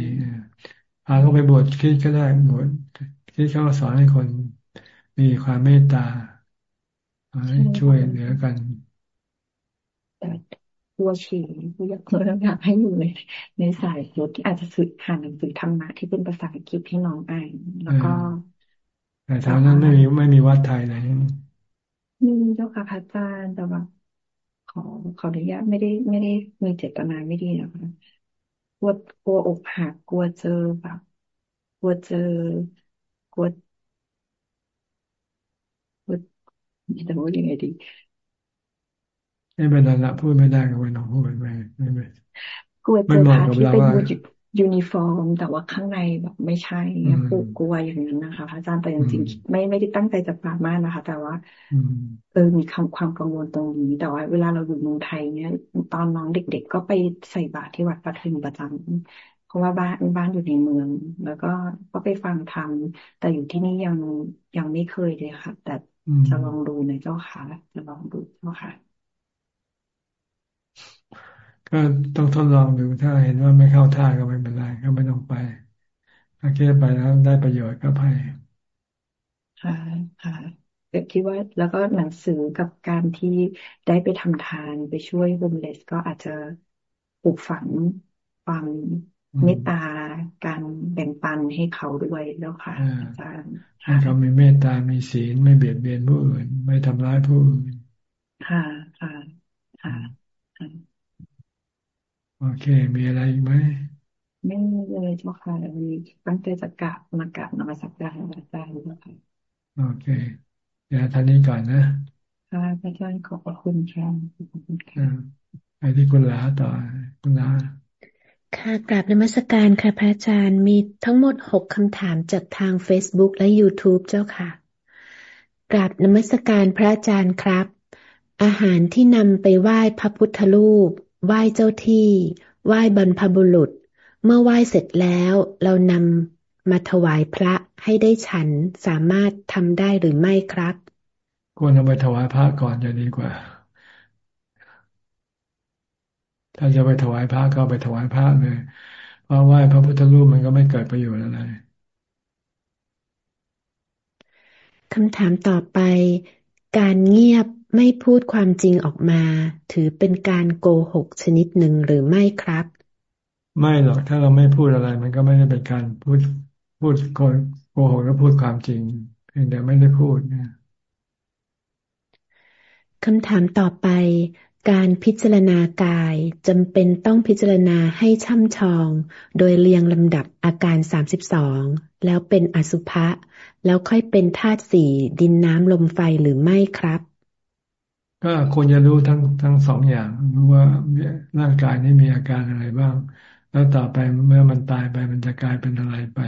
พาเขาไปบวชคิดก็ได้บวชคิดเขาสอนให้คนมีความเมตตาให้ ช่วยเหลือกันแต่ตัวฉีตัวอยากเราอยากให้อยู่ในในสายรถที่อาจจะสื่อผ่านหนังสือธรรมะที่เป็นภาษาอังกฤษให้น้องอ่านแล้วก็แต่ทางนั้นไม่มีไม่มีวัดไทยเลยมีเจ้าค่ะพระอาจารย์แต่ว่าขอขออนุญาตไม่ได้ไม่ได้มีเจตนาไม่ดีนะคะกลัวกลัวอกหักกลัวเจอแบบกลัวเจอกลัวกลัว จะพูดยังไงดีไม่เป็นไรละพูดไม่ได้ก็ไม่ต้องพูดไปไม่ไม่กลัวเจอพระที่ไปบวชยูนิฟอร์ม แต่ว่าข้างในแบบไม่ใช่ปลูกกลัวอย่างนั้นนะคะพระอาจารย์แต่จริงๆไม่ไม่ได้ตั้งใจจะปรามาสนะคะ แต่ว่าเออมีคำความกังวลตรงนี้ แต่ว่าเวลาเราอยู่เมืองไทยเนี่ยตอนน้องเด็ก ๆ ก็ไปใส่บาตรที่วัดปทุมประจำเพราะว่าบ้านบ้านอยู่ในเมือง แล้วก็ก็ไปฟังธรรมแต่อยู่ที่นี่ยังยังไม่เคยเลยค่ะ แต่ จะลองดูในเจ้าค่ะจะลองดูเจ้าค่ะ ก็ต้องทดลองดูถ้าเห็นว่าไม่เข้าท่าก็ไม่เป็นไรก็ไม่ต้องไปถ้าแค่ไปแล้วได้ประโยชน์ก็ไปค่ะค่ะแต่คิดว่าแล้วก็หนังสือกับการที่ได้ไปทำทานไปช่วยโฮมเลสก็อาจจะปลูกฝังความ เมตตาการแบ่งปันให้เขาด้วยแล้วค่ะอาจารย์ให้เขามีเมตตามีศีลไม่เบียดเบียนผู้อื่น ไม่ทำร้ายผู้อื่นค่ะค่ะค่ะโอเค มีอะไรอีกไหมไม่มีเลยเจ้าค่ะวันนี้ตั้งใจจะกลับมากลับนมัสการอาจารย์เจ้าค่ะโอเคเดี๋ยวท่านนี้ก่อนนะค่ะพระอาจารย์ขอบคุณค่ะขอบคุณค่ะไปที่คุณลาต่อคุณลา ค่ะกราบนมัสการค่ะพระอาจารย์มีทั้งหมดหกคำถามจากทาง Facebook และ YouTube เจ้าค่ะกราบนมัสการพระอาจารย์ครับ อาหารที่นำไปไหว้พระพุทธรูป ไหว้เจ้าที่ ไหว้บรรพบุรุษ เมื่อไหว้เสร็จแล้ว เรานำมาถวายพระให้ได้ฉันสามารถทำได้หรือไม่ครับ ควรเอาไปถวายพระก่อนจะดีกว่า ถ้าจะไปถวายพระก็ไปถวายพระเลยเพราะไหว้พระพุทธรูปมันก็ไม่เกิดประโยชน์อะไรคำถามต่อไป การเงียบไม่พูดความจริงออกมา ถือเป็นการโกหกชนิดหนึ่งหรือไม่ครับ ไม่หรอกถ้าเราไม่พูดอะไร มันก็ไม่ได้เป็นการพูดพูดโกโกหกแล้วพูดความจริงเพียงแต่ไม่ได้พูดเนี่ยคำถามต่อไป การพิจารณากายจำเป็นต้องพิจารณาให้ช่ำชอง โดยเรียงลำดับอาการสามสิบสองแล้วเป็นอสุภะ แล้วค่อยเป็นธาตุสี่ดินน้ำลมไฟหรือไม่ครับ ก็ควรจะรู้ทั้งทั้งสองอย่างรู้ว่าร่างกายนี้มีอาการอะไรบ้าง แล้วต่อไปเมื่อมันตายไปมันจะกลายเป็นอะไรไป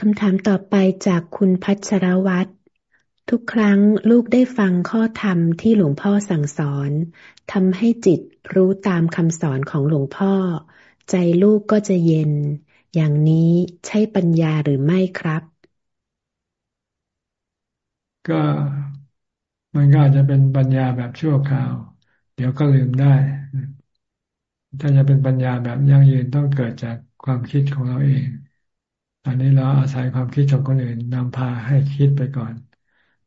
คำถามต่อไปจากคุณพัชรวัตร ทุกครั้งลูกได้ฟังข้อธรรมที่หลวงพ่อสั่งสอนทำให้จิตรู้ตามคำสอนของหลวงพ่อ ใจลูกก็จะเย็น อย่างนี้ใช่ปัญญาหรือไม่ครับ ก็มันก็อาจจะเป็นปัญญาแบบชั่วคราว เดี๋ยวก็ลืมได้ ถ้าจะเป็นปัญญาแบบยั่งยืนต้องเกิดจากความคิดของเราเอง ตอนนี้เราอาศัยความคิดของคนอื่นนำพาให้คิดไปก่อน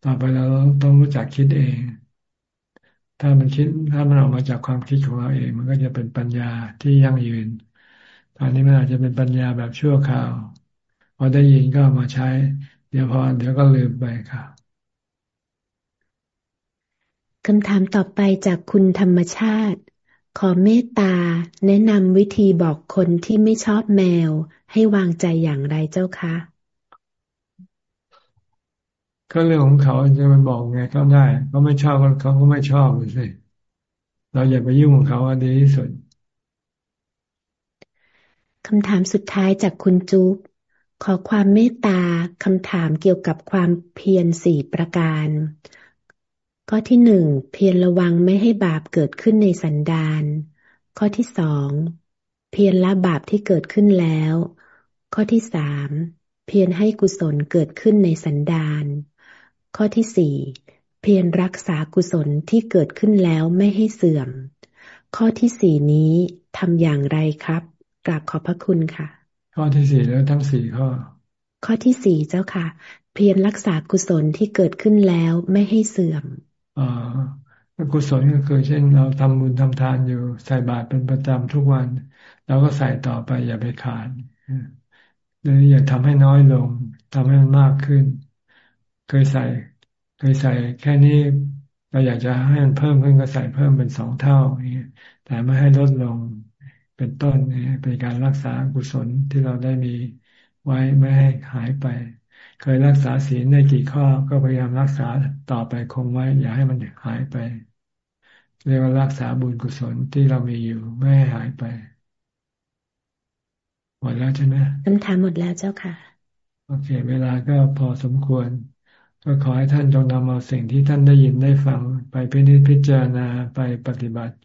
ต่อไปเราต้องรู้จักคิดเอง ถ้ามันคิดถ้ามันออกมาจากความคิดของเราเอง มันก็จะเป็นปัญญาที่ยั่งยืน ตอนนี้มันอาจจะเป็นปัญญาแบบชั่วคราวพอได้ยินก็มาใช้ เดี๋ยวพอเดี๋ยวก็ลืมไปครับคำถามต่อไปจากคุณธรรมชาติ ขอเมตตา แนะนำวิธีบอกคนที่ไม่ชอบแมว ให้วางใจอย่างไรเจ้าคะ ก็เรื่องของเขาจะไปบอกไงก็ได้เขาไม่ชอบเขาก็ไม่ชอบเลยสิเราอย่าไปยุ่งของเขาอันดีที่สุดคำถามสุดท้ายจากคุณจุ๊บขอความเมตตาคำถามเกี่ยวกับความเพียรสี่ประการ ข้อที่หนึ่งเพียรระวังไม่ให้บาปเกิดขึ้นในสันดานข้อที่สองเพียรละบาปที่เกิดขึ้นแล้ว ข้อที่สามเพียรให้กุศลเกิดขึ้นในสันดาน ข้อที่สี่เพียรรักษากุศลที่เกิดขึ้นแล้วไม่ให้เสื่อม ข้อที่สี่นี้ทำอย่างไรครับ กราบขอบพระคุณค่ะ ข้อที่สี่แล้วทั้งสี่ข้อ ข้อที่สี่เจ้าค่ะ เพียรรักษากุศลที่เกิดขึ้นแล้วไม่ให้เสื่อมอ่ากุศลก็คือเช่นเราทำบุญทำทานอยู่ใส่บาตรเป็นประจำทุกวันเราก็ใส่ต่อไปอย่าไปขาดหรืออย่าทำให้น้อยลงทำให้มันมากขึ้น เคยใส่ เคยใส่แค่นี้เราอยากจะให้มันเพิ่มขึ้นก็ใส่เพิ่มเป็นสองเท่าแต่ไม่ให้ลดลงเป็นต้นนี่เป็นการรักษากุศลที่เราได้มีไว้ไม่ให้หายไป เคยรักษาศีลได้กี่ข้อก็พยายามรักษาต่อไปคงไว้ อย่าให้มันหายไป เรียกว่ารักษาบุญกุศลที่เรามีอยู่ไม่ให้หายไปหมดแล้วใช่ไหมคำถามหมดแล้วเจ้าค่ะ โอเค เวลาก็พอสมควร ก็ขอให้ท่านจงนำเอาสิ่งที่ท่านได้ยินได้ฟังไปพิจิตพิจารณาไปปฏิบัติ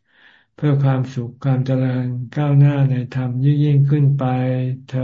เพื่อความสุขความเจริญก้าวหน้าในธรรมยิ่งยิ่งขึ้นไปเธอ